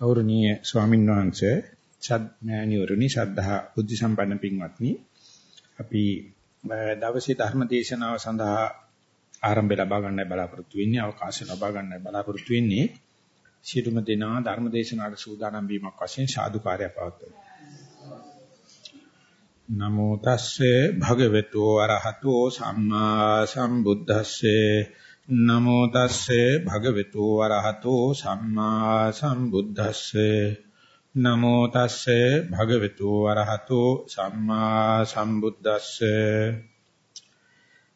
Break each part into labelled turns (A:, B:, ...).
A: ගෞරවනීය ස්වාමීන් වහන්සේ සද් මෑණිවරණි ශ්‍රද්ධා බුද්ධ සම්පන්න පින්වත්නි. අපි දවසේ ධර්ම දේශනාව සඳහා ආරම්භය ලබා ගන්නයි බලාපොරොත්තු වෙන්නේ අවකාශය ලබා ගන්නයි බලාපොරොත්තු වෙන්නේ. සියලුම දෙනා ධර්ම දේශනාවට සූදානම් වීමක් වශයෙන් සාදුකාරය පවත්වනවා නමෝ තස්සේ භගවතු අරහතෝ සම්මා සම්බුද්දස්සේ නමෝ තස්සේ භගවතු වරහතෝ සම්මා සම්බුද්දස්සේ. නමෝ තස්සේ භගවතු වරහතෝ සම්මා සම්බුද්දස්සේ.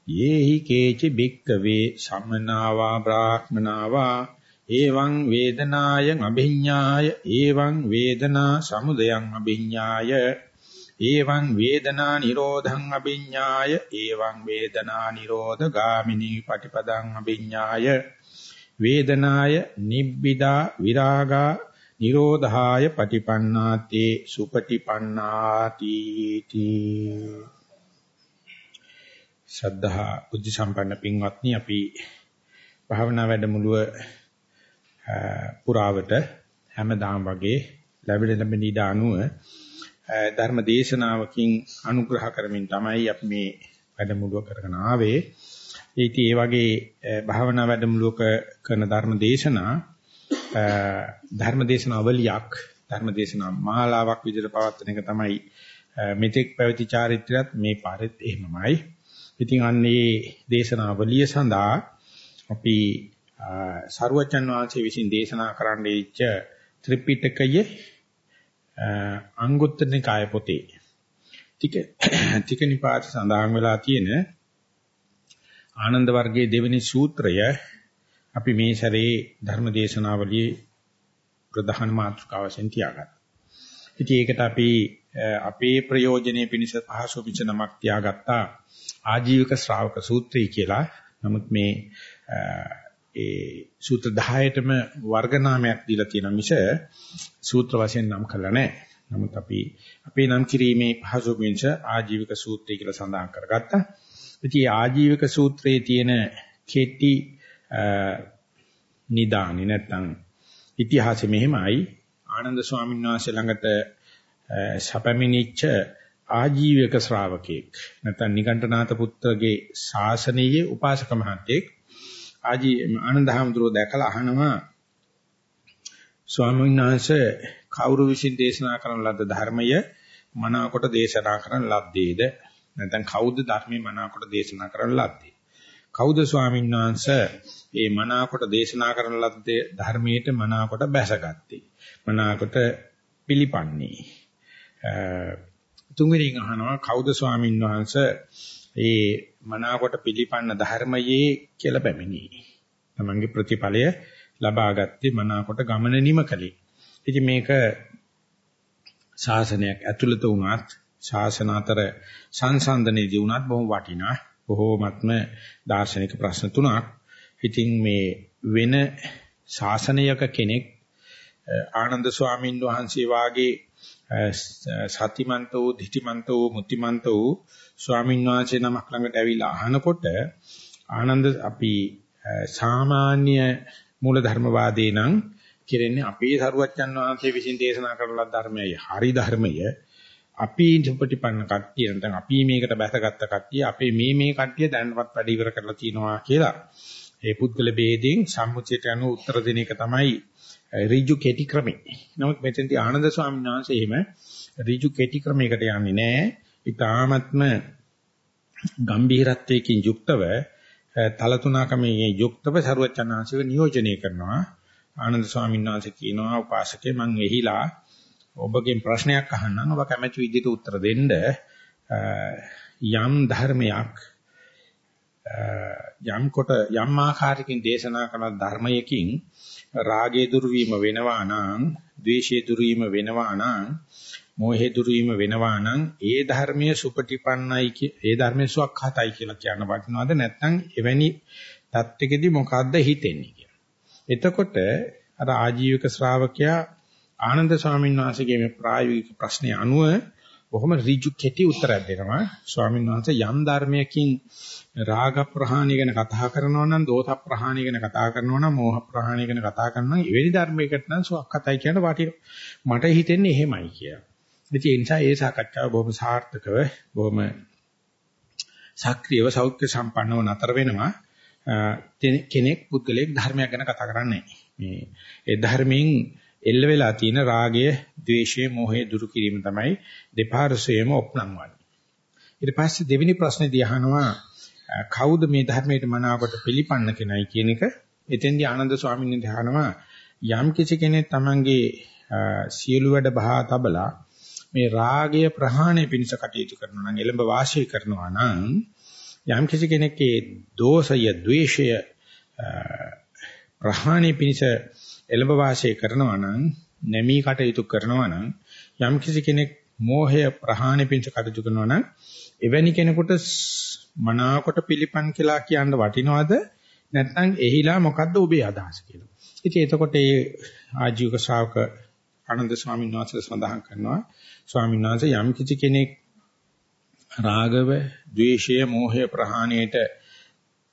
A: යේහි කේච බික්කවේ සමනාවා බ්‍රාහ්මනාවා එවං වේදනායං අභිඤ්ඤාය එවං වේදනා සමුදයං අභිඤ්ඤාය. එවං වේදනා නිරෝධං අභිඤ්ඤාය එවං වේදනා නිරෝධ ගාමිනී පටිපදං අභිඤ්ඤාය. වේදනාය නිබ්බිදා විරාගා නිරෝධාය පටිපන්නාතේ සුපටිපන්නාති තී. ශ්‍රද්ධා බුද්ධ සම්පන්න පින්වත්නි අපි භාවනා වැඩමුළුව පුරාවට හැමදාම වගේ ලැබෙන ලැබෙන ඉඩ අනුව ධර්ම දේශනාවකින් අනුග්‍රහ කරමින් තමයි අපි මේ වැඩමුළුව කරගෙන ආවේ. ඉතින් ඒ වගේ භාවනා වැඩමුළුවක කරන ධර්ම දේශනා ධර්ම දේශනාවලියක් ධර්ම දේශනා මාලාවක් විදිහට පවත්වන එක තමයි මෙතෙක් පැවති චාරිත්‍රයත් මේ පාරෙත් එහෙමමයි. ඉතින් අන්නේ දේශනාවලිය සඳහා අපි සරුවචන් වහන්සේ විසින් දේශනා කරන්න දීච්ච ත්‍රිපිටකයේ අංගුත්තර නිකාය පොතේ ටික ටික නිපාත සඳහන් වෙලා තියෙන ආනන්ද වර්ගයේ දෙවෙනි සූත්‍රය අපි මේ සැරේ ධර්ම දේශනාවලියේ ප්‍රධාන මාතෘකාව වශයෙන් තියාගත්තා. ඉතින් ඒකට අපි අපේ ප්‍රයෝජනෙ පිණිස පහසු පිට නමක් තියාගත්තා ආජීවක ශ්‍රාවක සූත්‍රය කියලා. නමුත් මේ ඒ සූත්‍ර 10ටම වර්ග නාමයක් දීලා තියෙන මිස සූත්‍ර වශයෙන් නම් කරලා නැහැ. නමුත් අපි අපේ නම් කිරීමේ පහසු වෙනස ආජීවක සූත්‍රය කියලා සඳහන් කරගත්තා. ඉතින් ආජීවක සූත්‍රයේ තියෙන කෙටි නිදානි නැත්නම් ඉතිහාසෙ මෙහෙමයි ආනන්ද ස්වාමීන් වහන්සේ ළඟට සපමිනිච්ච ආජීවක ශ්‍රාවකෙක් නැත්නම් නිකණ්ඨනාත පුත්‍රගේ ශාසනයේ උපාසක මහත්තයෙක් ආජී ආනන්ද හැමතුරෝ දැකලා අහනවා ස්වාමීන් වහන්සේ කවුරු විසින් දේශනා කරන ලද්ද ධර්මය මනාකොට දේශනා කරන ලද්දේද? නැත්නම් කවුද ධර්මයේ මනාකොට දේශනා කරන ලද්දේ? කවුද ස්වාමීන් වහන්සේ? මේ මනාකොට දේශනා කරන ලද්දේ ධර්මයට මනාකොට බැසගත්තේ. මනාකොට පිළිපන්නේ. තුන්වෙනින් අහනවා කවුද ස්වාමීන් වහන්සේ? ඒ මනාකොට පිළිපන්න ධර්මයේ කියලා පැමිණි. තමන්ගේ ප්‍රතිඵලය ලබාගත්තේ මනාකොට ගමන නිම කලේ. ඉතින් මේක ශාසනයක් ඇතුළත වුණත් ශාසන අතර සංසන්දනයේදී වුණත් බොහොම වටිනා බොහෝමත්ම දාර්ශනික ප්‍රශ්න තුනක්. ඉතින් මේ වෙන ශාසනයක කෙනෙක් ආනන්ද ස්වාමීන් වහන්සේ වාගේ සතිමන්ත වූ, ධිටිමන්ත වූ, මුතිමන්ත වූ ස්වාමීන් වහන්සේ නමක් ළඟට ඇවිල්ලා අහනකොට ආනන්ද අපි සාමාන්‍ය මූලධර්මවාදී නම් කියන්නේ අපේ සරුවච්චන් වහන්සේ විසින් දේශනා කරන ධර්මයයි හරි ධර්මය. අපි සුපටිපන්න කට්ටිය නැත්නම් අපි මේකට බැසගත්ත කට්ටිය අපේ මේ මේ කට්ටිය දැනවත් වැඩ ඉවර කරලා තිනවා කියලා. ඒ පුද්ගල ભેදයෙන් සම්මුතියට අනුව උත්තර දෙන එක තමයි ඍජු කෙටි ක්‍රමේ. නමුත් මෙතෙන්දී ආනන්ද ස්වාමීන් වහන්සේ එහෙම ඍජු කෙටි ක්‍රමයකට යන්නේ නැහැ. ඊටාත්ම ගම්භීරත්වයකින් යුක්තව තලතුණකමේ යුක්තව ਸਰුවචනාංශිව නියෝජනය කරනවා. ආනන්ද ස්වාමීන් වහන්සේ කියනවා උපාසකේ මං වෙහිලා ඔබගෙන් ප්‍රශ්නයක් අහන්නම් ඔබ කැමැති විදිහට උත්තර දෙන්න යම් ධර්මයක් යම් කොට යම් ආකාරයකින් දේශනා කරන ධර්මයකින් රාගයේ දුරු වීම වෙනවා නම්, ද්වේෂයේ දුරු වීම වෙනවා නම්, මෝහයේ දුරු වීම වෙනවා නම් ඒ ධර්මයේ සුපටිපන්නයි ඒ ධර්මයේ සුවක්හතයි කියලා කියන්න වටිනවද නැත්නම් එවැනි தත්ත්වකදී මොකද්ද හිතෙන්නේ කියලා. එතකොට අර ආජීවක ශ්‍රාවකයා ආනන්ද ස්වාමීන් වහන්සේගේ මේ ප්‍රායෝගික ප්‍රශ්නය අනුව බොහොම ඍජු කෙටි උත්තරයක් දෙනවා. ස්වාමීන් වහන්සේ යම් ධර්මයකින් රාග ප්‍රහාණය ගැන කතා කරනවා නම්, දෝෂ ප්‍රහාණය ගැන කතා කරනවා නම්, මෝහ ප්‍රහාණය ගැන කතා කරනවා නම්, එවැනි ධර්මයකට නම් සුවක්කතයි කියන වාටි මට හිතෙන්නේ එහෙමයි කියලා. ඉතින් ඒ නිසා ඒ සාකච්ඡාව බොහොම සාර්ථකව, බොහොම සක්‍රියව සෞඛ්‍ය සම්පන්නව නතර වෙනවා. කෙනෙක් පුද්ගලයෙක් ධර්මයක් ගැන කතා කරන්නේ මේ ඒ ධර්මයෙන් එල්ල වෙලා තියෙන රාගය, ద్వේෂය, මෝහය දුරු කිරීම තමයි දෙපාර්ශ්වයේම ඔප්නම්වන්නේ. ඊට පස්සේ දෙවෙනි ප්‍රශ්නේදී අහනවා කවුද මේ ධර්මයට මනාවකට පිළිපන්න කෙනයි කියන එක. එතෙන්දී ආනන්ද ස්වාමීන් වහන්සේ අහනවා යම් කිසි කෙනෙක් තමන්ගේ සියලු වැඩ බහා තබලා මේ රාගය ප්‍රහාණය පිණිස කටයුතු කරනවා නම් එළඹ වාසය කරනවා නම් යම් කිසි කෙනෙක්ගේ දෝෂය, ద్వේෂය ප්‍රහාණය පිණිස එළඹ වාසය කරනවා නම් නැමී කටයුතු කරනවා නම් යම් කිසි කෙනෙක් මෝහය ප්‍රහාණය පිණිස කටයුතු කරනවා නම් එවැනි කෙනෙකුට මනාකොට පිළිපන් කියලා කියන්න වටිනවද නැත්නම් එහිලා මොකද්ද ඔබේ අදහස කියලා. ඉතින් එතකොට මේ ආජීවක ශ්‍රාවක ආනන්ද ස්වාමීන් වහන්සේ සඳහන් කරනවා ස්වාමීන් වහන්සේ යම් කිසි කෙනෙක් රාගව, ద్వේෂය, මෝහය ප්‍රහාණයට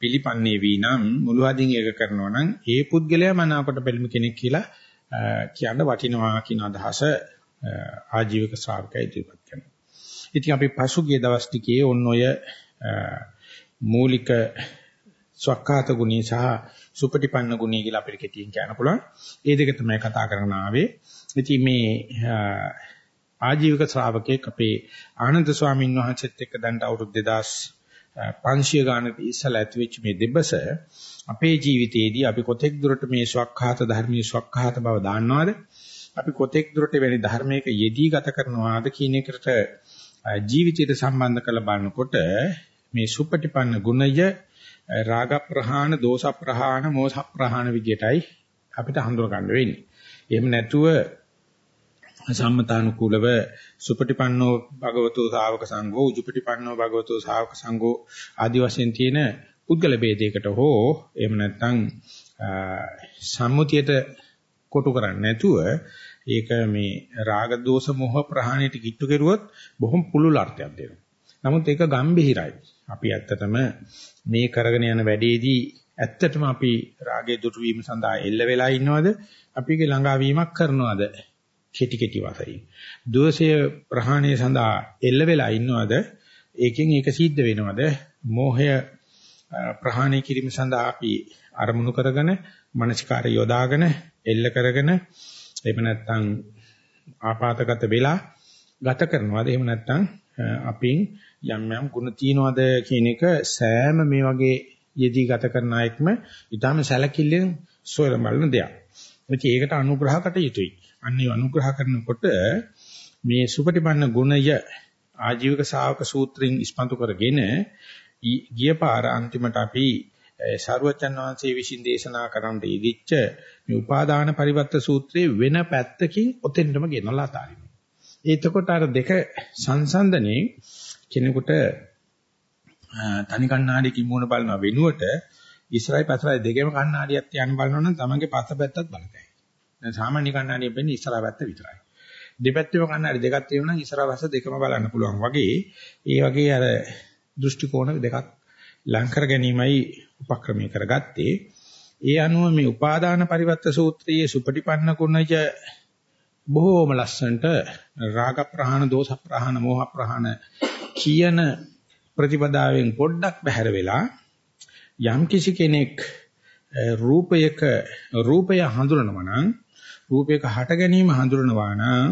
A: පිළිපන්නේ වී නම් මුළු හදින් ඒක කරනවා නම් ඒ පුද්ගලයා මනාවකට බැලුම කෙනෙක් කියලා කියන්න වටිනවා කියන අදහස ආජීවක ශ්‍රාවකයි ඉදිරිපත් කරනවා. ඉතින් අපි පසුගිය දවස් ටිකේ ඔන්න ඔය මූලික ස්වකහාත ගුණී සහ සුපටිපන්න ගුණී කියලා අපිට කෙටියෙන් කියන්න පුළුවන්. ඒ දෙක තමයි කතා කරගෙන ආවේ. ඉතින් මේ ආජීවක ශ්‍රාවකෙක් අපේ ආනන්ද ස්වාමීන් වහන්සේත් එක්ක දැන් අවුරුදු 2500 ගානක ඉස්සලා ඇති වෙච්ච මේ දෙබස අපේ ජීවිතයේදී අපි කොතෙක් දුරට මේ ස්වකහාත ධර්මයේ ස්වකහාත බව දාන්නවද? අපි කොතෙක් දුරට වෙනි ධර්මයක යෙදී ගත කරනවාද කියන එකට ජීවිතයට සම්බන්ධ කරලා බලනකොට මේ සුපටිපන්න ගුණය රාග ප්‍රහාණ, දෝෂ ප්‍රහාණ, මෝහ ප්‍රහාණ විදියටයි අපිට හඳුනා ගන්න වෙන්නේ. එහෙම නැතුව සම්මතානුකූලව සුපටිපන්නෝ භගවතු ශාවක සංඝෝ උජුපටිපන්නෝ භගවතු ශාවක සංඝෝ ආදි වශයෙන් තියෙන පුද්ගල ભેදයකට හෝ එහෙම නැත්නම් සම්මුතියට කොටු කරන්නේ නැතුව ඒක මේ රාග දෝෂ මොහ ප්‍රහාණයට කිට්ටු කෙරුවොත් බොහොම පුළුල් අර්ථයක් දෙනවා. නමුත් ඒක ගම්බිහිරයි. අපි ඇත්තටම මේ කරගෙන යන වැඩේදී ඇත්තටම අපි රාගයේ දුරු වීම සඳහා එල්ල වෙලා ඉන්නවද? අපි ඒක ළඟා වීමක් කරනවද? කෙටි කෙටි වශයෙන්. දෝෂය ප්‍රහාණය සඳහා එල්ල වෙලා ඉන්නවද? ඒකෙන් ඒක සිද්ධ වෙනවද? මෝහය ප්‍රහාණය කිරීම සඳහා අපි අරමුණු කරගෙන, මානසිකාරය යොදාගෙන, එල්ල කරගෙන එහෙම නැත්නම් ආපాతගත වෙලා ගත කරනවාද? එහෙම නැත්නම් අපින් යම් යම් ಗುಣ තියනවාද කියන එක සෑම මේ වගේ යෙදී ගත කරන අයෙක්ම ඊටම සැලකිල්ලෙන් සොයන බලන දෙයක්. ඒකට අනුග්‍රහ කටයුතුයි. අන්නේ අනුග්‍රහ කරනකොට මේ සුපටිපන්න ගුණය ආජීවක ශාවක සූත්‍රයෙන් ඉස්පන්තු කරගෙන ගිය පාර අන්තිමට අපි ශාරුවචන් වහන්සේ විසින් දේශනා කරන්න ඉදිච්ච මේ උපාදාන පරිවර්ත සූත්‍රයේ වෙන පැත්තකින් ඔතෙන්ටම ගෙනලා අතාරිනවා. එතකොට අර දෙක සංසන්දනේ කෙනෙකුට තනි කණ්ණාඩියකින් මුණ බලන වෙනුවට ඉස්සරයි පස්සරයි දෙකේම කණ්ණාඩියක් තියන්න බලනවා නම් තමන්ගේ පස්සපැත්තත් බලතයි. දැන් සාමාන්‍ය කණ්ණාඩියෙන් වෙන්නේ ඉස්සරහ පැත්ත විතරයි. දෙපැත්තේම කණ්ණාඩි දෙකක් තියෙනවා නම් ඉස්සරහ පස්ස දෙකම බලන්න පුළුවන් වගේ ඒ වගේ අර දෘෂ්ටි කෝණ දෙකක් ලං කර ගැනීමයි උපක්‍රමයේ කරගත්තේ. ඒ අනුව මේ උපාදාන පරිවර්ත සූත්‍රයේ සුපටිපන්න කුණජ බොහෝම ලස්සනට රාග ප්‍රහාණ, දෝෂ ප්‍රහාණ, මෝහ ප්‍රහාණ කියන ප්‍රතිපදාවෙන් පොඩ්ඩක් බැහැර වෙලා යම් කිසි කෙනෙක් රූපයක රූපය හඳුනනවා නම් රූපයක හට ගැනීම හඳුනනවා නම්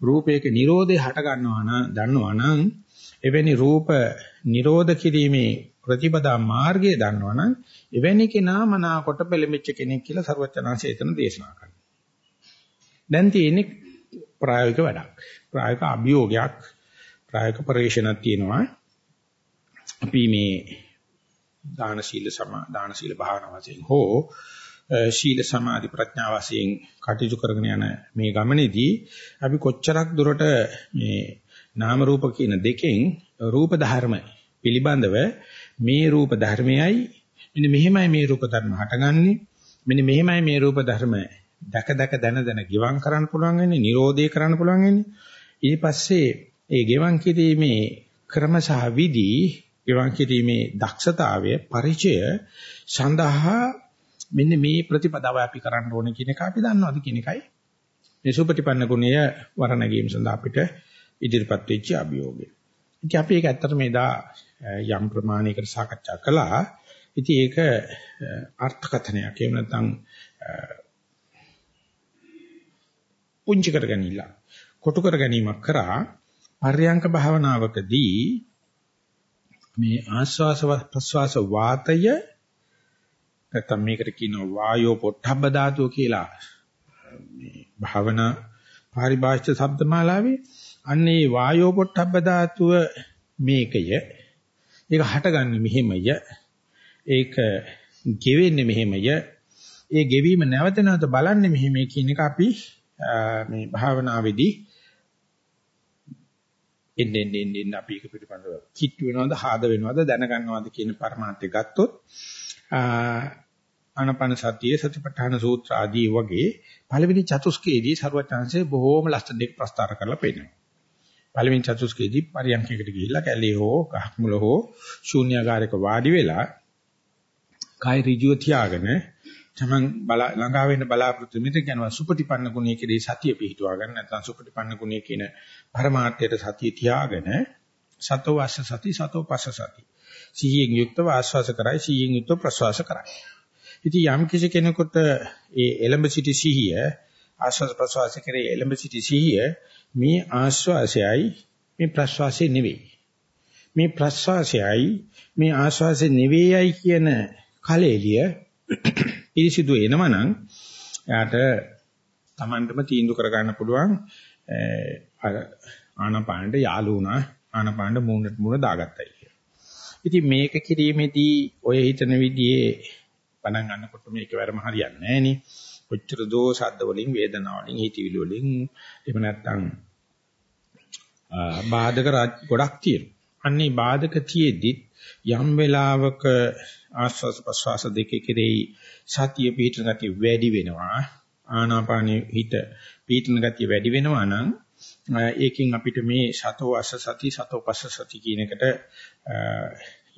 A: රූපයක Nirodhe හට ගන්නවා නම් දන්නවා නම් එවැනි රූප නිරෝධ කිරීමේ ප්‍රතිපදා මාර්ගය දන්නවනම් එවැනි කෙනා මනාකොට පෙළඹෙච්ච කෙනෙක් කියලා සර්වචනාංශය එතන දේශනා කරනවා. දැන් තියෙන්නේ ප්‍රායෝගික වැඩක්. ප්‍රායෝගික අභියෝගයක් ප්‍රායෝගික පරිශනක් තියෙනවා. අපි මේ දාන සීල සමා දාන සීල භාවනා වශයෙන් හෝ ශීල සමාධි ප්‍රඥා වශයෙන් කටයුතු කරගෙන යන මේ ගමනේදී අපි කොච්චරක් දුරට මේ නාම රූප කියන දෙකෙන් රූප ධර්ම පිළිබඳව මේ රූප ධර්මයයි මෙන්න මෙහෙමයි මේ රූප ධර්ම හටගන්නේ මෙන්න මෙහෙමයි මේ රූප ධර්ම දැක දැක දන දන ගිවං කරන්න පුළුවන් වෙන්නේ නිරෝධය කරන්න පුළුවන් වෙන්නේ. ඊට පස්සේ ඒ ගෙවන් කිරීමේ ක්‍රම සහ විදි ගෙවන් කිරීමේ දක්ෂතාවය පරිචය සඳහා මෙන්න මේ ප්‍රතිපදාව අපි කරන්න ඕනේ කියන එක අපි දන්නවාද කියන එකයි මේ සුපටිපන්න ගුණය වරණගීම් සඳහා අපිට ඉදිරිපත් වෙච්ච අභියෝගය. ඉතින් අපි ඒක ඇත්තටම එදා යම් ප්‍රමාණයකට සාකච්ඡා කළා. ඉතින් ඒක අර්ථකථනයක්. එහෙම නැත්නම් පුංචි කරගනිලා කොටු කර ගැනීමක් කරා පර්යංක භාවනාවකදී මේ ආස්වාස ප්‍රස්වාස වාතය නැත්නම් මේකට කියනවා වායෝ පොට්ටබ්බ ධාතුව කියලා. මේ භාවනා පරිභාෂිත શબ્දමාලාවේ අන්නේ වායෝ පොට්ටබ්බ ධාතුව මේකය. ඒක හටගන්නේ මෙහෙමය. ඒක ගෙවෙන්නේ මෙහෙමය. ඒ ගෙවීම නැවත නැවත බලන්නේ මෙහෙමයි කියන එක අපි මේ භාවනාවේදී එන්නේ එන්නේ අපි එක පිළිබඳව කිට්ටු වෙනවද හාද වෙනවද දැනගන්නවද කියන පරමාර්ථය ගත්තොත් ආනපන සතියේ සතිපට්ඨාන සූත්‍ර ආදී වගේ පළවෙනි චතුස්කයේදී ਸਰවඥාන්සේ බොහෝම ලස්සන දෙයක් ප්‍රස්තාර කරලා පෙන්නනවා. පළවෙනි චතුස්කයේදී පරියන්කයකට ගිහිල්ලා කැලේ හෝ ගහක් මුල හෝ ශූන්‍යාකාරයක වාඩි වෙලා කාය ඍජුව තියාගෙන තමන් බල ළඟා වෙන්න බලාපොරොත්තු මෙතන කියනවා සුපටිපන්න ගුණයේ කෙරේ සතිය පිහිටුවා ගන්න. නැත්නම් සුපටිපන්න ගුණයේ කියන පරමාර්ථයට සතිය තියාගෙන සතෝ වාස්ස සති සතෝ පස්ස සති. සිහියෙන් යුක්තව ආස්වාස කරයි සිහියෙන් යුක්තව ප්‍රසවාස කරයි. ඉතින් යම් කිසි කෙනෙකුට ඒ එලඹ සිටි සිහිය ආස්වාද ප්‍රසවාස කරේ එලඹ සිටි සිහිය මේ ආස්වාසයයි මේ ප්‍රසවාසය නෙවෙයි. මේ ප්‍රසවාසයයි මේ ආස්වාසය නෙවෙයියි කියන කලෙලිය පිරිසිදු එනවනම් එයාට Tamanටම තීන්දුව කරගන්න පුළුවන් අර ආනාපානට යාලු වුණා ආනාපානට මූණට මූණ දාගත්තයි කියලා. ඉතින් මේක කිරීමේදී ඔය හිතන විදිහේ පණන් ගන්නකොට මේක වැරම හරියන්නේ නැහැ නේ. කොච්චර දෝ ශබ්ද වලින් වේදනා වලින් හිතවිලි වලින් එහෙම නැත්නම් බාධක ගොඩක් තියෙනවා. අන්නේ බාධක තියේදී යම් වෙලාවක ආස්වාස ප්‍රස්වාස දෙකේ කෙරෙහි සතිය පිටන ගතිය වැඩි වෙනවා. ආනාපානයේ හිත පිටන ගතිය වැඩි වෙනවා නම් ඒකෙන් අපිට මේ සතෝ අස්ස සති සතෝ පස්ස සති කියන එකට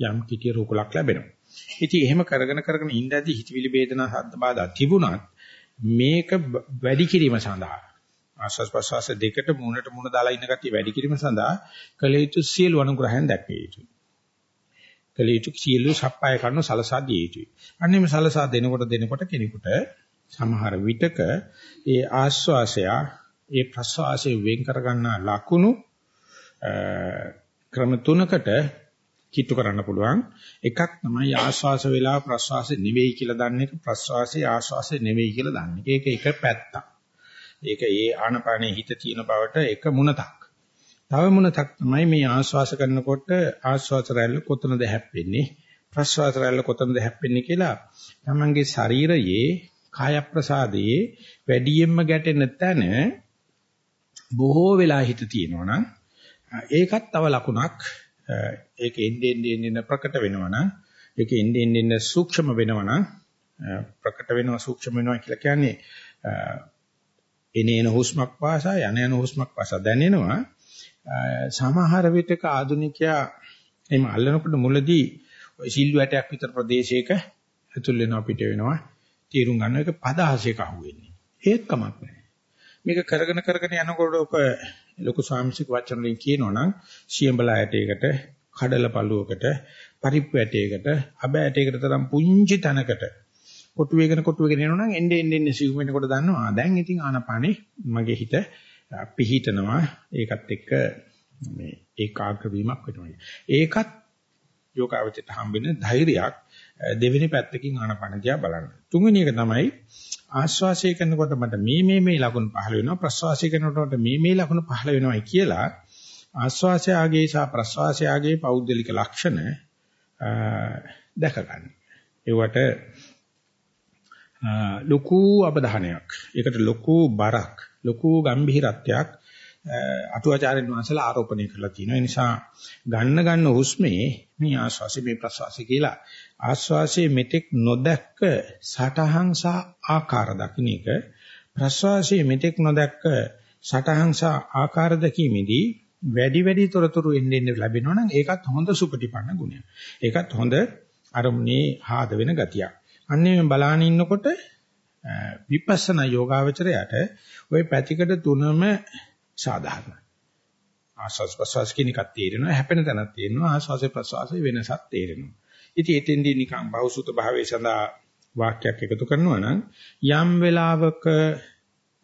A: යම් කිටි රූපලක් ලැබෙනවා. ඉතින් එහෙම කරගෙන කරගෙන ඉඳදී හිතවිලි වේදනා සද්ද බාධා තිබුණත් මේක වැඩි කිරීම සඳහා ආස්වාස් ප්‍රසවාස දෙකට මුණට මුණ දාලා ඉන්න කතිය වැඩි කිරීම සඳහා කළ යුතු සියලු අනුග්‍රහයන් දැක්විය යුතුයි. කළ යුතු සියලු සප්පාය කරන සලසා දිය යුතුයි. අන්නේම සලසා දෙනකොට දෙනකොට කෙනෙකුට සමහර විටක ඒ ආස්වාසය ඒ ප්‍රසවාසය වෙන් කරගන්න ලකුණු ක්‍රම තුනකට කිට්ටු කරන්න පුළුවන්. එකක් තමයි ආශ්වාස වේලා ප්‍රශ්වාසය නෙවෙයි කියලා දන්නේ ප්‍රශ්වාසයේ ආශ්වාසය නෙවෙයි කියලා දන්නේ. ඒක එක පැත්තක්. ඒක ඒ ආනපානේ හිත තියෙන බවට එක මුණතක්. තව මුණතක් තමයි මේ ආශ්වාස කරනකොට ආශ්වාස රැල්ල කොතනද හැප්පෙන්නේ ප්‍රශ්වාස රැල්ල කොතනද හැප්පෙන්නේ කියලා තමන්ගේ ශරීරයේ කාය ප්‍රසාදයේ වැඩියෙන්ම ගැටෙන තැන බොහෝ වෙලා හිත තියෙනවනම් ඒකත් තව ලකුණක් ඒක එන්නේ එන්නේ ප්‍රකට වෙනවා නම් ඒක එන්නේ එන්නේ සූක්ෂම වෙනවා නම් ප්‍රකට වෙනවා සූක්ෂම වෙනවා කියලා කියන්නේ එනේන හුස්මක් පාසා යන යන හුස්මක් පාසා දැනෙනවා. සමහර විටක ආදුනිකයා එimhe අල්ලනකොට මුලදී ඔය සිල් වැටයක් විතර ප්‍රදේශයක ඇතුල් වෙනවා පිට වෙනවා. තීරුම් ගන්න එක පදහසයක අහුවෙන්නේ. ඒත් කමක් නැහැ. මේක කරගෙන කරගෙන යනකොට ඔක ලොකු ස්වාමීසික වචන වලින් කියනවනම් සියඹලා ඇටයකට කඩල පළුවකට පරිප්පු ඇටයකට අබ ඇටයකට තරම් පුංචි තැනකට කොටු වේගන කොටු වේගන එනවනම් එන්නේ එන්නේ එන්නේ සිව් වෙනකොට දන්නවා. දැන් ඉතින් ආනපානේ මගේ හිත පිහිටනවා. ඒකත් එක්ක මේ ඒකාග්‍ර වීමක් වෙනවා. ඒකත් යෝගාවචරයට හම්බෙන ධෛර්යයක් දෙවෙනි පැත්තකින් ආනපාන දිහා බලන්න. තුන්වෙනි එක තමයි ආශ්වාසය කරනකොට මට මේ මේ මේ ලකුණු පහළ වෙනවා ප්‍රශ්වාසය කරනකොට මේ මේ ලකුණු පහළ වෙනවායි කියලා ආශ්වාසයගේ සහ ප්‍රශ්වාසයගේ පෞද්ගලික ලක්ෂණ දැක ගන්න. ඒවට ලොකු අවධානයක්. ඒකට ලොකු බරක්, ලොකු ගැඹිරත්වයක් අටුවාචාර්යන් වහන්සේලා ආරෝපණය කරලා තියෙනවා. ඒ නිසා ගන්න ගන්න හුස්මේ මේ ආශ්වාසය මේ ප්‍රශ්වාසය කියලා ආශ්වාසයේ මෙතෙක් නොදැක්ක සටහන් සහ ආකාර දකින්න එක ප්‍රශ්වාසයේ මෙතෙක් නොදැක්ක සටහන් සහ ආකාර දැකීමේදී වැඩි වැඩි තොරතුරු එන්න එන්න ලැබෙනවා නම් ඒකත් හොඳ සුපටිපන්න ගුණයක්. ඒකත් හොඳ අරමුණේ ආද වෙන ගතියක්. අන්නේ බලාන ඉන්නකොට විපස්සනා යෝගාවචරයට ওই පැතිකඩ තුනම සාධාරණයි. ආස්වාස් ප්‍රසවාස කියන එකක් තේරෙනවා හැපෙන තැනක් තේරෙනවා ආස්වාසේ ප්‍රසවාසයේ වෙනසක් තේරෙනවා. ඉතින් එතෙන්දී නිකන් බහුසුත භාවයේ සඳහා වාක්‍යයක් එකතු කරනවා නම් යම් වෙලාවක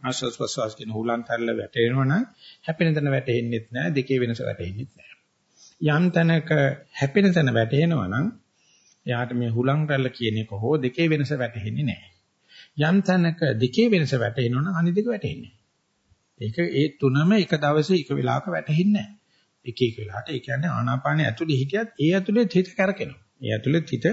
A: ආස්වාස් ප්‍රසවාස කියන හුලන් තරල වැටෙනවා නම් හැපෙන තැන වැටෙන්නේ නැහැ දෙකේ වෙනස වැටෙන්නේ නැහැ. යම් තැනක හැපෙන තැන වැටෙනවා නම් එයාට මේ හුලං රැල්ල කියන එක හෝ දෙකේ වෙනස වැටහෙන්නේ නැහැ. යම් තැනක දෙකේ වෙනස වැටෙනවා නම් අනිත් දෙක වැටෙන්නේ ඒක ඒ තුනම එක දවසේ එක වෙලාවක වැටෙන්නේ නැහැ. එක එක වෙලාවට ඒ කියන්නේ ආනාපානය ඇතුලේ හිටියත් ඒ ඇතුලේ හිත කරකිනවා. ඒ ඇතුලේ හිත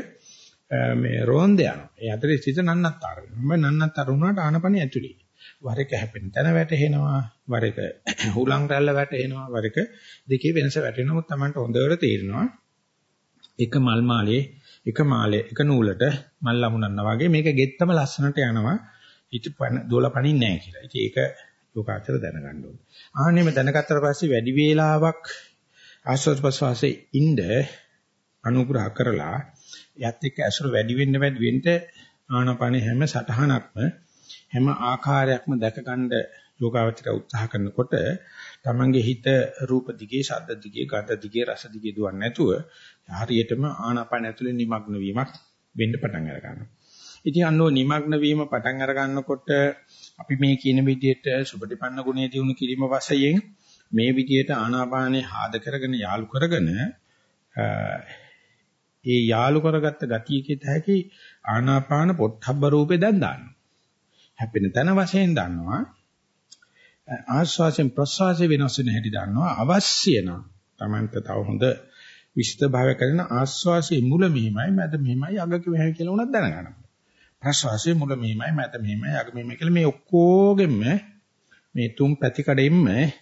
A: මේ රෝන්ද යනවා. ඒ ඇතුලේ හිත නන්නත්තර වෙනවා. මම නන්නත්තර වුණාට ආනාපානය ඇතුලේ. වර එක හැපෙන තැන වැටෙනවා. වර එක හුලං රැල්ල වැටෙනවා. වර එක දෙකේ වෙනස වැටෙනවා. Tamanට හොඳට තේරෙනවා. එක මල් මාලේ එක මාලේ එක නූලට මල් ලමුනන්නා වගේ මේක ගෙත්තම ලස්සනට යනවා. හිත දෝල පණින්නේ නැහැ කියලා. ඉතින් ඒක ලෝකාචර දැනගන්න ඕනේ. ආන්නෙම දැනගත්තට පස්සේ වැඩි වේලාවක් ආස්වාද ප්‍රසවාසයේ ඉඳ අනුග්‍රහ කරලා යත් එක්ක ඇසුර වැඩි වෙන්න වැඩි වෙන්න ආනපන හැම සටහනක්ම හැම ආකාරයක්ම දැකගන්න යෝගාවචර උත්සාහ කරනකොට තමන්ගේ හිත රූප දිගේ, ශබ්ද දිගේ, ගන්ධ දිගේ, රස දිගේ දුවන්නේ නැතුව හරියටම ආනාපාන ඇතුලේ নিমগ্ন වීමක් වෙන්න පටන් අර ගන්නවා. ඉතින් අන්නෝ নিমগ্ন වීම පටන් අර ගන්නකොට අපි මේ කියන විදිහට සුපටිපන්න ගුණය දිනු කිරීම වශයෙන් මේ විදිහට ආනාපානේ ආද කරගෙන යාලු කරගෙන ඒ යාලු කරගත්ත ගතියකිත හැකි ආනාපාන පොට්ටබ්බ රූපේ දැන් දාන්න. හැපෙන තන වශයෙන් දන්නවා. ආස්වාසයෙන් ප්‍රසවාසයෙන් වෙනස් වෙන හැටි දන්නවා. අවශ්‍ය නම් Tamanta තව හොඳ විස්තර භාවය කරන ආස්වාසයේ මුල මෙහිමයි මැද මෙහිමයි අග කිවහැයි කියලා උනත් දැනගන්නවා. ප්‍රශ්වාසයේ මුල මෙහිමයි මැද මෙහිමයි අග මෙහිමයි කියලා මේ ඔක්කොගෙම මේ තුන් පැතිකඩෙන්න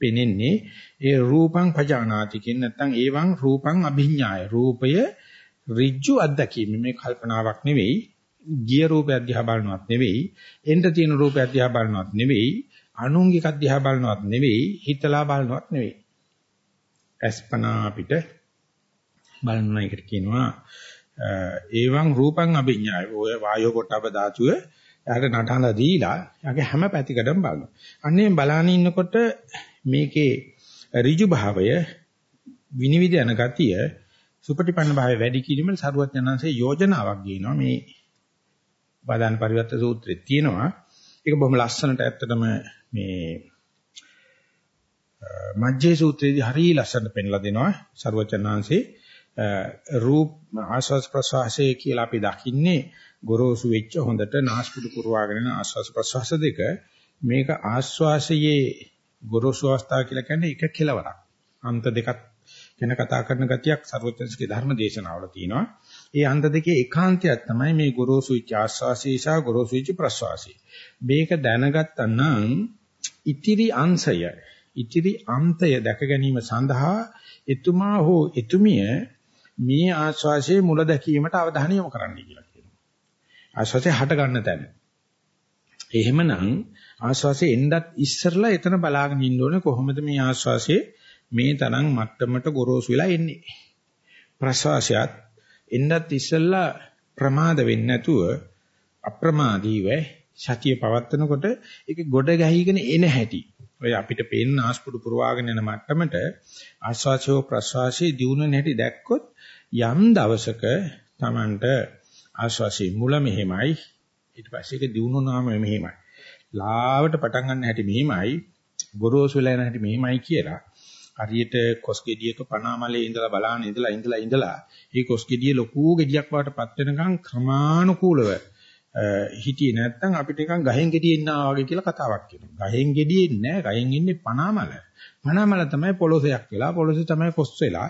A: පෙනෙන්නේ ඒ රූපං පජානාති කියන නැත්නම් ඒවං රූපං අභිඥාය. රූපය ඍජු අත්දැකීම. මේ කල්පනාවක් නෙවෙයි. ගිය රූපය අධ්‍යා බලනවත් නෙවෙයි. එන්න තියෙන රූපය අධ්‍යා බලනවත් නෙවෙයි. අනුංගික අධ්‍යා බලනවත් නෙවෙයි. හිතලා බලනවත් නෙවෙයි. අස්පනා අපිට බලන එකට කියනවා ඒවං රූපං අභිඥාය ඔය වායෝ කොටබ ධාතුව එයාට නටහන දීලා එයාගේ හැම පැතිකඩම බලනවා. අන්නේ බලාන ඉන්නකොට මේකේ ඍජු භාවය විනිවිද යන ගතිය සුපටිපන්න භාවය වැඩි කිරීමට සරුවත් යනanse යෝජනාවක් ගේනවා. මේ බදාන පරිවර්ත සූත්‍රයේ තියෙනවා. ඒක බොහොම ලස්සනට ඇත්තටම මේ මජ්ජේ සූත්‍රයේදී හරිය ලස්සනට පෙන්ලා දෙනවා සරුවචනාංශේ රූප ආස්වාස් ප්‍රසවාසයේ කියලා අපි දකින්නේ ගොරෝසු වෙච්ච හොඳට නාස්පුඩු පුරවාගෙන ආස්වාස් ප්‍රසවාස දෙක. මේක ආස්වාසයේ ගොරෝසු අවස්ථාව කියලා කියන්නේ එක කෙලවරක් අන්ත දෙකක් ගැන කතා කරන ගතියක් සර්වඥස්ගේ ධර්ම දේශනාවල තියෙනවා. ඒ අන්ත දෙකේ ඒකාන්තයක් තමයි මේ ගොරෝසු වෙච්ච ආස්වාසී සහ ගොරෝසු වෙච්ච ප්‍රසවාසී මේක දැනගත්තා නම් ඉතිරි අංශය ඉතිරි අන්තය දැක ගැනීම සඳහා එතුමා හෝ එතුමිය මේ ආස්වාසියේ මුල දැකීමට අවධානය යොමු කරන්න කියලා කියනවා. ආස්වාසිය හට ගන්න තැන. එහෙමනම් ආස්වාසියේ එන්නත් ඉස්සරලා එතන බලාගෙන ඉන්න ඕනේ කොහොමද මේ ආස්වාසියේ මේ තරම් මට්ටමට ගොරෝසු වෙලා එන්නේ. ප්‍රසවාසයත් එන්නත් ඉස්සෙල්ලා ප්‍රමාද වෙන්නේ නැතුව අප්‍රමාදීව සතිය පවත්නකොට ඒක ගොඩ ගැහිගෙන එන හැටි. ඔය අපිට පේන ආස්පුඩු පුරවාගෙන යන මට්ටමට ආස්වාචෝ ප්‍රසවාසී දියුණුව නැටි දැක්කොත් යම් දවසක Tamanට ආශ්වාසයේ මුල මෙහෙමයි ඊට පස්සේ ඒක දිනුනාම මෙහෙමයි ලාවට පටන් ගන්න හැටි මෙහෙමයි ගොරෝසු වෙලා යන හැටි මෙහෙමයි කියලා හරියට කොස් ගෙඩියක පනාමලේ ඉඳලා බලාන ඉඳලා ඉඳලා ඉඳලා මේ කොස් ගෙඩිය ලොකු ගෙඩියක් වටපත් වෙනකන් ක්‍රමානුකූලව හිටියේ නැත්නම් අපිට නිකන් ගහෙන් ගෙඩිය ඉන්නා වගේ කියලා කතාවක් කියනවා. ගහෙන් ගෙඩිය ඉන්නේ නැහැ. ගහෙන් ඉන්නේ පනාමල. පනාමල තමයි පොලොසයක් වෙලා පොලොසේ තමයි කොස් වෙලා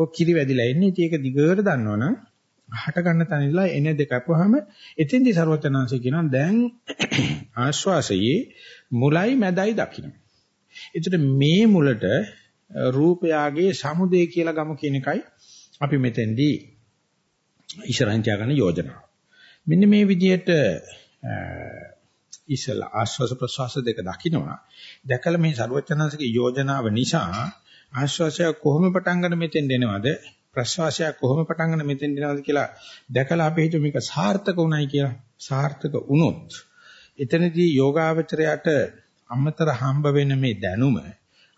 A: ඔක කිරි වැදිලා එන්නේ. ඉතින් ඒක දිගට දන්නවනම් හට ගන්න තැනදලා එන දෙක අපුවාම එතෙන්දි ਸਰවචනංශය කියනවා දැන් ආශ්වාසයේ මුලයි මැදයි දකින්න. ඒතර මේ මුලට රූපයාගේ සමුදේ කියලා ගමු කියන එකයි අපි මෙතෙන්දී ඉස්සරහින් තියාගන්න යෝජනාව. මෙන්න මේ විදිහට ඉසල ආශ්වාස ප්‍රශ්වාස දෙක දකින්නවා. දැකලා මේ ਸਰවචනංශගේ යෝජනාව නිසා ආශ්වාසය කොහොම පටන් ගන්න මෙතෙන් දෙනවද ප්‍රශ්වාසය කොහොම පටන් ගන්න මෙතෙන් දෙනවද කියලා දැකලා අපි හිතුව මේක සාර්ථක උනායි කියලා. සාර්ථක වුණොත් එතනදී යෝගාවචරයට අමතර හම්බ වෙන මේ දැනුම,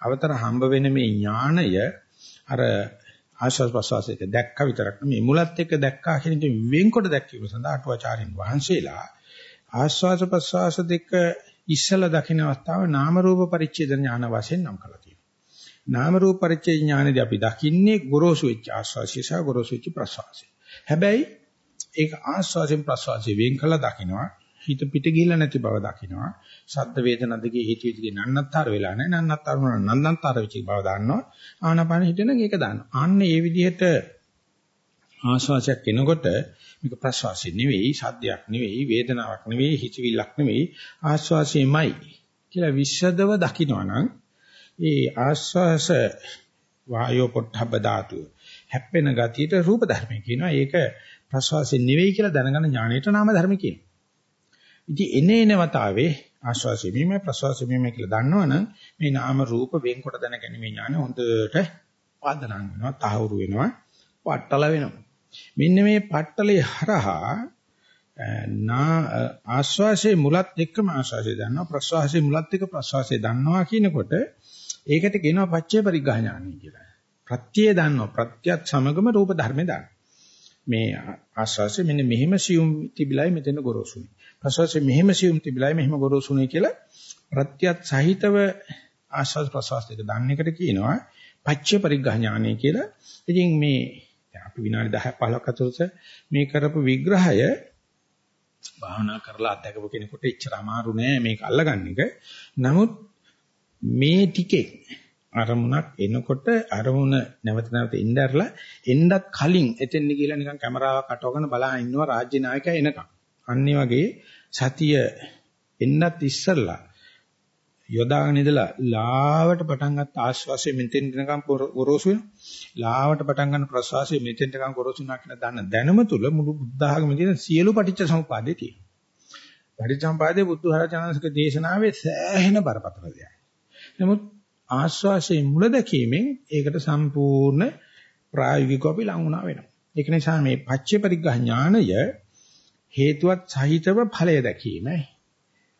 A: අවතර හම්බ වෙන මේ ඥාණය අර ආශ්වාස ප්‍රශ්වාසයක දැක්ක විතරක් නෙමෙයි මුලත් එක්ක දැක්කා කියන එක වෙන්කොට දැක්වීම සඳහා අටුවාචාරින් වහන්සේලා ආශ්වාස ප්‍රශ්වාස දෙක ඉස්සල දකින්න අවස්ථාව නාම රූප පරිච්ඡේද ඥාන වශයෙන් නම් කරලා තියෙනවා. නාම රූප පරිච්ඡේද ඥානදී අපි දකින්නේ ගොරෝසු වෙච්ච ආශ්වාසය සහ ගොරෝසු වෙච්ච ප්‍රශ්වාසය. හැබැයි ඒක ආශ්වාසයෙන් ප්‍රශ්වාසයෙන් වෙන් කළා දකින්නවා හිත පිට ගිහිල්ලා නැති බව දකින්නවා. ශබ්ද වේදනා දෙකේ හිත විදිහේ නන්නත්තර වෙලා නැහැ. නන්නත්තර වුණා නන්නත්තර වෙච්ච බව දන්නවා. ආනාපාන හිතෙන එක දන්නවා. අන්න ඒ විදිහට ආශ්වාසයක් එනකොට මේක ප්‍රශ්වාසය නෙවෙයි, සද්දයක් නෙවෙයි, වේදනාවක් නෙවෙයි, හිතවිල්ලක් නෙවෙයි, ආශ්වාසයමයි කියලා විශ්දව දකිනවනම් ඒ ආස්වාස වායෝ පොට්ටබ්බ ධාතුව හැප්පෙන ගතියට රූප ධර්මය කියනවා. ඒක ප්‍රස්වාසයෙන් නෙවෙයි කියලා දැනගන්න ඥාණයට නාම ධර්ම කියනවා. ඉතින් එනේ එනවතාවේ ආස්වාසය මෙමය ප්‍රස්වාසය මෙමය කියලා දන්නවනම් මේ නාම රූප වෙන්කොට දැනගැනීමේ ඥාණය හොඳට පාදනම් වෙනවා, තහවුරු වෙනවා, පට්ටල වෙනවා. මෙන්න මේ පට්ටලේ හරහා නා ආස්වාසේ මුලත් එක්කම ආස්වාසේ දන්නවා ප්‍රස්වාසේ මුලත් එක්ක ප්‍රස්වාසේ දන්නවා කියනකොට ඒකට කියනවා පච්චේ පරිග්‍රහ ඥානයි කියලා. ප්‍රත්‍යය දන්නවා ප්‍රත්‍යත් සමගම රූප ධර්මේ දන්නවා. මේ ආශ්වාසය මෙන්න මෙහෙම සියුම් තිබිලයි මෙතන ගොරෝසුයි. ප්‍රශ්වාසය මෙහෙම සියුම් තිබිලයි මෙහෙම ගොරෝසුයි කියලා ප්‍රත්‍යත් සහිතව ආශ්වාස ප්‍රශ්වාස දෙක දන්න එකට කියනවා පච්චේ පරිග්‍රහ ඥානයි කියලා. ඉතින් මේ අපි විනාඩි 10 15ක් අතරත මේ කරපු විග්‍රහය භාවනා කරලා අත්දකපු කෙනෙකුට එච්චර අමාරු නෑ මේක අල්ලගන්න එක. නමුත් මේ ටිකේ අරමුණක් එනකොට අරමුණ නැවත නැවත ඉnderලා එන්නත් කලින් එතෙන් ගිහලා නිකන් කැමරාවක් අටවගෙන බලා ඉන්නවා රාජ්‍ය නායකයා එනකම්. අනිත් වගේ සතිය එන්නත් ඉස්සරලා යොදාගෙන ඉඳලා ලාවට පටන් ගත්ත ආශ්වාසය මෙතෙන් දෙනකම් ගොරෝසු වෙනවා. ලාවට පටන් ගන්න ප්‍රශ්වාසය මෙතෙන් දෙනකම් ගොරෝසු වෙනවා කියන දන්න දැනුම තුල මුළු බුද්ධ ආගමේ තියෙන සියලු පටිච්ච සමුප්පාදේ තියෙනවා. පටිච්ච සමුප්පාදේ බුද්ධ ධර්මචානසික දේශනාවේ සෑහෙන බරපතල දෙයක්. නමුත් ආශ්වාසයේ මුල දැකීමෙන් ඒකට සම්පූර්ණ ප්‍රායෝගිකව අපි ලං වුණා වෙනවා. ඒක නිසා මේ පච්චේ පරිග්‍රහ ඥානය හේතුවත් සහිතව ඵලය දැකීම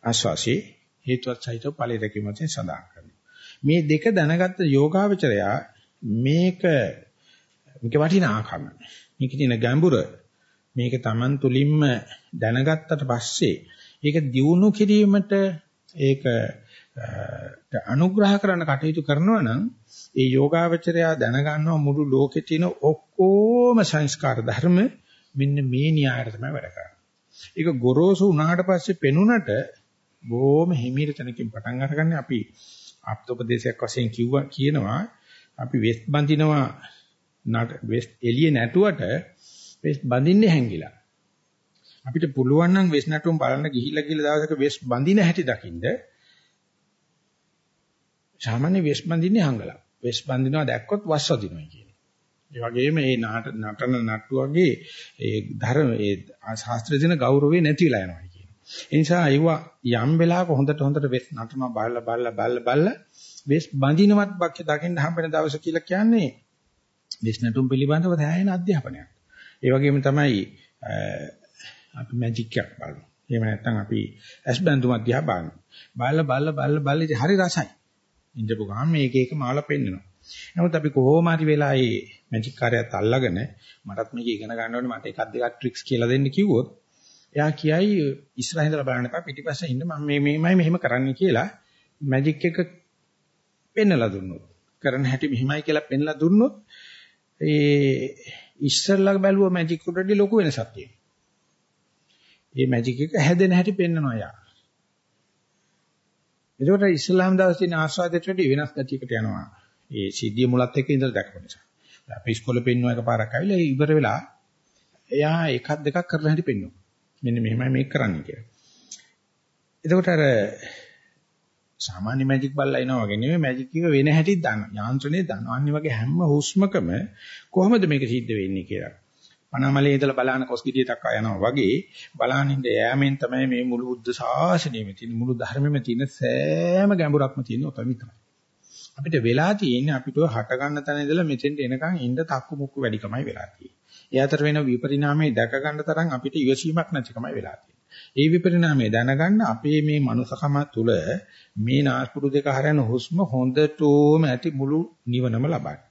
A: ආශ්වාසයේ හේතුවත් සහිතව ඵලය දැකීම වශයෙන් සඳහන් කරනවා. මේ දෙක දැනගත්ත යෝගාවචරයා මේක මේක වටිනාකම මේක තියෙන ගැඹුර මේක Taman තුලින්ම දැනගත්තට පස්සේ ඒක දියුණු කිරීමට ඒක අනුග්‍රහ කරන්න කටයුතු කරනවා නම් ඒ යෝගාවචරයා දැනගන්නවා මුළු ලෝකේ තියෙන ඔක්කොම සංස්කාර ධර්ම මෙන්න මේ න්‍යායයට තමයි වැඩ කරන්නේ. ඒක ගොරෝසු වුණාට පස්සේ පෙනුනට බොහොම හිමීර තැනකින් පටන් අරගන්නේ අපි ආප්තෝපදේශයක් වශයෙන් කිව්වා කියනවා අපි වෙස් බඳිනවා නට වෙස් එළිය නැටුවට වෙස් බඳින්නේ හැංගිලා. අපිට පුළුවන් නම් වෙස් නැටුම් බලන්න ගිහිල්ලා කියලා දවසක වෙස් බඳින හැටි දකින්න සාමාන්‍ය වෙස් බඳින්නේ හංගලා. වෙස් බඳිනවා දැක්කොත් වස් වදිනවා කියන්නේ. ඒ වගේම මේ නටන නට්ටු වගේ ඒ ධර්ම ඒ ශාස්ත්‍රයේ දෙන ගෞරවේ නැතිලා යනවා කියන්නේ. ඒ නිසා අයව යම් වෙලාවක හොඳට හොඳට වෙස් නටනවා බලලා බලලා බලලා බලලා වෙස් බඳිනවත් බක්ක දකින්න හම්බෙන දවස කියලා කියන්නේ වෙස් නටුම් පිළිබඳව දැනෙන අධ්‍යාපනයක්. ඒ වගේම තමයි අපි මැජික් එකක් බලනවා. එහෙම නැත්නම් අපි ඇස් බඳුමක් දිහා බලනවා. බලලා බලලා බලලා බලලා හරි රසයි. ඉඳපු ගමන් මේක එක මාලා පෙන්නනවා. නමුත් අපි කොහොම හරි වෙලා මේ මැජික් කාර්යයත් අල්ලගෙන මටත් මේක ඉගෙන ගන්න ඕනේ මට එකක් දෙකක් ට්‍රික්ස් කියලා දෙන්න කිව්වොත් එයා කියයි ඉස්සරහින් ඉඳලා බලන්න එපා පිටිපස්සේ ඉන්න මම මේ මේමයි මෙහෙම කරන්න කියලා මැජික් එක පෙන්නලා දුන්නොත් කරන හැටි මෙහෙමයි කියලා පෙන්නලා දුන්නොත් ඒ ඉස්සරලා බැලුව මැජික් උඩදී ලොකු වෙනසක් තියෙනවා. මේ මැජික් එක හැදෙන හැටි පෙන්නනවා යා. එතකොට ඉස්ලාම් දවසේ තියෙන ආස්වාදයට වඩා වෙනස් ගතියකට යනවා. ඒ සිද්ධිය මුලත් එක්ක ඉඳලා දැක්ක නිසා. අපි ඉස්කෝලේ පෙන්නුවා එකපාරක් ආවිලා ඉවර වෙලා එයා එකක් දෙකක් කරලා හිටි පෙන්නුවා. මෙන්න මෙහෙමයි මේක කරන්න කියලා. එතකොට අර සාමාන්‍ය මැජික් බල්ලා එනවා වගේ නෙමෙයි මැජික් එක වෙන හැටි දන්න. යාන්ත්‍රණේ දන්න. අනිත් වගේ හැම හුස්මකම කොහොමද මේක සිද්ධ වෙන්නේ කියලා. පනමලේ ඉඳලා බලන කොස්ගිටිය දක්වා යනවා වගේ බලනින්ද යෑමෙන් තමයි මේ මුළු බුද්ධ ශාසනයෙම තියෙන මුළු ධර්මෙම තියෙන සෑම ගැඹුරක්ම තියෙන උතන විතරයි. අපිට වෙලා තියෙන්නේ අපිට හට ගන්න තැන ඉඳලා මෙතෙන්ට එනකන් ඉන්න තක්කු මුක්කු වැඩිකමයි වෙලා තියෙන්නේ. ඒ අතර වෙන විපරිණාමයේ දැක ගන්න තරම් අපිට ඉවසීමක් නැතිකමයි වෙලා තියෙන්නේ. ඒ විපරිණාමයේ දැනගන්න අපේ මේ මනුසකම තුල මේ නාස්පුඩු දෙක හරයන හුස්ම හොඳටම ඇති මුළු නිවනම ලබන්නේ.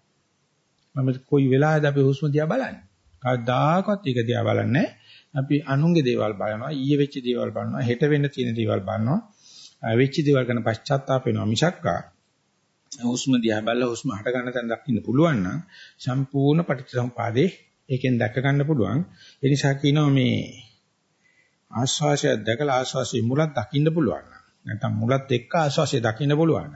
A: මම කොයි වෙලාවද අපි හුස්ම දිහා බලන්නේ? කවදාකවත් ඒක දිහා බලන්නේ අපි අනුන්ගේ දේවල් බලනවා, ඊයේ වෙච්ච දේවල් බලනවා, හෙට වෙන්න තියෙන දේවල් බලනවා. වෙච්ච දේවල් ගැන පශ්චාත්තාප වෙනවා මිසක්කා හුස්ම දිහා බලලා හුස්ම හට ගන්න තැන දකින්න පුළුවන් නම් සම්පූර්ණ පටිච්චසමුපාදේ ඒකෙන් දැක ගන්න පුළුවන්. ඒ නිසා කියනවා මේ ආස්වාසය දැකලා ආස්වාසයේ මුලක් දකින්න පුළුවන්. නැත්නම් මුලත් එක්ක ආස්වාසය දකින්න පුළුවන්.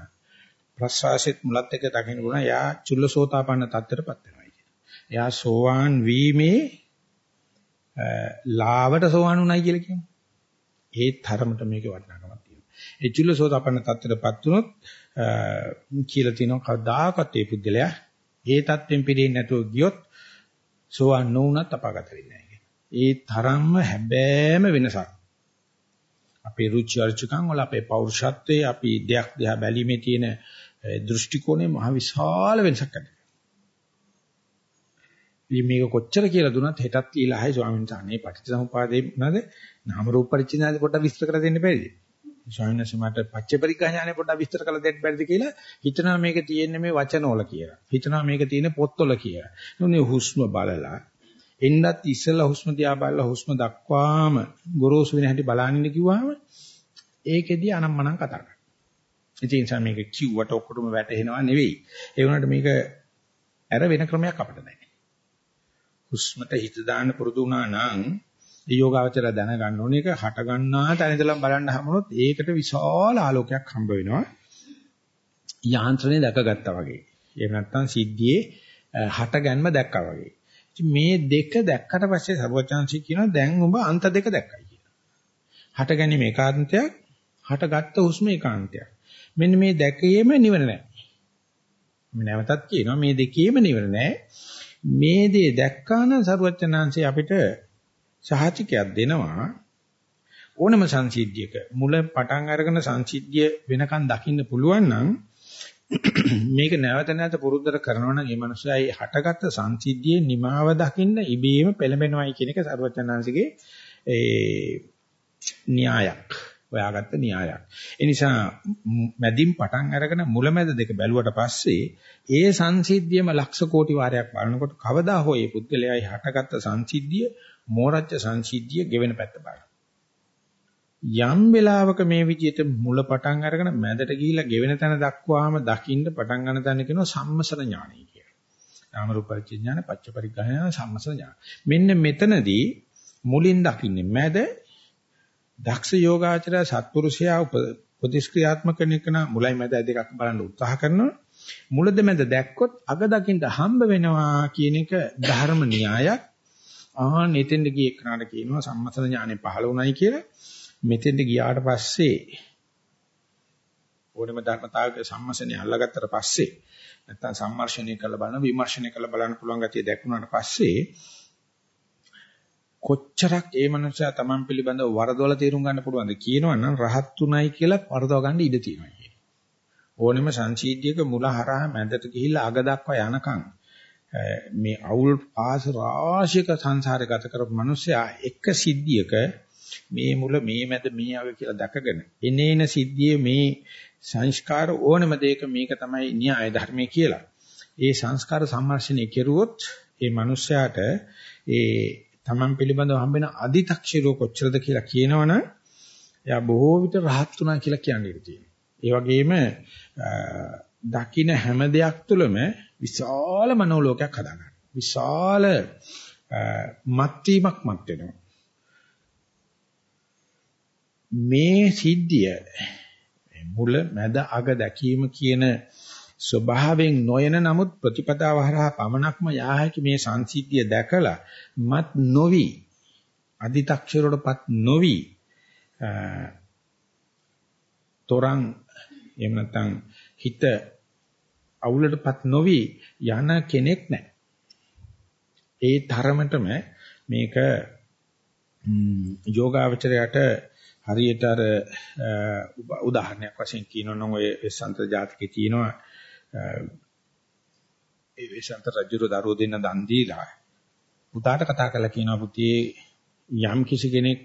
A: ප්‍රස්වාසෙත් මුලත් එක්ක දකින්න පුළුවන්. යා චුල්ලසෝතාපන්න තත්ත්වයටපත් වෙනවා කියන. එයා සෝවාන් වීමේ ලාවට සෝවාන් උනායි කියලා කියමු. ඒ තරමට මේකේ වටිනාකමක් තියෙනවා. ඒ චුල්ලසෝතාපන්න තත්ත්වයටපත් වුණොත් කියලා තිනවා කවදාකවත් ඒ පුද්ගලයා ඒ தත්වෙන් පිළිෙන්නේ නැතුව ගියොත් සෝවන් නොවුනත් අපාගත වෙන්නේ නැහැ ඒ තරම්ම හැබෑම වෙනසක්. අපේ රුචි අරුචිකම් වල අපේ පෞරුෂත්වයේ අපි දෙයක් දිහා බැලීමේ තියෙන දෘෂ්ටි කෝණය මහ විශාල වෙනසක් ඇති. ඉතින් මේක කොච්චර කියලා දුන්නත් හෙටත් කියලා ආයි ස්වාමීන් වහන්සේ අනේ පටිච්චසමුපාදේ නේද? නාම රූප පරිච්ඡේදය පොඩ්ඩක් විස්තර කර දෙන්න බැරිද? ස්වාමීන් වහන්සේ මට පච්චපරිකා ඥානෙ පොඩ්ඩක් විස්තර කරලා දෙන්න බැරිද කියලා හිතනවා මේක තියෙන්නේ මේ වචනවල කියලා. හිතනවා මේක තියෙන්නේ පොත්වල කියලා. නුනේ හුස්ම බලලා එන්නත් ඉස්සෙල්ලා හුස්ම දිහා බලලා හුස්ම දක්වාම ගොරෝසු වෙන හැටි බලන්න කිව්වම ඒකෙදී අනම්මනම් කතා කරනවා. ඉතින් නිසා මේක කිව්වට ඔක්කොටම වැටහෙනවා නෙවෙයි. ඒ වුණාට මේක ඇර වෙන ක්‍රමයක් අපිට නැහැ. හුස්මට හිත දාන්න පුරුදු වුණා නම් ඒ යෝගාවචර දැනගන්න ඕනේ ඒක හට ගන්නා තැන ඉඳලා බලන්න හමුනොත් ඒකට විශාල ආලෝකයක් හම්බ වෙනවා. යාන්ත්‍රණය දැකගත්තා වගේ. එහෙම නැත්නම් සිද්ධියේ හට ගැනීම දැක්කා වගේ. මේ දෙක දැක්කට පස්සේ සර්වචාන්සි කියනවා දැන් ඔබ අන්ත දෙක දැක්කයි කියලා. හට ගැනීම ඒකාන්තයක්, හටගත්තු හුස්ම ඒකාන්තයක්. මෙන්න මේ දැකීම නිවන නැහැ. මම නැවතත් කියනවා මේ දෙකේම නිවන නැහැ. මේ දේ දැක්කා නම් සර්වචනාංශي අපිට සහතිකයක් දෙනවා. ඕනම සංසිද්ධියක මුල පටන් අරගෙන සංසිද්ධිය වෙනකන් දකින්න පුළුවන් නම් මේක නැවත නැවත පුරුද්දට කරනවා නම් ඒ මනුස්සයයි හටගත්ත සංසිද්ධියේ නිමාව දකින්න ඉබේම පෙළඹෙනවයි කියන එක සර්වඥාන්සේගේ ඒ න්‍යායක්. හොයාගත්ත න්‍යායක්. ඒ නිසා මැදින් පටන් අරගෙන මුලමැද දෙක බැලුවට පස්සේ ඒ සංසිද්ධියම ලක්ෂ කෝටි වාරයක් බලනකොට කවදා හෝ මේ පුද්ගලයායි හටගත්ත සංසිද්ධිය මෝරච්ච සංසිද්ධිය ගෙවෙන පැත්ත බලන්න. යම් වෙලාවක මේ විදිහට මුල පටන් අරගෙන මැදට ගිහිලා ගෙවෙන තැන දක්වාම දකින්න පටන් ගන්න තැන කියනවා සම්මසන ඥානයි කියලා. නාම රූප පරිච්ඡේඥාන පච්ච පරිග්‍රහණ සම්මසන ඥාන. මෙන්න මෙතනදී මුලින් දකින්නේ මැද දක්ෂ යෝගාචරය සත්පුරුෂයා උපදිස්ක්‍රියාත්මක නිකන මුලයි මැද දෙකක් බලන්න උත්සාහ කරනවා. මුලද මැද දැක්කොත් අග දකින්න හම්බ වෙනවා කියන එක ධර්ම න්‍යායක්. ආහන් එතෙන්ද ගියේ කනට කියනවා සම්මතන ඥානෙ පහළ වුණයි කියලා. මෙතෙන්ද ගියාට පස්සේ ඕනම ධර්මතාවයක සම්මසනේ අල්ලගත්තට පස්සේ නැත්තම් සම්මර්ෂණය කරලා බලන විමර්ශනය කරලා බලන්න පුළුවන් ගතිය දැක්ුණාට පස්සේ කොච්චරක් ඒ මනුස්සයා Taman පිළිබඳව වරදොල තේරුම් ගන්න පුළුවන්ද කියනවනම් රහත් උනායි කියලා වරදව ගන්න ඉඩ තියෙනවා කියන්නේ. ඕනෙම සංසීද්ධියක මුල හරහා මැදට ගිහිල්ලා අග දක්වා යනකම් මේ අවුල් පාස රාශියක සංසාරේ ගත කරපු මිනිස්සයා එක සිද්ධියක මේ මුල මේ මැද මේ අග කියලා දැකගෙන එනේන සිද්ධියේ මේ සංස්කාර ඕනම දෙයක මේක තමයි න්‍යාය ධර්මයේ කියලා. ඒ සංස්කාර සම්මර්ෂණය කෙරුවොත් ඒ මිනිස්යාට ඒ Taman පිළිබඳව හම්බෙන අදි탁ෂිරෝ කොච්චරද කියලා කියනවනම් එයා බොහෝ විට රහත් වුණා කියලා කියන්නේ තියෙනවා. ඒ වගේම දකින්න හැම දෙයක් තුළම විශාල මනෝලෝකයක් හදාගන්න. විශාල මත්වීමක් මත් වෙනවා. මේ සිද්ධිය මුල මැද අග දැකීම කියන ස්වභාවයෙන් නොයන නමුත් ප්‍රතිපදාව හරහා පමණක්ම යා හැකි මේ සංසිද්ධිය දැකලා මත් නොවි අදි탁ෂරවලපත් නොවි තොරන් එහෙම නැත්නම් හිත අවුලටපත් නොවි යන කෙනෙක් නැහැ. ඒ තරමටම මේක යෝගාවචරයට හරියට අර උදාහරණයක් වශයෙන් කියනවා නම් ඔය සන්ත ජාතකයේ තියෙනවා ඒ වේශන්ත රජුර දරුවෝ දෙන්න දන් දීලා පුතාට කතා කරලා කියනවා පුතේ යම් කිසි කෙනෙක්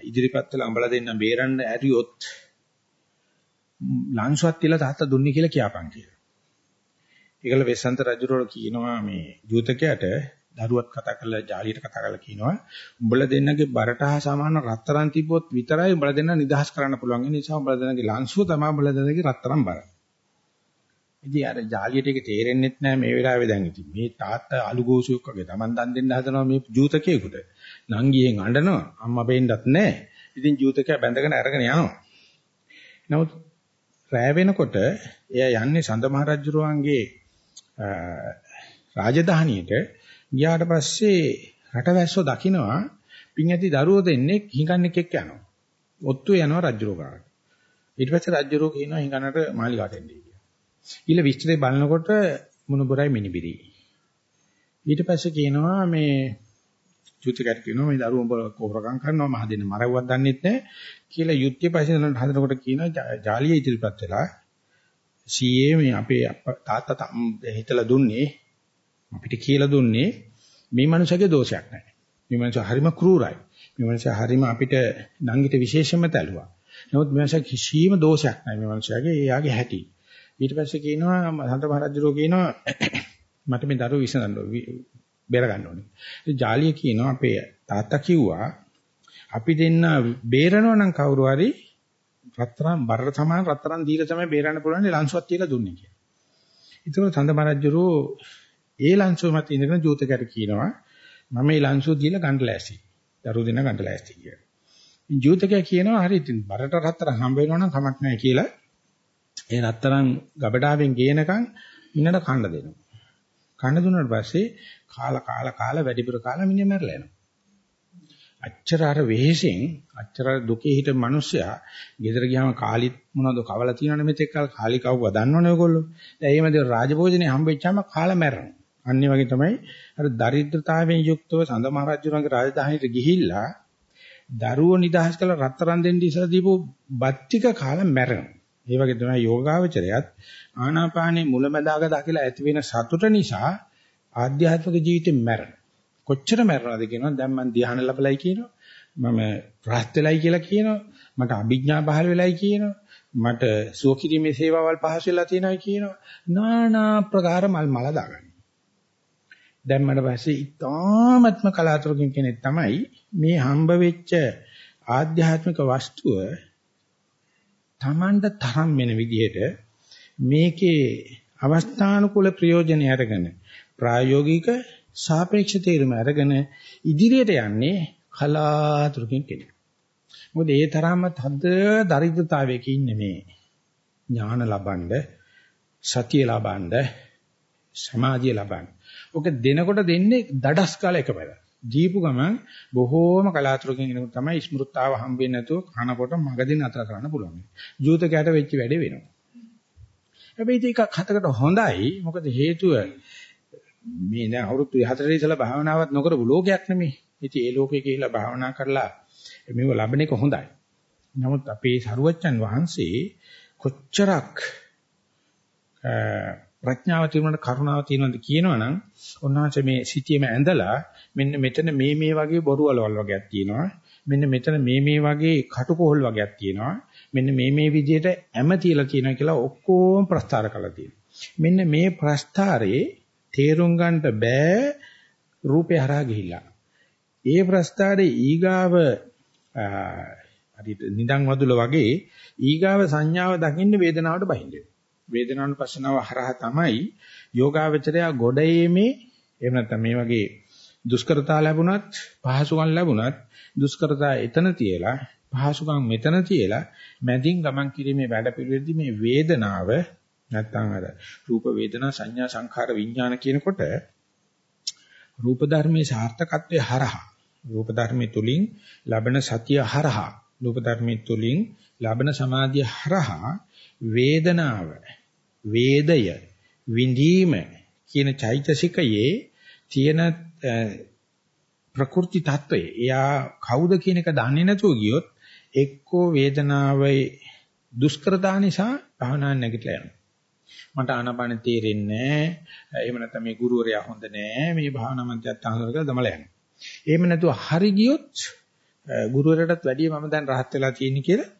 A: ඉදිරිපත් වෙලා අඹලා දෙන්න බේරන්න ඇරියොත් ලංසුවක් තියලා තාත්තා දුන්නේ කියලා කියපන් කියලා. ඒකල වෙසන්ත රජුරෝ කියනවා මේ ජූතකයට දරුවත් කතා කරලා ජාලියට කතා කරලා කියනවා උඹලා දෙන්නගේ බරට හා සමාන රත්තරන් තිබ්බොත් විතරයි උඹලා දෙන්න නිදහස් කරන්න පුළුවන්. ඒ නිසා උඹලා දෙන්නගේ ලංසුව තමයි උඹලා දෙන්නගේ රත්තරන් බර. ඉතින් අර ජාලියට ඒක තේරෙන්නෙත් නැහැ මේ වෙලාවේ දැන් ඉතින් මේ තාත්තා අලුගෝසුවක් වගේ Taman දන් දෙන්න හදනවා මේ ජූතකයෙකුට. නංගියෙන් අඬනවා අම්මා බෙන්නත් නැහැ. ඉතින් ජූතකයා බැඳගෙන අරගෙන යනවා. නමුත් රෑ වෙනකොට එයා යන්නේ සඳ මහ රජුරුවන්ගේ රාජධානියට ගියාට පස්සේ රටවැස්සෝ දකින්නවා පින් ඇති දරුවෝ දෙන්නේ හිඟන්නෙක් එක්ක යනවා. ඔත්තු යනවා රජුරෝ ගාවට. ඊට පස්සේ රජුරෝ කියනවා හිඟන්නට මාලිගාට එන්නේ කියලා. ඊළ විස්තරේ බලනකොට මුණුබරයි මිනිබිරි. ඊට පස්සේ කියනවා මේ යුද්ධකට කියනවා මේ දරුවෝ උඹ කොහොරකම් කරනවා මහ දෙන්න මරවුවක් දන්නෙත් නැහැ කියලා යුද්ධය පස්සේ හදනකොට කියනවා ජාලිය ඉදිරිපත් වෙලා සීයේ මේ අපේ තාත්තා හිතලා දුන්නේ අපිට කියලා දුන්නේ මේ මනුස්සගේ දෝෂයක් නැහැ. මේ මනුස්සයා හරිම ක්‍රූරයි. මේ මනුස්සයා හරිම අපිට නංගිට විශේෂයෙන්ම තැළුවා. නමුත් මේ මනුස්සයා කිසිම දෝෂයක් නැහැ මේ මනුස්සයාගේ එයාගේ හැටි. ඊට පස්සේ කියනවා සන්ත මහරජුරෝ කියනවා මට මේ දරුවෝ විසඳන්න බේර ගන්න ඕනේ. ඒ ජාලිය කියනවා අපේ තාත්තා කිව්වා අපි දෙන්න බේරනවා නම් කවුරු හරි රත්තරන් බර සමාන රත්තරන් දීලා තමයි බේරන්න පුළුවන් ලංසුවක් තියලා දුන්නේ කියලා. ඒතකොට සඳ මහරජුරෝ ඒ ලංසුව මත ඉඳගෙන ජෝතකයට කියනවා මම මේ ලංසුව දීලා ගන්න ලෑස්ති. දරුවෝ දෙන්න ගන්න ලෑස්ති කියලා. ජෝතකයා කියනවා හරි ඉතින් බරට රත්තරන් හම්බ වෙනවා නම් කමක් නැහැ කියලා. ඒ රත්තරන් ගබඩාවෙන් ගේනකන් මිනට කන්න දෙනවා. කන්න දුන්නාට පස්සේ කාලා කාලා කාලා වැඩිපුර කාලා මිනිහ මැරලා යනවා. අච්චර අර වෙහෙසෙන් අච්චර දුකේ හිට මිනිස්සයා ගෙදර ගියාම කාලිත් මොනවද කවලා තියෙනවනේ මෙතෙක් කල් කාලි කවුවා දන්නවනේ ඔයගොල්ලෝ. දැන් එහෙම දේ රාජභෝජනේ හම්බෙච්චාම කාලා මැරෙනවා. අනිත් වගේ තමයි අර දරිද්‍රතාවයෙන් යුක්තව සඳ මහ රජුණන්ගේ රාජධානියට ගිහිල්ලා දරුවෝ නිදහස් කළ රත්තරන් දෙන්න ඉස්සලා දීපු බත්තික කාලා මැරෙනවා. ඒ වගේ තමයි යෝගාවචරයත් ආනාපානයේ මුලැමැදාග දකිලා ඇති වෙන සතුට නිසා ආධ්‍යාත්මික ජීවිතේ මැරෙන. කොච්චර මැරෙනවද කියනවා දැන් මම ධ්‍යාන ලැබලයි කියනවා. මම රහත් වෙලයි කියලා කියනවා. මට අභිඥා පහළ වෙලයි කියනවා. මට සුවකිරීමේ සේවාවල් පහසු වෙලා තියෙනවා කියනවා. নানা ප්‍රකාර මල් මල දාගන්න. දැන් මට පස්සේ ඉතාමත්ම කලාතුරකින් කෙනෙක් තමයි මේ හම්බ වෙච්ච ආධ්‍යාත්මික වස්තුව Tamanda තරම් වෙන විදිහට මේකේ අවස්ථානුකූල ප්‍රයෝජනය අරගෙන ප්‍රායෝගික සාපේක්ෂ තීරම අරගෙන ඉදිරියට යන්නේ කලාතුරකින් කෙනෙක්. මොකද ඒ තරම්ම තද දරිද්‍රතාවයක ඉන්නේ මේ ඥාන ලබනද සතිය ලබනද සමාධිය ලබන. ඔක දෙනකොට දෙන්නේ දඩස් කාල එකපැද. දීපු ගමන් බොහෝම කලාතුරකින් එනකොට තමයි ස්මෘතාව හම්බ වෙන්නේ නැතුව කනකොට මගදින් අතර කරන්න පුළුවන්. ජූතකයට වෙච්ච වැඩේ වෙනවා. හැබැයි ඒක හතකට හොඳයි. මොකද හේතුව මේ දැන් අවුරුදු 4 ඉතලා භාවනාවක් නොකරපු ලෝකයක් නෙමෙයි. ඉතින් ඒ ලෝකේ කියලා භාවනා කරලා මේව ලබන එක හොඳයි. නමුත් අපේ සරුවච්චන් වහන්සේ කොච්චරක් ප්‍රඥාව තියෙනවද කරුණාව තියෙනවද කියනවනම් උන්වහන්සේ මේ සිටියේම ඇඳලා මෙන්න මෙතන මේ මේ වගේ බොරු වලවල් වගේක් තියෙනවා. මෙන්න මෙතන මේ මේ වගේ කටුකොහල් වගේක් තියෙනවා. මෙන්න මේ මේ විදිහට ඇම තියලා තියෙනවා කියලා ඔක්කොම ප්‍රස්තාර කරලා තියෙනවා. මෙන්න මේ ප්‍රස්තාරේ තේරුම් ගන්නට බෑ රූපේ හරහා ගිහිල්ලා. ඒ ප්‍රස්තාරේ ඊගාව හරියට නිදන් වදුල වගේ ඊගාව සංඥාව දකින්න වේදනාවට බහින්නේ. වේදනානුපස්සනාව හරහා තමයි යෝගාවචරය ගොඩේීමේ එහෙම නැත්නම් මේ වගේ දුෂ්කරතා ලැබුණත් පහසුකම් ලැබුණත් දුෂ්කරතා එතන තියලා පහසුකම් මෙතන තියලා මැදින් ගමන් කිරීමේ වැඩ පිළිවෙලදී මේ වේදනාව නැත්නම් අර රූප වේදනා සංඥා සංඛාර විඥාන කියනකොට රූප ධර්මයේ සාර්ථකත්වයේ හරහා රූප ධර්මයේ තුලින් ලබන සතිය හරහා රූප ධර්මයේ තුලින් ලබන සමාධිය හරහා වේදනාව වේදය විඳීම කියන චෛතසිකයේ තියෙන ප්‍රකෘති తত্ত্বය එයා කවුද කියන එක දන්නේ නැතුව ගියොත් එක්කෝ වේදනාවේ දුෂ්කරතා නිසා භාවනා නැගිටලා යනවා. මට ආනාපාන තේරෙන්නේ නැහැ. එහෙම නැත්නම් මේ ගුරුවරයා හොඳ නැහැ. මේ භාවනා මධ්‍යස්ථාන කරලා ගමලා යනවා. එහෙම නැතුව හරි ගියොත් ගුරුවරටත් වැඩිය මම දැන් rahat වෙලා තියෙන කියලා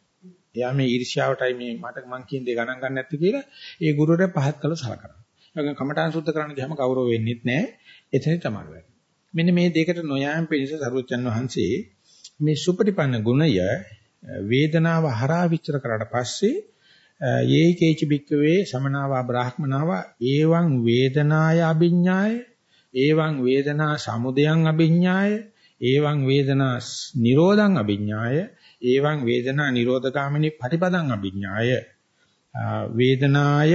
A: එයා මේ ඊර්ෂ්‍යාවටයි මේ මට මං කියන දේ ගණන් ගන්න නැති කියලා ඒ ගුරුවරයා පහත් කළා සලකනවා. ඒක කමඨාන් සුද්ධ කරන්න ගියාම ගෞරව වෙන්නෙත් නැහැ. එතන තමයි වෙන්නේ. මෙන්න මේ දෙකට නොයෑම පිණිස සරුවචන් වහන්සේ මේ සුපටිපන්න ගුණය වේදනාව හරහා විචාර කරලා පස්සේ යේ කේචි බික්කවේ සමනාවා බ්‍රාහ්මනාවා ඒවං වේදනාය අභිඤ්ඤාය ඒවං වේදනා සමුදයං අභිඤ්ඤාය ඒවං වේදනා නිරෝධං අභිඤ්ඤාය ඒවං වේදනා නිරෝධගාමිනී පටිපදං අභිඤ්ඤාය වේදනාය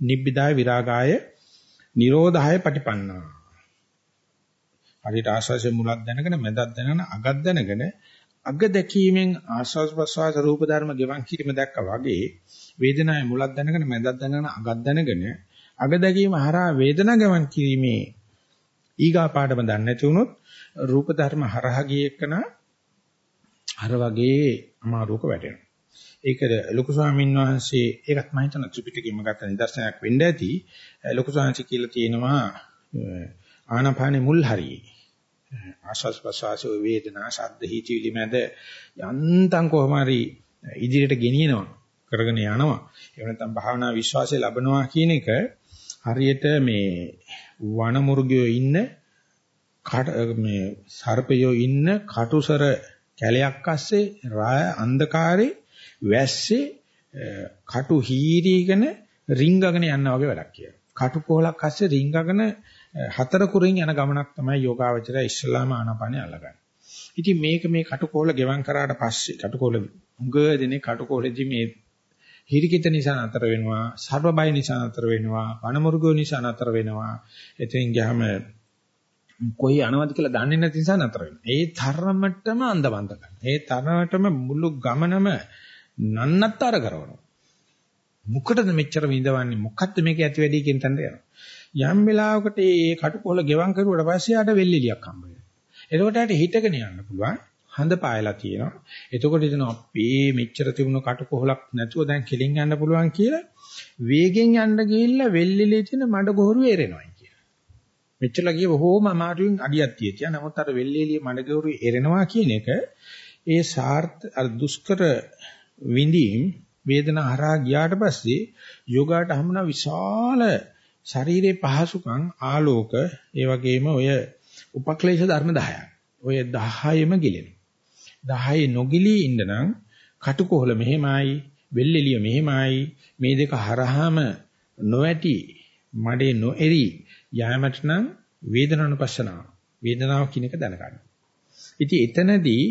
A: නිබ්බිදාය විරාගාය නිරෝධාය පටිපන්නා. හරියට ආස්වාසේ මුලක් දැනගෙන මැදක් දැනගෙන අගක් දැනගෙන අග දැකීමෙන් ආස්වාස් ප්‍රසවාස රූප ධර්ම ගෙවන් කිරීම දැක්කා වගේ වේදනාවේ මුලක් දැනගෙන මැදක් දැනගෙන අගක් දැනගෙන අග දැකීම හරහා වේදනා ගෙවන් කිරීමේ ඊගා පාඩම දන්නේ නැති වුණොත් රූප ධර්ම හරහා ගියේකන අර වගේ අමාරුවක වැටෙනවා. ඒකද ලොකු ස්වාමීන් වහන්සේ ඒකත් මම හිතන ත්‍රිපිටකෙම ගත්ත නිදර්ශනයක් වෙන්න ඇති. ලොකු ස්වාමීන් කියලා තියෙනවා ආනාපානේ මුල් හරියේ. ආශස් ප්‍රසවාසෝ වේදනා ශබ්ද හිතිවිලි මැද යන්තම් කොහොම හරි ඉදිරියට ගෙනියනවා කරගෙන යනවා. එහෙම නැත්නම් භාවනා විශ්වාසය ලැබනවා කියන එක හරියට මේ වනමුර්ගයෝ ඉන්න මේ සර්පයෝ ඉන්න කටුසර කැලයක් අස්සේ රාය අන්ධකාරේ වැස්සේ කටු හීරීගෙන රිංගගෙන යනවා වගේ වැඩක් කියලා. කටු පොලක් අස්සේ රිංගගෙන හතර කුරින් යන ගමනක් තමයි යෝගාවචරය ඉස්ලාම ආනාපානිය අල්ලගන්නේ. ඉතින් මේක මේ කටුකෝල ගෙවම් කරාට පස්සේ කටුකෝල උඟ දෙනේ කටුකෝලෙදි මේ හිරිකිත නිසා නතර වෙනවා, සර්ව බය නිසා නතර වෙනවා, වනමුර්ගෝ නිසා නතර වෙනවා. එතෙන් ගියාම කොයි යනවද කියලා දන්නේ නැති නිසා නතර වෙනවා. ඒ තරමටම අන්දවන්ත කරනවා. ඒ තරමටම මුළු ගමනම නන්නත්තර කරනවා. මොකටද මෙච්චර විඳවන්නේ? මොකද්ද මේක ඇති වැඩි කියන තැනට යනවා. යම් වෙලාවකට මේ කටුකොල ගෙවම් කරුවට පස්සේ ආට වෙල්ෙලියක් හම්බ වෙනවා. එතකොට ආට හිටගෙන යන්න පුළුවන්. හඳ පායලා තියෙනවා. එතකොට ඉතින් අපේ මෙච්චර තිබුණ කටුකොහලක් නැතුව දැන් කෙලින් යන්න පුළුවන් කියලා වේගෙන් යන්න ගිහිල්ලා වෙල්ෙලියේ තියෙන මඩ ගොහරු එරෙනවා කියලා. මෙච්චරලා ගිය බොහෝම අමාරුවෙන් අඩියක් තියෙතිය. නමුත් අර වෙල්ෙලියේ මඩ ගොහරු එරෙනවා කියන එක ඒ සාර්ථ අර දුෂ්කර විඳීම් වේදනා හරහා ගියාට පස්සේ යෝගාට හමුන විශාල ශරීරේ පහසුකම් ආලෝක ඒ වගේම ඔය උපක්ලේශ ධර්ම 10ක්. ඔය 10ෙම ගිලෙනවා. 10 නොගිලී ඉන්න නම් කටුකොහල මෙහෙමයි, වෙල්ෙලිය මෙහෙමයි, මේ දෙක හරහාම නොඇටි, මඩේ නොඑරි යෑමට නම් වේදනානුපස්සනාව. වේදනාව කියන එක දැනගන්න. ඉතින් එතනදී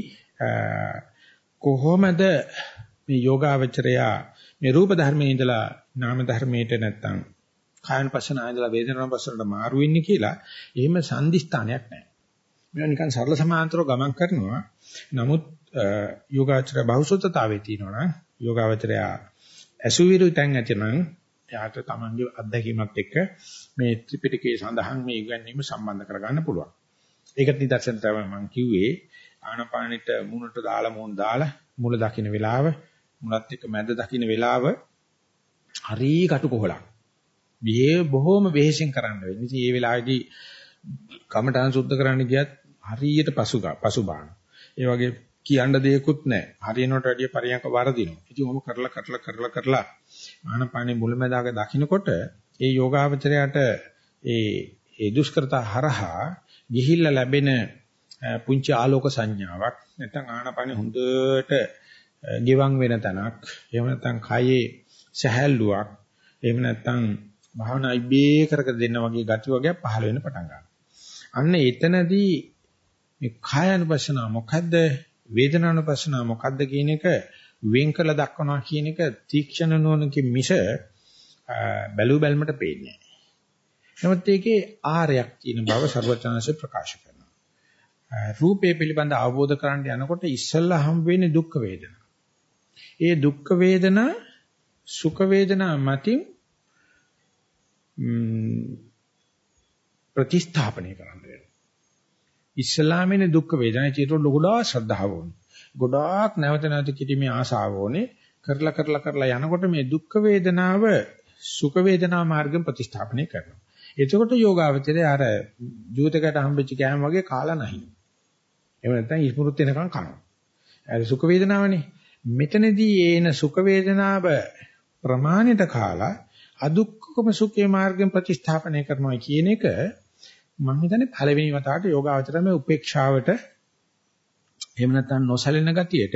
A: කොහොමද මේ යෝගාවචරයා මේ රූප ධර්මයේ ඉඳලා නාම ධර්මයට නැත්තම් කායනුපස්සන ආයතලා වේදනානුපස්සනට මාරු වෙන්නේ කියලා එහෙම සංදිස්ථානයක් නැහැ. මේවා නිකන් සරල සමාන්තරව ගමන් කරනවා. නමුත් යෝගාචර බහුසුතතාවේ තියෙනවා නම් යෝගාචරය අසුවිරු තැන් ඇතිනම් එයාට තමන්ගේ අත්දැකීමත් එක්ක මේ ත්‍රිපිටකයේ සඳහන් මේ ඉගැන්වීම සම්බන්ධ කරගන්න පුළුවන්. ඒකට නිදර්ශන තමයි මම කිව්වේ ආනපානෙට මුණට දාලා මුණ දාලා මුල දකින්න වෙලාව මුලත් එක්ක මැද දකින්න වෙලාව හරි කටුකොහලක්. බියේ බොහොම වෙහෙසින් කරන්න වෙන්නේ. ඉතින් මේ වෙලාවේදී කමඨාන් සුද්ධ කරන්න ගියත් හරියට පසුගා පසුබාන. ඒ වගේ කියන්න දෙයක්වත් නැහැ. හරියනට වැඩිය පරියන්ක වරදිනවා. ඉතින් ඔහොම කරලා කරලා කරලා කරලා ආනපානේ මුලැමැදාක දකින්නකොට ඒ යෝගාවචරයට ඒ ඒ දුෂ්කරතා හරහා ගිහිල්ලා ලැබෙන පුංචි ආලෝක සංඥාවක් නැත්නම් ආනපානේ හොඳට ගිවන් වෙන තැනක් එහෙම නැත්නම් කයේ සහැල්ලුවක් එහෙම නැත්නම් භාවනා ඉබේ කර කර දෙන්න වගේ ගති වර්ගයක් පහළ වෙන්න පටන් ගන්නවා. අන්න එතනදී මේ කායानुපස්සනාව මොකද්ද? වේදනානුපස්සනාව මොකද්ද කියන එක වෙන් කළ දක්වනවා කියන එක තීක්ෂණ නොනකින් මිස බැලු බැලමට පේන්නේ නැහැ. නමුත් ඒකේ ආරයක් තියෙන බව ਸਰවචනanse ප්‍රකාශ කරනවා. රූපේ පිළිබඳ අවබෝධ කරගන්න යනකොට ඉස්සල්ලා හම් වෙන්නේ දුක් වේදනා. ඒ දුක් වේදනා සුඛ වේදනා මතින් ප්‍රතිස්ථාපනය කරන්න වෙනවා. ඉස්ලාමයේ දුක් වේදනා චේතෝ ගොඩාක් ශ්‍රද්ධාව ඕනේ. ගොඩාක් නැවත නැවත කිරීමේ ආසාව ඕනේ. කරලා කරලා කරලා යනකොට මේ දුක් වේදනාව සුඛ වේදනා මාර්ගෙන් ප්‍රතිස්ථාපනය කරනවා. එතකොට යෝගාවචරය අර ජූතකට හම්බෙච්ච කෑම වගේ කාලා නැහැ. එහෙම නැත්නම් ඉස්මෘත් වෙනකන් කනවා. ඒ සුඛ වේදනාවනේ. මෙතනදී ඒන සුඛ වේදනාව ප්‍රමාණයට කාලා අදුක්කම සුඛේ මාර්ගෙන් ප්‍රතිස්ථාපනය කරනවා කියන එක මම හිතන්නේ පළවෙනි වතාවට යෝගාවචරම උපේක්ෂාවට එහෙම නැත්නම් නොසැලෙන ගතියට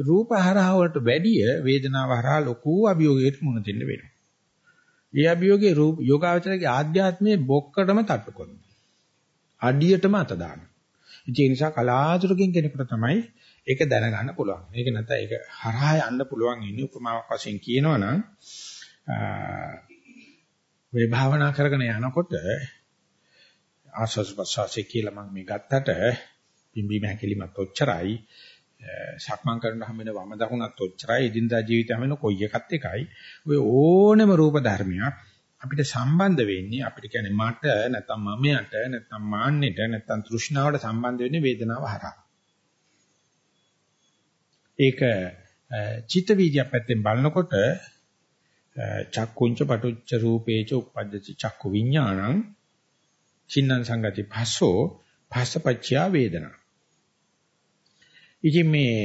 A: රූප හරහා වලට වැඩිය වේදනාව හරහා ලොකු අභියෝගයකට මුහුණ දෙන්න වෙනවා. ඒ අභියෝගේ රූප යෝගාවචරයේ ආධ්‍යාත්මයේ බොක්කටම තට්ටු කරනවා. අඩියටම අත දානවා. ඒ නිසා කලාතුරකින් කෙනෙකුට තමයි ඒක දැනගන්න පුළුවන්. මේක නැත්නම් ඒක හරහා යන්න පුළුවන් ඉන්නේ උපමාවක් වශයෙන් කියනවනම් මේ භාවනා කරගෙන යනකොට ආස්වාස් ප්‍රසවාසයේ කියලා මම මේ ගත්තට පිම්බීම හැකිලිමත් ඔච්චරයි. සක්මන් කරන හැම වෙන වම දකුණත් ඔච්චරයි. එදිනදා ජීවිතය හැම වෙන කොයි එකත් එකයි. ඔය ඕනෙම රූප ධර්මයක් අපිට සම්බන්ධ වෙන්නේ අපිට කියන්නේ මට නැත්නම් මමයට නැත්නම් මාන්නෙට නැත්නම් තෘෂ්ණාවට සම්බන්ධ වෙන්නේ වේදනාව හරහා. ඒක චිත්ත වීදියක් පැත්තෙන් බලනකොට චක්කුංච පටුච්ච රූපේච උප්පද්දති චක්කු විඥානං චින්නං සංගති භස්සෝ භස්සපච්චය වේදනා. ඉතින් මේ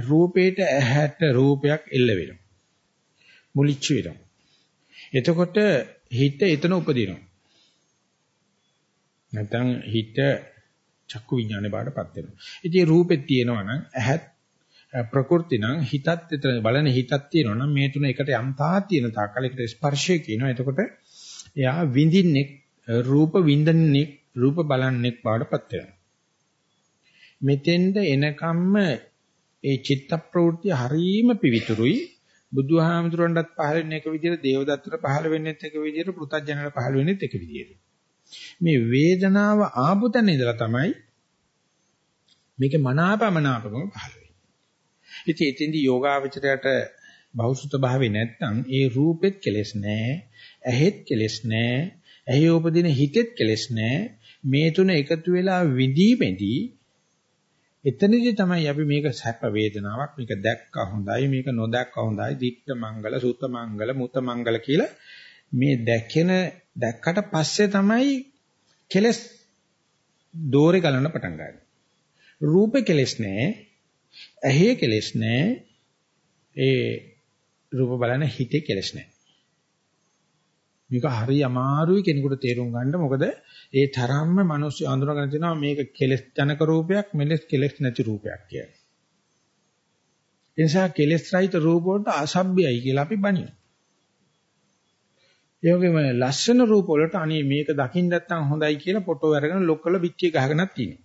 A: රූපේට ඇහැට රූපයක් එල්ල වෙනවා. මුලිච්ච වෙනවා. එතකොට හිත එතන උපදිනවා. නැත්නම් හිත චක්කු විඥානේ බාටපත් වෙනවා. ඉතින් රූපෙත් තියෙනවා නම් ඇහත් ප්‍රකෘති නම් හිතත් එතන බලන හිතක් තියෙනවා නම් මේ තුන එකට යම් තාක් තියෙන තාක්කල එකට ස්පර්ශය කියනවා. එතකොට එයා විඳින්නේ රූප විඳින්නේ රූප බලන්නේ බාටපත් වෙනවා. මෙතෙන්ද එනකම්ම ඒ චිත්ත ප්‍රවෘත්ති හරීම පිවිතුරුයි. බුදුහාමුදුරන්ටත් පහළ වෙන එක විදිහට දේවදත්තට පහළ වෙන්නෙත් එක විදිහට පෘථජනට පහළ වෙන්නෙත් එක විදිහට. මේ වේදනාව ආපු තැන ඉඳලා තමයි මේකේ මනාපමනාපකම පහළ වෙන්නේ. ඉතින් එතෙන්දී යෝගාවචරයට බෞසුත භාවේ නැත්නම් ඒ රූපෙත් කෙලෙස් නැහැ, ඇහෙත් කෙලෙස් නැහැ, ඇහි උපදින හිතෙත් කෙලෙස් නැහැ. මේ තුන එකතු වෙලා විඳීමේදී එතනදී තමයි අපි මේක සැප වේදනාවක් මේක දැක්ක හොඳයි මේක නොදැක්ක හොඳයි දිට්ඨ මංගල සුත මංගල මුත මංගල කියලා මේ දැකෙන දැක්කට පස්සේ තමයි කෙලස් දෝරේ ගලන්න පටන් ගන්නේ රූපේ කෙලස් නැහැ ඇහි කෙලෙස් නැහැ. ඒ රූප බලන හිතේ කෙලෙස් නැහැ. මේක හරි අමාරුයි කෙනෙකුට තේරුම් ගන්න. මොකද ඒ තරම්ම මිනිස්සු අඳුරගෙන තිනවා මේක කෙලෙස් ජනක රූපයක් මෙලෙස් කෙලෙස් නැති රූපයක් කියලා. ඒ නිසා කෙලෙස් රහිත රූප වලට අසභ්‍යයි කියලා අපි බනිනවා. ඒ වගේම ලස්සන රූප වලට අනේ මේක දකින්න නැත්නම් හොඳයි කියලා ෆොටෝ අරගෙන ලොක් කරලා පිටියේ ගහගෙනත් තියෙනවා.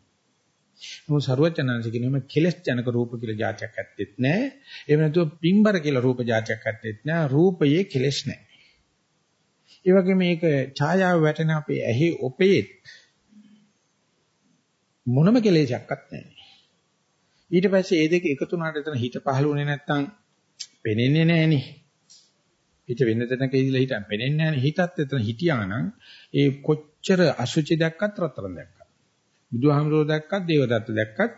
A: මොකද සරුවචනංශ කියනම කෙලස් ජනක රූප කියලා જાතියක් ඇත්තෙත් නැහැ. එහෙම නැතුව පිම්බර කියලා රූප જાතියක් ඇත්තෙත් නැහැ. රූපයේ කෙලස් නැහැ. ඒ වගේ මේක ඡායාව වැටෙන අපේ ඇහි ඔපේ මොනම කෙලෙසයක්වත් නැහැ. ඊට පස්සේ මේ දෙක එකතු වුණාට එතන හිත පහළ වුණේ නැත්තම් පෙනෙන්නේ නැහනේ. හිත වෙන තැනක ඉඳලා හිතන් පෙනෙන්නේ නැහනේ. හිතත් එතන හිටියානම් ඒ කොච්චර අසුචි දැක්කත් රත්තරන් දැක්කත් බුදුහාමුදුරුවෝ දැක්කත් දේවදත්ත දැක්කත්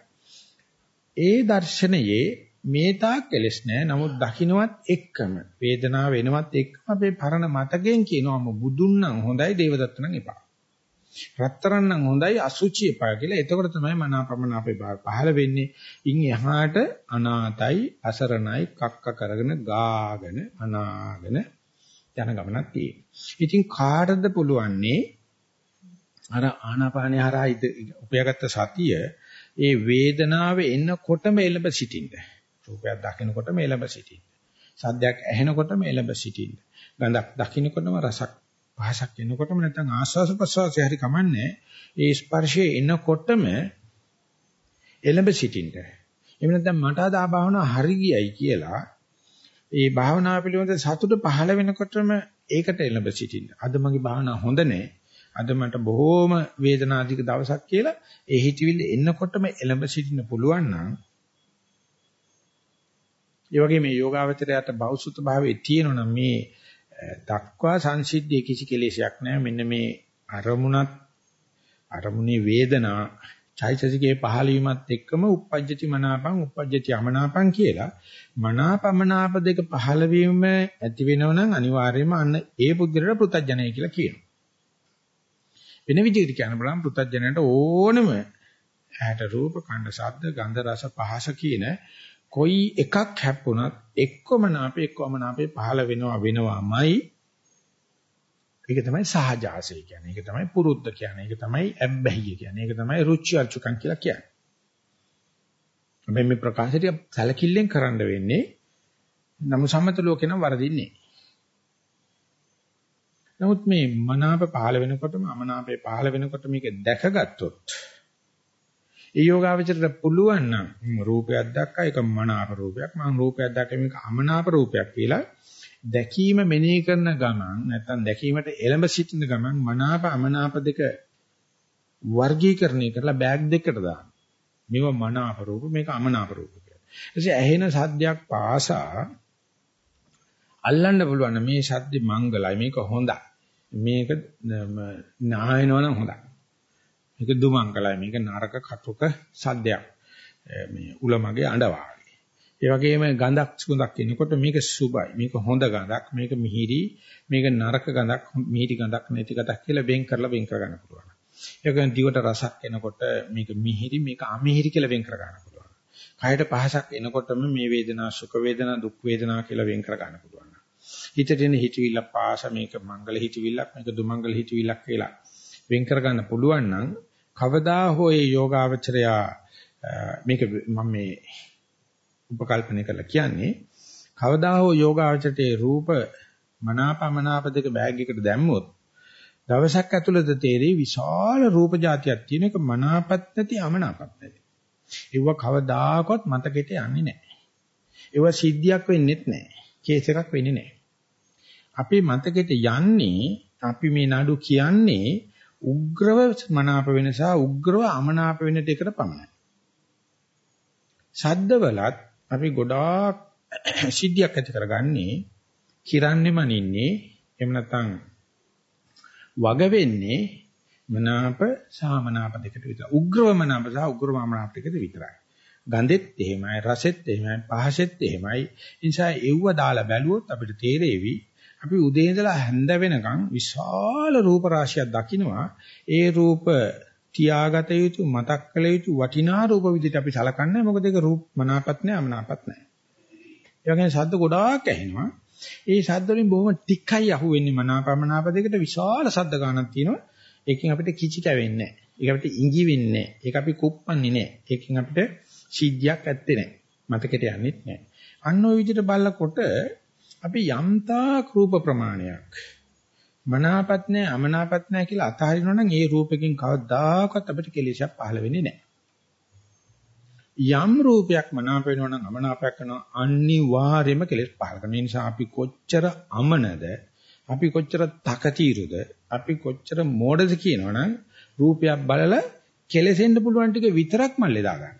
A: ඒ දර්ශනයේ මේ තාක් කෙලස් නැහැ. නමුත් දකින්නවත් එක්කම වේදනාව වෙනවත් එක්කම අපේ පරණ මතකයෙන් කියනවාම බුදුන් නම් හොඳයි දේවදත්ත නම් එපා. රත්තරන් නම් හොඳයි අසුචි එපා කියලා. එතකොට තමයි මනාපමන අපේ පහළ වෙන්නේ. ඉන් එහාට අනාතයි අසරණයි කක්ක කරගෙන ගාගෙන අනාගෙන යන ගමනක් තියෙනවා. ඉතින් කාටද පුළුවන්නේ අර ආනාපානය හරහා උපයාගත්ත සතිය ඒ වේදනාව එන්නකොටම එළඹ සිටින්න. රූපයක් දකිනකොටම එළඹ සිටින්න. සද්දයක් ඇහෙනකොටම එළඹ සිටින්න. ගඳක් දකිනකොටම රසක් පහසක් එනකොටම නැත්නම් ආස්වාස ප්‍රසවාසය හරි කමන්නේ. ඒ ස්පර්ශයේ එනකොටම එළඹ සිටින්න. එහෙම නැත්නම් මට අදා භාවනාව හරි ගියයි කියලා ඒ භාවනාව පිළිබඳ සතුට පහළ වෙනකොටම ඒකට එළඹ සිටින්න. අද මගේ භාවනාව හොඳ නැහැ. අද මට බොහෝම වේදනාධික දවසක් කියලා ඒ හිතවිල්ල එන්නකොටම එළඹ සිටින්න පුළුවන් නම් ඒ වගේ මේ යෝගාවචරයට බෞසුත භාවයේ තියෙනවා මේ දක්වා සංසිද්ධිය කිසි කෙලෙසයක් නැහැ මෙන්න මේ අරමුණත් අරමුණේ වේදනා චෛතසිකයේ පහළ වීමත් එක්කම uppajjati මනාපං uppajjati අමනාපං කියලා මනාපමනාප දෙක පහළ වීම ඇති වෙනවනම් අනිවාර්යයෙන්ම අන්න ඒ පුද්ගලයාට පෘතජ්ජනය කියලා කියනවා. වෙන විදිහකට කියන්න බලන්න පෘතජ්ජනයට ඕනම ඇහැට රූප, කණ්ඩ ශබ්ද, ගන්ධ රස පහස කියන කොයි එකක් හැප්පුණත් එක්කම නාපේ එක්කම නාපේ පහළ වෙනවා වෙනවාමයි ඒක තමයි සහජාසය කියන්නේ. ඒක තමයි පුරුද්ද කියන්නේ. ඒක තමයි ඇබ්බැහිය කියන්නේ. ඒක තමයි රුචි අරුචිකම් කියලා කියන්නේ. හැබැයි මේ ප්‍රකාශය සැලකිල්ලෙන් කරන්න වෙන්නේ නමු සම්මත ලෝකේ නම් වරදින්නේ. නමුත් මේ මනාප පහළ වෙනකොටම අමනාපේ පහළ වෙනකොට මේක දැකගත්තොත් ඒ යෝගාවචරයට පුළුවන් නම් රූපයක් දැක්කා ඒක මනාප රූපයක් මම රූපයක් දැක්ක මේක අමනාප රූපයක් කියලා දැකීම මෙනෙහි කරන ගමන් නැත්නම් දැකීමට එළඹ සිටින ගමන් මනාප අමනාප දෙක වර්ගීකරණය කරලා බෑග් දෙකකට දාන්න. මේව මනාප රූප මේක අමනාප රූප කියලා. ඊටසේ ඇහෙන සද්දයක් පාසා අල්ලන්න පුළුවන් මේ සද්ද මංගලයි මේක හොඳයි. මේක නායනවනම් හොඳයි. මේක දුමංගලයි මේක නරක කටුක සද්දයක්. මේ උලමගේ අඬවා. ඒ වගේම ගඳක් සුගඳක් එනකොට මේක සුබයි මේක හොඳ ගඳක් මේක මිහිරි මේක නරක ගඳක් මිහිරි ගඳක් නැති ගඳක් කියලා වෙන් කරලා වෙන් කර ගන්න පුළුවන්. ඒ වගේම දිවට රසක් එනකොට මේක මිහිරි මේක අමිහිරි කියලා වෙන් කර ගන්න පුළුවන්. කයට පහසක් එනකොටම මේ වේදනා සුඛ වේදනා දුක් වේදනා කියලා වෙන් කර ගන්න පුළුවන්. හිතට එන හිතවිල්ල පාස මේක මංගල හිතවිල්ලක් මේක දුමංගල හිතවිල්ලක් කියලා වෙන් කර ගන්න පුළුවන් නම් කවදා හෝ ඒ යෝගාවචරයා මේක මම මේ උපකල්පනය කරලා කියන්නේ කවදා හෝ යෝගාචරයේ රූප මනාපමනාප දෙක බෑග් එකට දැම්මොත් දවසක් ඇතුළත තේරෙයි විශාල රූප જાතියක් තියෙන එක මනාපත් නැති අමනාපත් නැති. ඒව කවදාකවත් මතකෙට යන්නේ නැහැ. ඒව සිද්ධියක් වෙන්නේත් නැහැ. කේස් එකක් වෙන්නේ නැහැ. අපේ මතකෙට යන්නේ අපි මේ නඩු කියන්නේ උග්‍රව මනාප වෙන සහ උග්‍රව අමනාප වෙන දෙකට පමණයි. ශබ්දවලත් අපි ගොඩාක් සිද්ධියක් ඇති කරගන්නේ කිරන්නේම නින්නේ එහෙම නැත්නම් වග වෙන්නේ මනාප සාමනාප දෙකට විතර. උග්‍රව මනාප සහ උග්‍රව මනාප දෙකට විතරයි. ගඳෙත් එහෙමයි රසෙත් එහෙමයි පහසෙත් එහෙමයි. ඒ නිසා එව්ව දාලා බැලුවොත් අපිට තේරෙවි අපි උදේ ඉඳලා හැන්ද වෙනකන් විශාල රූප රාශියක් දකිනවා. ඒ රූප තියාගත යුතු මතක් කළ යුතු වටිනා රූප විදිහට අපි සලකන්නේ මොකද ඒක රූප මනාපත් නෑ අමනාපත් නෑ. ඒ වගේම ශබ්ද ගොඩාක් ඇහෙනවා. ඒ ශබ්ද වලින් බොහොම ටිකයි අහුවෙන්නේ මනාපමනාප දෙකට විශාල ශබ්ද ගානක් තියෙනවා. ඒකෙන් අපිට කිචිට වෙන්නේ නෑ. ඒක අපිට ඉඟි වෙන්නේ නෑ. ඒක අපි කුප්පන්නේ නෑ. ඒකෙන් අපිට සිද්ධියක් ඇත්තේ නෑ. මතකෙට යන්නේත් නෑ. අන්න ওই විදිහට බලනකොට අපි යම්තා රූප ප්‍රමාණයක් මනාපත් නැහැ අමනාපත් නැහැ කියලා අතහරිනවා නම් ඒ රූපකින් කවදාකවත් අපිට කෙලෙසක් පහළ වෙන්නේ නැහැ. යම් රූපයක් මනාප වෙනවා නම් අමනාපයක් කරනවා අනිවාර්යයෙන්ම කෙලෙස් පහළ කරනවා. ඒ නිසා අපි කොච්චර අමනද අපි කොච්චර තකතිරුද අපි කොච්චර මෝඩද කියනවනම් රූපයක් බලලා කෙලෙසෙන්න පුළුවන් ටික විතරක් මල්ලේ දාගන්න.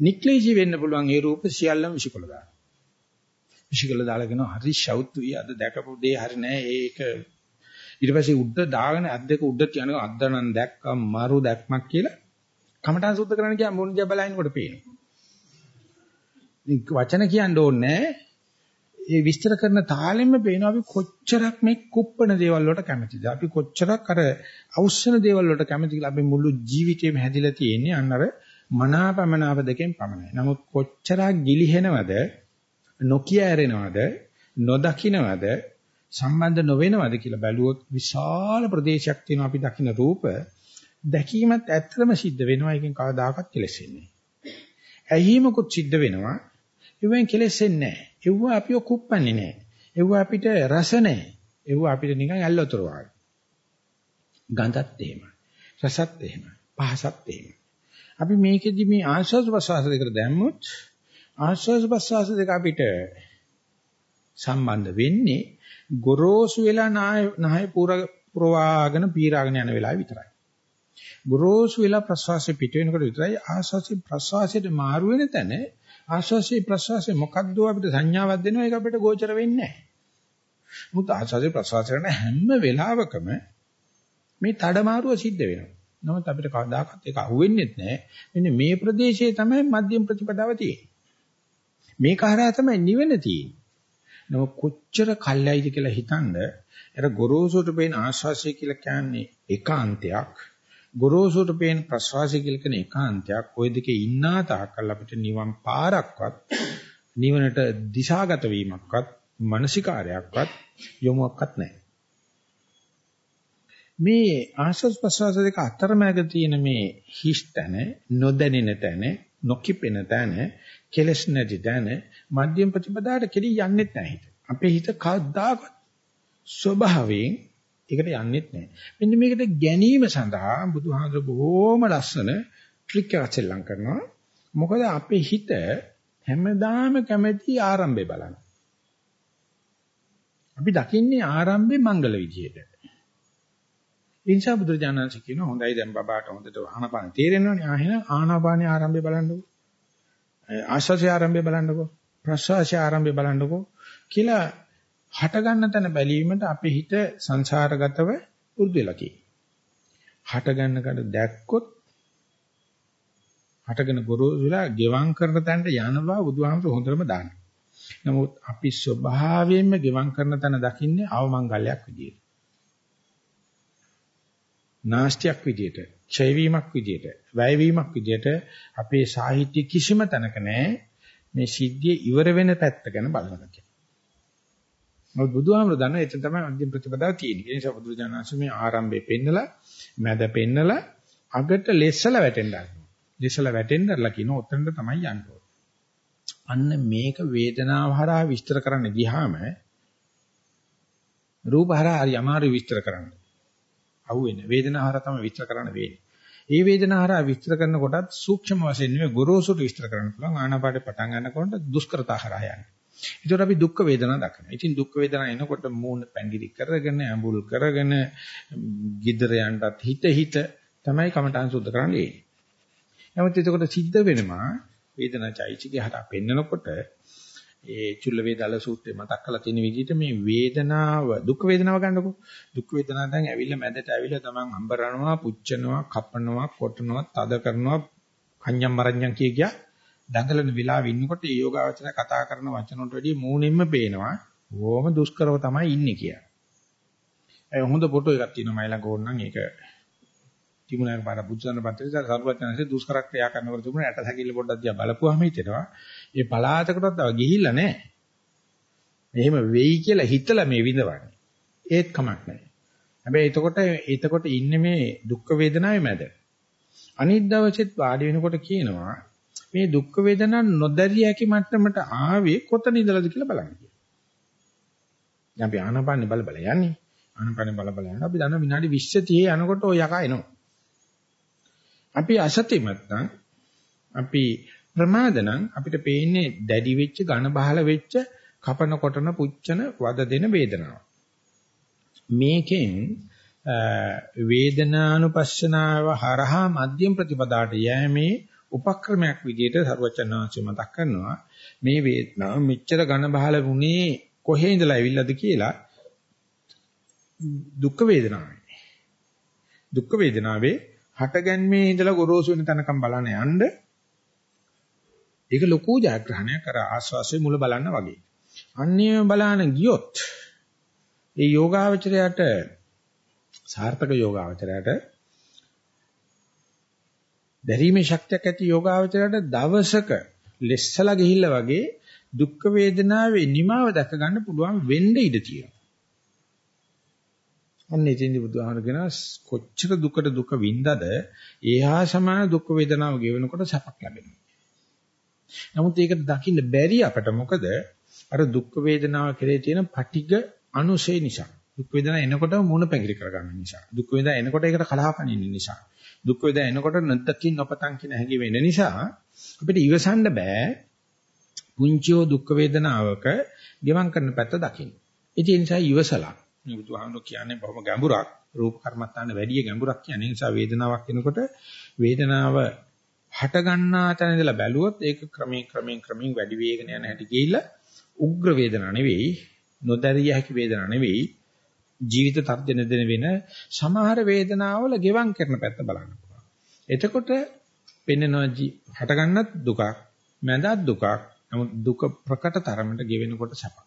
A: නික්ලේශී වෙන්න පුළුවන් ඒ රූප සියල්ලම විසිකොල දාන්න. විශ්ිකල දාලා කියනවා හරි ෂවුතුයි අද දැකපු දේ හරි නෑ. ඒක ඊට පස්සේ උඩ දාගෙන අත් දෙක උඩ තියනවා අද්දනන් දැක්කම මරු දැක්මක් කියලා කමඨාන් සුද්ධ කරන්න කියන මොන දිහා බලනකොට පේනවා. වචන කියන්න ඕනේ ඒ විස්තර කරන තාලෙම පේනවා අපි කොච්චරක් මේ කුප්පන දේවල් වලට කැමතිද? අපි කොච්චරක් අර අවශ්‍යන දේවල් වලට කැමතිද කියලා අපි මුළු ජීවිතේම හැදිලා තියෙන්නේ අන්න අර මනාපමනාප දෙකෙන් පමණයි. නමුත් කොච්චරක් ගිලිහෙනවද නොකිය ඇරෙනවද නොදකින්නවද සම්බන්ධ නොවෙනවද කියලා බැලුවොත් විශාල ප්‍රදේශයක් තියෙනවා අපි දකින්න රූප දැකීමත් ඇත්තම සිද්ධ වෙනවා එකෙන් කවදාකවත් කෙලෙසෙන්නේ නැහැ. ඇහිමකුත් සිද්ධ වෙනවා ඒවෙන් කෙලෙසෙන්නේ නැහැ. ඒව අපිව කුප්පන්නේ නැහැ. ඒව අපිට රස නැහැ. ඒව අපිට නිකන් ඇල්ලතර වගේ. ගඳත් එහෙමයි. රසත් එහෙමයි. පහසත් එහෙමයි. අපි මේකෙදි මේ ආශ්වාස ප්‍රශ්වාස දෙකට දැම්මොත් ආශ්වාස ප්‍රශ්වාස දෙක අපිට සම්බන්ධ වෙන්නේ ගොරෝසු වෙලා නාය පුරවාගෙන පීරාගෙන යන වෙලාව විතරයි. ගොරෝසු වෙලා ප්‍රශ්වාසය පිට වෙනකොට විතරයි ආශ්වාසය ප්‍රශ්වාසයට මාරු වෙන තැන ආශ්වාසය ප්‍රශ්වාසය මොකක්ද අපිට සංඥාවක් දෙනවා ඒක අපිට ගෝචර වෙන්නේ නැහැ. මුත් ආශ්වාසය ප්‍රශ්වාසය කරන හැම වෙලාවකම මේ මාරුව සිද්ධ වෙනවා. නමුත් අපිට කවදාකවත් ඒක අහුවෙන්නේ නැහැ. මෙන්න මේ ප්‍රදේශයේ තමයි මධ්‍යම ප්‍රතිපදාව තියෙන්නේ. මේක හරහා තමයි නිවෙන තියෙන්නේ. නමුත් කොච්චර කල්යයිද කියලා හිතනද අර ගොරෝසුට පේන ආශ්වාසය කියලා කියන්නේ ඒකාන්තයක්. ගොරෝසුට පේන ප්‍රශ්වාසය කියලා කියන ඒකාන්තයක්. ওই දෙකේ ඉන්නා තාක්කල් අපිට නිවන් පාරක්වත් නිවනට දිශාගත වීමක්වත් මානසිකාරයක්වත් යොමුවක්වත් නැහැ. මේ ආශ්වාස ප්‍රශ්වාස දෙක අතරමැද තියෙන මේ හිස් තැන නොදැනෙන තැන නොකිපෙන තැන කෙලස් නැති තැන මධ්‍යම ප්‍රතිපදාට කෙලි යන්නෙත් නැහැ හිත. අපේ හිත කවදාකවත් ස්වභාවයෙන් ඒකට යන්නෙත් නැහැ. මෙන්න මේකට ගැනීම සඳහා බුදුහාමර බොහෝම ලස්සන ට්‍රික් එකක් සෙල්ලම් කරනවා. මොකද අපේ හිත හැමදාම කැමැති ආරම්භය බලන්න. අපි දකින්නේ ආරම්භේ මංගල විදියට. ඒ නිසා බුදුරජාණන්සේ කියනවා හොඳයි දැන් බබාට හොඳට ආනාපාන තේරෙනවනේ. ආහෙන ආනාපානේ ආරම්භය බලන්නකෝ. ආශ්වාසය ආරම්භය බලන්නකෝ. ප්‍රශ්වාසය ආරම්භය බලන්නකෝ කියලා හට ගන්න තැන බැලීමට අපේ හිත සංසාරගතව පුරුදු වෙලා තියෙනවා. හට ගන්න කඩ දැක්කොත් හටගෙන ගොරෝසුලා ගෙවම් කරන තැනට යන බව බුදුහාමර හොඳටම දානවා. නමුත් අපි ස්වභාවයෙන්ම ගෙවම් කරන තැන දකින්නේ අවමංගල්‍යයක් විදියට. නාස්තියක් විදියට, ඡය වීමක් විදියට, වැය වීමක් විදියට අපේ සාහිත්‍ය කිසිම තැනක නැහැ මේ සිද්ධිය ඉවර වෙන පැත්ත ගැන බලනවා කියන්නේ. මොකද බුදුහාමර දන්න එතන තමයි අන්තිම ප්‍රතිපදාව තියෙන්නේ. ඒ නිසා බුදුරජාණන්සේ මේ ආරම්භය පෙන්නලා, මැද පෙන්නලා, අගට ලෙස්සලා වැටෙන්න ගන්නවා. ලෙස්සලා වැටෙන්නලා කියන ඔතනට තමයි යන්න අන්න මේක වේදනාව හරහා විස්තර කරන්න ගියාම රූප හරහා හරි අමාරු විස්තර කරන්න. අහුවෙන්නේ වේදනාව හරහා තමයි විස්තර කරන්න වෙන්නේ. ඒ වේදනාව හරහා විස්තර කරනකොටත් සූක්ෂම වශයෙන් නෙවෙයි ගොරෝසුට විස්තර කරන්න පුළුවන් ආනාපානෙ පටන් ගන්නකොට දුෂ්කරතා හරහා යන්නේ. ඒකට අපි දුක් වේදනා දකිනවා. ඉතින් දුක් වේදනා එනකොට මූණ පැංගිරි කරගෙන ඇඹුල් කරගෙන গিද්දර යන්නත් හිත හිත තමයි කමඨාන් සුද්ධ කරන්නේ. නමුත් එතකොට සිද්ධ වෙනවා වේදනා චෛසිකේ හරහා පෙන්නකොට ඒ චුල්ල වේදාල සූත්‍රේ මතක් කරලා තියෙන විදිහට මේ වේදනාව දුක් වේදනාව ගන්නකො. දුක් වේදනාව දැන් ඇවිල්ලා මැදට ඇවිල්ලා තමන් අම්බරනවා පුච්චනවා කපනවා කොටනවා තද කරනවා කන්‍යම් මරණ්‍යම් කිය කිය දඟලන වෙලාවෙ ඉන්නකොට ඒ යෝගාවචර කතා කරන වචන වලට වැඩිය මූණින්ම පේනවා. ඕම දුෂ්කරව තමයි ඉන්නේ කියලා. ඒ හොඳ ෆොටෝ එකක් තියෙනවා මයි ළඟ ඕනනම් ඒක තිබුණාට පාර බුද්ධසන පත්‍රයේ සරුවචනන්සේ දුෂ්කර ක්‍රියා කරනකොට තිබුණ ඇට සැකිල්ල පොඩ්ඩක් දිහා බලපුවාම හිතෙනවා. ඒ පලාතකටවත් තව ගිහිල්ලා නැහැ. මෙහෙම වෙයි කියලා හිතලා මේ විඳවන්නේ. ඒත් කමක් නැහැ. හැබැයි එතකොට එතකොට ඉන්නේ මේ දුක් වේදනාවේ මැද. අනිත් දවසෙත් වාඩි වෙනකොට කියනවා මේ දුක් වේදනා නොදැරිය හැකි මට්ටමට ආවේ කොතන ඉඳලාද කියලා බලන්න කියලා. දැන් අපි ආනපානේ බල බල යන්නේ. ආනපානේ බල බල යනවා. අපි දන්න විනාඩි 20 30 යනකොට ওই යකා එනවා. අපි අසතිමත් නම් අපි ප්‍රමාද නම් අපිට පේන්නේ දැඩි වෙච්ච ඝන බහල වෙච්ච කපන කොටන පුච්චන වද දෙන වේදනාව. මේකෙන් වේදනානුපස්සනාව හරහා මධ්‍යම ප්‍රතිපදාට යෑමේ උපක්‍රමයක් විදිහට සරුවචනාංශය මතක් කරනවා මේ වේදනාව මෙච්චර ඝන බහල වුණේ කොහේ ඉඳලා ඇවිල්ලාද කියලා දුක් වේදනාවයි. දුක් වේදනාවේ හටගන්මේ ඉඳලා ගොරෝසු වෙන තැනකම් බලන්න යන්න ඒක ලොකු ජයග්‍රහණයක් කර ආස්වාසේ මුල බලන්න වගේ. අන්‍ය බලන ගියොත් ඒ යෝගාවචරයට සාර්ථක යෝගාවචරයට දැරීමේ ශක්තියක් ඇති යෝගාවචරයට දවසක lessලා ගිහිල්ලා වගේ දුක් වේදනාවේ නිමාව දැක ගන්න පුළුවන් වෙන්න ඉඩ තියෙනවා. අන්න ඉතින්දි බුදුහාමර කියන කොච්චර දුකට දුක වින්දද ඒහා සමාන දුක් වේදනාව ගෙවනකොට සැපක් ලැබෙනවා. නමුත් ඒකට දකින්න බැරි අපට මොකද අර දුක් වේදනාව කෙරේ තියෙන පටිග අනුසේ නිසා. දුක් වේදනාව එනකොට මුණ පැකිලි කරගන්න නිසා. දුක් වේදනාව එනකොට ඒකට කලහපනින්න නිසා. දුක් වේදනාව එනකොට නැත්තකින් නොපතන් කියන හැඟි වෙන නිසා අපිට ඉවසන්න බෑ පුංචිෝ දුක් වේදනාවක ගෙවම් කරන පැත්ත දකින්න. ඒ නිසා ඉවසලා මේ බුදුහාමුදුරු කියන්නේ බොහොම ගැඹුරක් රූප කර්මත්තාන වැඩි ගැඹුරක් කියන්නේ නිසා වේදනාවක් එනකොට වේදනාව හට ගන්නා තැන ඉඳලා බැලුවොත් ඒක ක්‍රමයෙන් ක්‍රමයෙන් ක්‍රමයෙන් වැඩි වේගන යන හැටි ගිහිල්ලා උග්‍ර වේදනා නෙවෙයි නොදැරිය හැකි වේදනා නෙවෙයි ජීවිත තර්ජන දෙන වෙන සමහර වේදනාවල ගෙවම් කරන පැත්ත බලන්න පුළුවන්. එතකොට පෙන්නවා හට ගන්නත් දුකක්, මැදත් දුකක්, නමුත් දුක ප්‍රකට තරමට ගෙවෙනකොට සැපක්.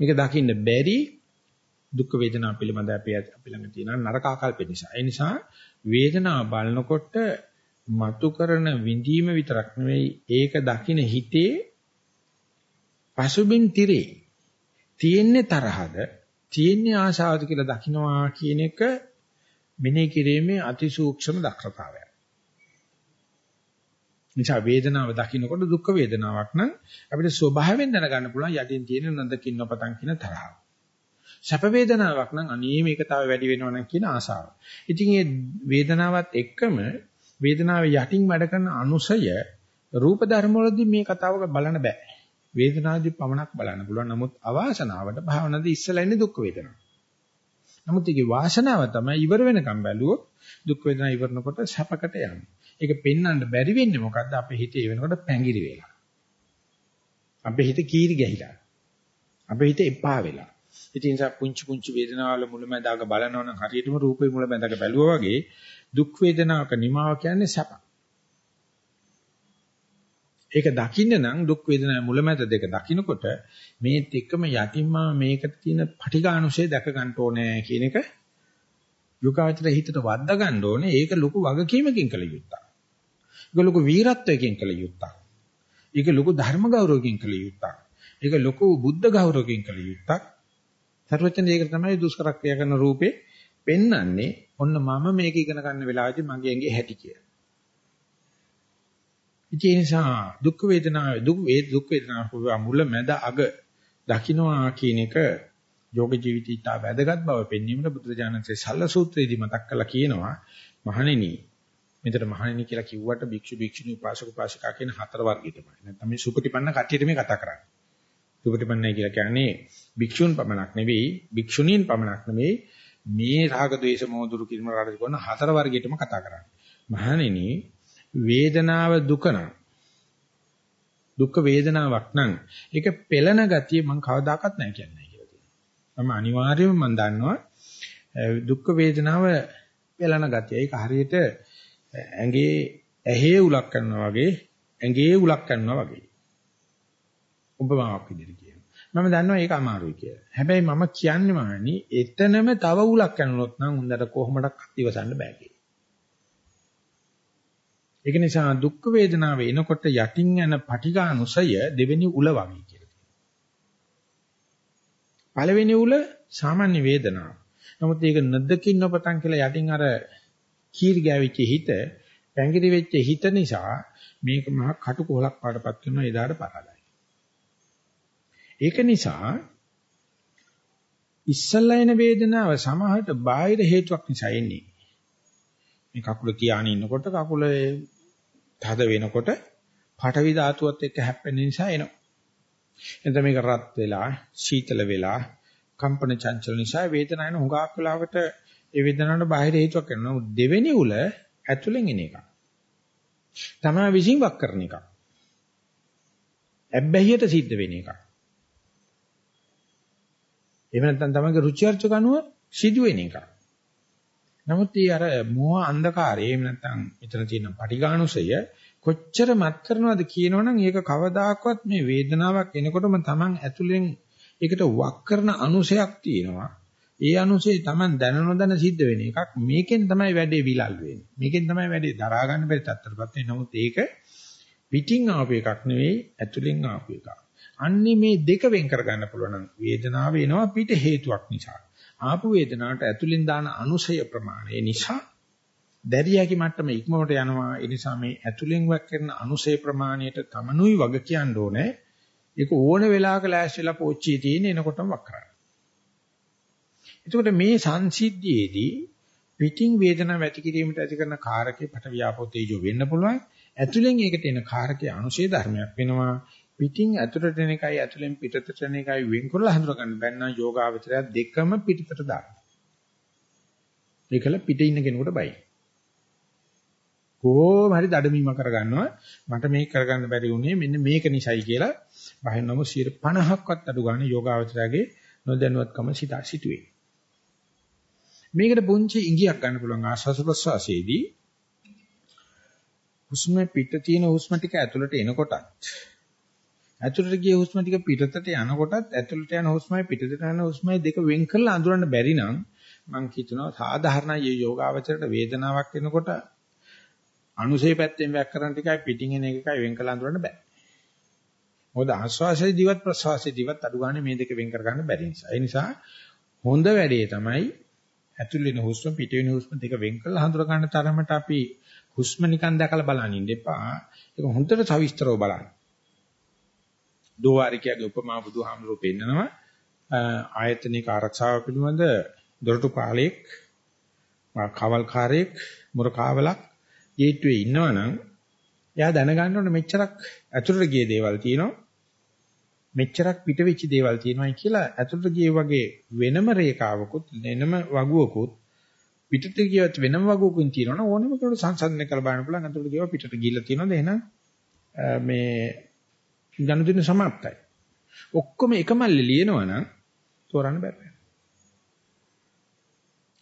A: මේක දකින්න බැරි දුක් වේදනා පිළිබඳ අපි අපි ළඟ තියෙන නරක ආකල්ප නිසා. ඒ නිසා වේදනාව බලනකොට මතු කරන විඳීම විතරක් නෙවෙයි ඒක දකින්න හිතේ පසුබිම් tire තියෙන්නේ තරහද තියෙන්නේ ආශාවද කියලා දකින්නවා කියන එක මෙනෙහි කිරීමේ අතිසූක්ෂම දක්ෂතාවයක්. නිසා වේදනාව දකින්නකොට දුක් වේදනාවක් නම් අපිට ස්වභාවයෙන් දැනගන්න පුළුවන් යටින් තියෙන නන්දකින් නොපතන් කියන තරහව. සැප වේදනාවක් නම් අනේ මේක තව වැඩි වෙනවා නම් කියන ආසාව. ඉතින් මේ වේදනාවත් එක්කම වේදනාවේ යටින් වැඩ කරන අනුසය රූප ධර්ම වලදී මේ කතාව බලන්න බෑ. වේදනාදී පමණක් බලන්න පුළුවන්. නමුත් අවාසනාවට භාවනාවේ ඉස්සලා ඉන්නේ දුක් වේදනාව. නමුත් ඒකේ වාසනාව තමයි ඉවර වෙනකම් බැලුවොත් දුක් වේදනා ඉවරනකොට සැපකට යන්නේ. ඒක පෙන්වන්න බැරි වෙන්නේ මොකද්ද? අපේ හිතේ වෙනකොට පැංගිරි වෙලා. අපේ හිත කීරි ගැහිලා. අපේ හිත එපා වෙලා. ඉතින් ඒ පුංචි පුංචි වේදනාවල මුලැමැදාක බලනවා නම් හරියටම රූපේ මුලැමැදාක බැලුවා වගේ දුක් වේදනාවක නිමාව කියන්නේ සැප. ඒක දකින්න නම් දුක් වේදනා මුලැමැද දෙක දකින්නකොට මේත් එක්කම යටින්ම මේකට තියෙන පටිඝානුසය දැක ගන්න ඕනේ කියන එක යෝගාචර හිතට වද්දා ගන්න ඕනේ ඒක ලොකු වගකීමකින් කළ යුත්තක්. ඒක ලොකු වීරත්වයකින් කළ යුත්තක්. ඒක ලොකු ධර්ම ගෞරවකින් කළ යුත්තක්. ඒක ලොකු බුද්ධ ගෞරවකින් කළ යුත්තක්. සර්වචන් ඒක තමයි දුෂ්කර ක්‍රියා කරන රූපේ පෙන්වන්නේ ඔන්න මම මේක ඉගෙන ගන්න වෙලාවදී මගේ ඇඟේ හැටි කියලා. ඒ නිසා දුක් වේදනාව දුක් වේ දුක් වේදනාව මුල මැද අග දකින්නවා කියන එක යෝග ජීවිතීට වැදගත් බව පෙන්වීමට බුදුරජාණන්සේ සල්ල සූත්‍රයේදී මතක් කරලා කියනවා මහණෙනි මෙතන මහණෙනි කියලා කිව්වට භික්ෂු භික්ෂුණී උපාසක උපාසිකා කියන හතර වර්ගයටමයි. නැත්නම් මේ සුපටිපන්න කට්ටියට මේ කතා කරන්නේ. සුපටිපන්නයි කියලා කියන්නේ භික්ෂුන් පමණක් නෙවෙයි භික්ෂුණීන් පමණක් නෙවෙයි මේ රාග ద్వේෂ මොහොදුරු කිරීම රාග කරන හතර වර්ගයටම කතා කරන්නේ. මහණෙනි වේදනාව දුක නම් දුක් වේදනාවක් නම් ඒක පෙළන ගතිය මම කවදාකවත් නැහැ කියන්නේ කියලා තියෙනවා. මම අනිවාර්යයෙන්ම මම දන්නවා දුක් වේදනාව පෙළන ගතිය. ඒක හරියට ඇඟේ ඇහි උලක් කරනවා වගේ ඇඟේ උලක් කරනවා වගේ. උපමාවක් විදිහට කියනවා. මම දන්නවා ඒක අමාරුයි කියලා. හැබැයි මම කියන්නේ මානි එතනම තව උලක් කරනොත් නම් උන්දට කොහොමඩක් ඉවසන්න බෑ කියලා. ඒක නිසා දුක් වේදනාව එනකොට යටින් යන පටිඝානුසය දෙවෙනි උල වගේ කියලා පළවෙනි උල සාමාන්‍ය වේදනාව. නමුත් ඒක නද්දකින් නොපතන් කියලා යටින් අර කීරි ගෑවිච්ච හිත, පැංගිරි වෙච්ච හිත නිසා මේක මහ කටුකොලක් පාටපත් කරන එදාට පරාදයි. ඒක නිසා ඉස්සල්ලා එන වේදනාව සමහරට බාහිර හේතුවක් නිසා එන්නේ. මේ කකුල තියාගෙන ඉන්නකොට කකුල තද වෙනකොට පටවි ධාතුවත් එක්ක හැප්පෙන නිසා එනවා. එතන මේක රත් වෙලා, සීතල වෙලා, කම්පන චංචල නිසා වේදනාවන හුඟක් වෙලාවට ඒ වේදනාවට බාහිර හේතුවක් කරනවා. දෙවෙනි උල ඇතුලෙන් එන එක. තමයි විසින් වක් කරන එක. ඇබ්බැහියට සිද්ධ වෙන එක. එහෙම නැත්නම් තමයිගේ රුචි අරුචික අනුව සිදුවෙන එක. නමුත් ඊ අර මෝහ අන්ධකාරය එහෙම නැත්නම් මෙතන තියෙන පටිඝානුසය කොච්චර මත් කරනවද කියනවනම් ඒක කවදාකවත් මේ වේදනාවක් එනකොටම Taman ඇතුලෙන් ඒකට වක් කරන අනුසයක් තියෙනවා. ඒ අනුසය Taman දැන නොදැන සිද්ධ වෙන එකක්. මේකෙන් තමයි වැඩේ විලල් වෙන්නේ. මේකෙන් තමයි වැඩේ දරා ගන්න බැරි තත්ත්වයටපත් වෙන්නේ. නමුත් ඒක පිටින් ආපු එකක් නෙවෙයි ඇතුලෙන් ආපු එකක්. අන්නේ මේ දෙක වෙන් කරගන්න පුළුවන් නම් වේදනාව එනවා පිට හේතුවක් නිසා. ආපු වේදනාවට ඇතුලින් දාන අනුසය ප්‍රමාණය නිසා දැරියාගේ මට්ටම ඉක්මනට යනවා ඒ නිසා මේ ඇතුලින් වක් කරන අනුසය ප්‍රමාණයට තමනුයි වග කියන්න ඕනේ ඒක ඕන වෙලාවක ලෑස්තිලා පෝච්චියේ තියෙන එනකොටම වක් කරන්න. එතකොට මේ සංසිද්ධියේදී පිටින් වේදනාව ඇති කිරීමට ඇති කරන කාරකේ පට ව්‍යාපෝ තේජෝ වෙන්න පුළුවන් ඇතුලෙන් ඒකට එන කාරකේ අනුශේ ධර්මයක් වෙනවා පිටින් ඇතුළට එන එකයි ඇතුළෙන් පිටතට එන එකයි වෙන් කරලා හඳුනා ගන්න බැන්නා යෝගාවචරය දෙකම පිටතට දාන්න. ඒකල පිටේ ඉන්න කෙනෙකුට බයි. කොහොම හරි දඩමීම කරගන්නවා මට මේක කරගන්න බැරි වුණේ මෙන්න මේක නිසයි කියලා බහින්නම 50ක්වත් අඩු ගන්න යෝගාවචරයගේ නොදැනුවත්කම සිතා සිටුවේ. මේකට පුංචි ඉඟියක් ගන්න පුළුවන් ආශ්වාස ප්‍රශ්වාසයේදී හුස්ම පිට තියෙන හුස්ම ටික ඇතුළට එනකොටත් ඇතුළට ගිය හුස්ම ටික පිටතට යනකොටත් ඇතුළට යන හුස්මයි පිටතට යන හුස්මයි දෙක වෙන් කරලා අඳුරන්න බැරි නම් මම හිතනවා සාධාරණ යෝගාවචරයට වේදනාවක් එනකොට අනුසේ පැත්තෙන් වැක් කරන ටිකයි පිටින් එන එකයි වෙන් කරලා අඳුරන්න බෑ. මොකද ආශ්වාසයේ දිවත් ප්‍රශ්වාසයේ දිවත් අඩු ගන්න මේ දෙක වෙන් කර ගන්න බැරි නිසා. ඒ නිසා හොඳ වැඩේ තමයි ඇතුල් වෙන හුස්ම පිට වෙන හුස්ම දෙක වෙන් කරලා හඳුර ගන්න තරමට අපි හුස්ම නිකන් දැකලා බලන්න ඉන්න එපා. ඒක හොඳට සවිස්තරව බලන්න. දෝවාරිකයාගේ උපමා බුදුහාමුදුරුවෝ පෙන්නනවා. ආයතනික ආරක්ෂාව පිළිබඳ දොරටු පාලෙක් කවල්කාරයෙක් මුරකාවලක් ගේට්ටුවේ ඉන්නවනම් එයා දැනගන්න ඕනේ මෙච්චරක් ඇතුළට ගිය දේවල් තියෙනවා. මෙච්චරක් පිට වෙච්ච දේවල් තියෙනවායි කියලා ඇතුළට ගිය වගේ වෙනම රේඛාවකුත් වෙනම වගුවකුත් පිටට ගියවත් වෙනම වගුවකින් තියෙනවනේ ඕනෙම කෙනෙකුට සංසන්දනය කරලා බලන්න පුළුවන් ඇතුළට ගියව පිටට ගිහිල්ලා තියෙනවද? එහෙනම් මේ ගනුදෙනු සමාප්තයි ඔක්කොම එකමල්ලේ ලියනවනම් තෝරන්න බෑ.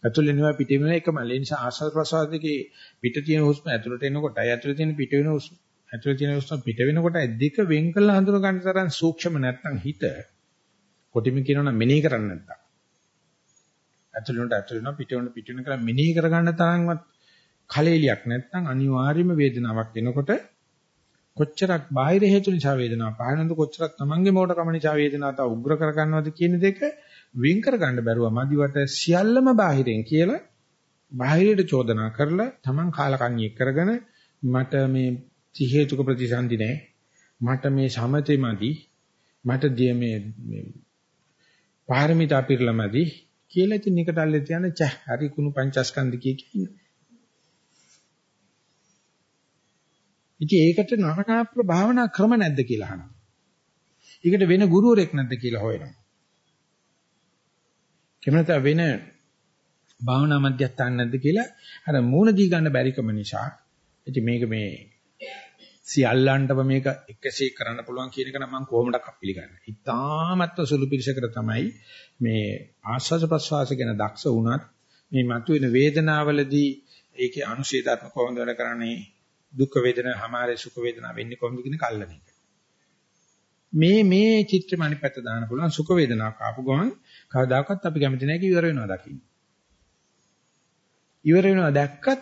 A: ඇතුළේ නෙවෙයි පිටේ වෙන එකමල්ලේ. නිසා ආශ්වාස ප්‍රශ්වාස දෙකේ පිට තියෙන හුස්ම ඇතුළට එනකොට ඇතුළේ තියෙන පිට වෙන හුස්ම ඇතුළේ තියෙන හුස්ම පිට වෙනකොට දෙක වෙන් කරලා හඳුන ගන්න තරම් සූක්ෂම නැත්නම් හිත කොටිම කියනවනම් මෙනෙහි කරන්නේ නැත්නම් ඇතුළේ උන්ට ඇතුළේ වෙනවා පිට වෙන පිට වෙන කරලා මෙනෙහි කරගන්න තරම්වත් කලෙලියක් නැත්නම් අනිවාර්යයෙන්ම වේදනාවක් එනකොට කොච්චරක් බාහිර හේතු නිසා වේදනාව පහළනද කොච්චරක් තමන්ගේ මෝඩකම නිසා වේදනාව තව උග්‍ර කරගන්නවද කියන දෙක වින් කරගන්න බැරුව මදිවට සියල්ලම බාහිරෙන් කියලා බාහිරයට චෝදනා කරලා තමන් කාලකන්ණියෙක් කරගෙන මට මේ ති හේතුක ප්‍රතිසන්දි නැහැ මට මේ සමතේ මදි. මට දිය මේ පාරමිතා පිරලමදි කියලා ඉතින් නිකටල්ලේ තියන ච හරි කුණු පංචස්කන්ධ කිය කියන්නේ. ඉතින් ඒකට නරකාප්‍ර භාවනා ක්‍රම නැද්ද කියලා අහනවා. ඒකට වෙන ගුරුවරයෙක් නැද්ද කියලා හොයනවා. කෙමනත වෙන භාවනා මධ්‍යස්ථාන නැද්ද කියලා අර මූණ දී ගන්න බැරිකම නිසා ඉතින් මේක මේ සියල්ලන්ටම මේක එකසේ කරන්න පුළුවන් කියන එක නම් මම කොහොමඩක් පිළිගන්නේ. ඉතාමත්ව සුළු පිළිසකට තමයි මේ ආස්වාද ප්‍රසවාස ගැන දක්ෂ වුණත් මේ මතුවෙන වේදනාවලදී ඒකේ අනුශේධ ධර්ම කොහොමද වැඩ කරන්නේ දුක් වේදනා හැමාරේ සුඛ වේදනා වෙන්නේ කොහොමද කියන කල්ලන එක. මේ මේ චිත්‍රෙම අනිත් පැත්ත දාන්න පුළුවන් සුඛ වේදනාවක් ආපු ගමන් කවදාකවත් අපි කැමති නැහැ ඉවර වෙනවා දකින්න. ඉවර වෙනවා දැක්කත්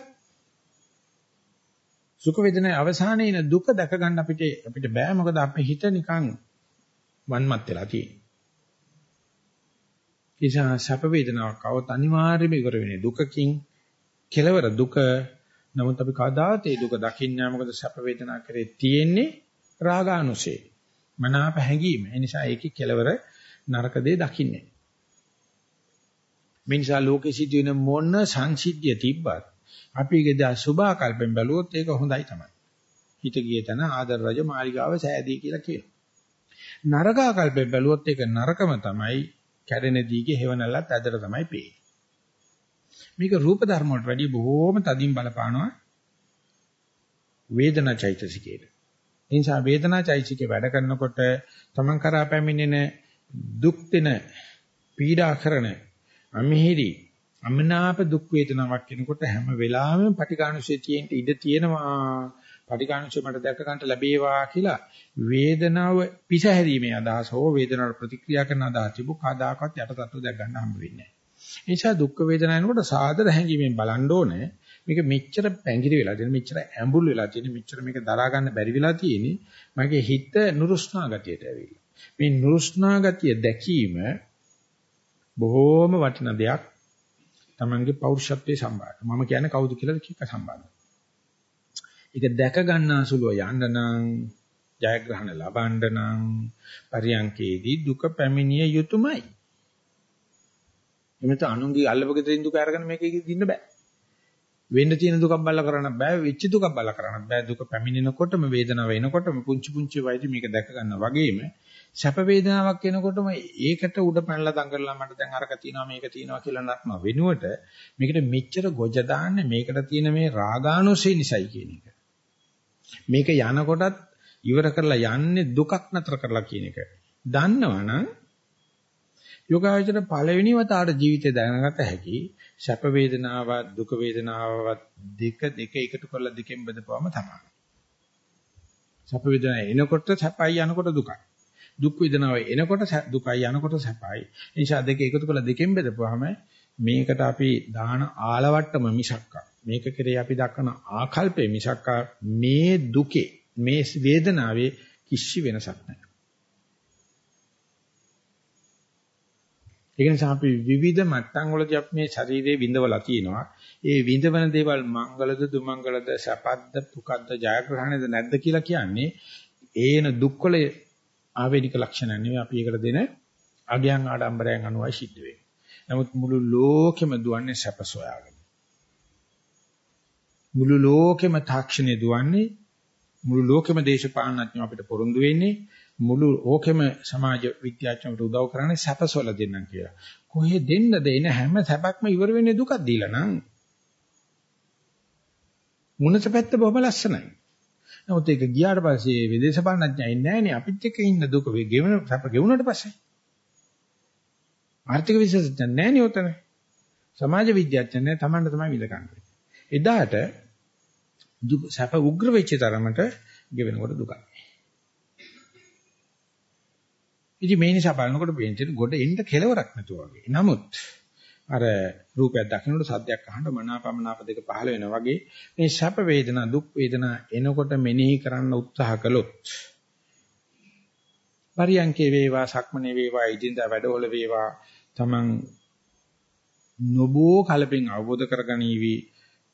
A: සුඛ වේදනාවේ අවසානයේ ඉන දුක දැක ගන්න අපිට අපිට බෑ මොකද අපේ හිත නිකන් වන්මත් වෙලා තියෙන්නේ. නිසා සැප වේදනාවක් આવත් අනිවාර්යයෙන්ම ඉවර වෙන්නේ දුකකින් කෙලවර දුක නමුත් අපි කවදාත් ඒ දුක දකින්නේ නැහැ. මොකද සැප වේදනා කරේ තියෙන්නේ රාගානුසේ මනාප හැඟීම. ඒ නිසා ඒකේ කෙලවර නරක දේ දකින්නේ. මේ නිසා ලෝකෙ සිදුවෙන මොන සංසිද්ධිය තිබ්බත් අපි ඒකද සුභාකල්පෙන් බැලුවොත් ඒක හොඳයි තමයි. හිත ගිය තැන ආදර රජ මාලිගාව සෑදී කියලා කියනවා. නරකාකල්පෙන් බැලුවොත් ඒක නරකම තමයි. කැඩෙන දීගේ හේවණල්ලත් ඇදට තමයි පේන්නේ. මේක රූප ධර්ම වලට වැඩිය බොහෝම තදින් බලපානවා වේදනා චෛතසිකේට. ඒ නිසා වේදනා චෛතසිකේ වැඩ කරනකොට තමන් කරා පැමිණෙන දුක් දෙන පීඩා කරන අමිහිරි අමනාප දුක් වේදනාවක් කෙනකොට හැම වෙලාවෙම පටිඝානුසය තියෙන්න ඉඩ තියෙනවා පටිඝානුසය මට දැක ගන්නට ලැබේවා කියලා වේදනාව පිසහැරීමේ අදහස හෝ වේදනාවට ප්‍රතික්‍රියා කරන අදහස තිබු කදාකවත් යටතත්ව දැක් ගන්න හම්බ වෙන්නේ නැහැ. ඒ නිසා දුක් වේදනා එනකොට සාදර හැඟීමෙන් බලන්න ඕනේ. මේක මෙච්චර පැංගිරි වෙලා තියෙන මෙච්චර ඇඹුල් වෙලා තියෙන මෙච්චර මේක දරා ගන්න බැරි වෙලා තියෙන්නේ මගේ හිත නුරුස්නා ගතියට ඇවිල්ලා. මේ නුරුස්නා ගතිය දැකීම බොහෝම වටින දෙයක්. Tamange පෞරුෂත්වයේ සම්බන්ධ. මම කියන්නේ කවුද කියලා කික සම්බන්ධ. ඒක දැක ගන්න සුළුව යන්න නම් ජයග්‍රහණ ලබන්න නම් පරියන්කේදී දුක පැමිණිය යුතුයමයි. එමෙත අනුන්ගේ අල්ලපගෙදින් දුක අරගෙන මේකේ ඉන්න බෑ. වෙන්න තියෙන දුකක් බල්ලා කරන්න බෑ, වෙච්ච දුකක් බල්ලා කරන්න බෑ. දුක පැමිණෙනකොටම වේදනාව එනකොටම පුංචි පුංචි වයිදි මේක දැක ගන්න වගේම සැප වේදනාවක් එනකොටම ඒකට උඩ පැනලා දඟලලා මට දැන් අරක තියෙනවා මේක තියෙනවා කියලා නත්ම වෙනුවට මේකට මෙච්චර ගොජ දාන්නේ මේකට තියෙන මේ රාගානුසය නිසයි කියන එක. මේක යනකොටත් ඉවර කරලා යන්නේ දුකක් නතර කරලා කියන එක. දන්නවනම් යෝගාවචර පළවෙනි වතාවට ජීවිතය දැනගත හැකි සැප වේදනාවත් දුක වේදනාවත් දෙක දෙක එකතු කරලා දෙකෙන් බෙදපුවම තමයි. සැප වේදනාව එනකොට සැපයි යනකොට දුකයි. දුක් වේදනාව එනකොට දුකයි යනකොට සැපයි. ඒ නිසා දෙක එකතු කරලා දෙකෙන් බෙදපුවාම මේකට අපි දාන ආලවට්ටම මිසක්කා මේක කෙරේ අපි දක්වන ආකල්පේ මිසක්කා මේ දුකේ මේ වේදනාවේ කිසි වෙනසක් නැහැ. ඒක නිසා අපි විවිධ මට්ටම් වලදී අපි මේ ශරීරයේ විඳවලා තියෙනවා. ඒ විඳවන දේවල් මංගලද දුමංගලද සැපද්ද පුකද්ද ජයග්‍රහණයද නැද්ද කියලා කියන්නේ ඒන දුක්වල ආවේනික ලක්ෂණ නෙවෙයි අපි ඒකට දෙන අගයන් ආඩම්බරයන් අනුවයි සිද්ධ වෙන්නේ. නමුත් මුළු ලෝකෙම දුවන්නේ සැප සොයාගෙන. මුළු ලෝකෙම තාක්ෂණය දුවන්නේ මුළු ලෝකෙම දේශපාලනඥයෝ අපිට පොරොන්දු වෙන්නේ මුළු ඕකෙම සමාජ විද්‍යාඥයන්ට උදව් කරන්නේ සැපසොල දෙන්නම් කියලා. කොහේ දෙන්නද එන හැම සැපක්ම ඉවර වෙන්නේ දුකක් දීලා නම්. මුණත පැත්ත බොහොම ලස්සනයි. නමුත් ඒක ගියාට පස්සේ විදේශපාලනඥයන් ඉන්නේ නැහනේ අපිත් එක්ක ඉන්න දුක ගෙවන සැප ගෙවුනට පස්සේ. ආර්ථික විශේෂඥයන් නැහනේ උතන. සමාජ විද්‍යාඥයන් නැහැ Tamanට තමයි විඳ ගන්න. එදාට සැප උග්‍ර වෙච්ච තරමට ගෙවෙනකොට දුකයි. ඉතින් මේ නිසා බලනකොට පේන්නේ ගොඩ එන්න කෙලවරක් නැතුව වගේ. නමුත් අර රූපයක් දකින්නකොට සද්දයක් අහනකොට මනාපමනාප දෙක පහළ වෙනවා වගේ මේ සැප වේදනා දුක් වේදනා එනකොට මෙනෙහි කරන්න උත්සාහ කළොත් පරියන්කේ වේවා සක්මනේ වේවා ඉදින්දා වැඩවල වේවා තමන් නොබෝ කලපින් අවබෝධ කරගනීවි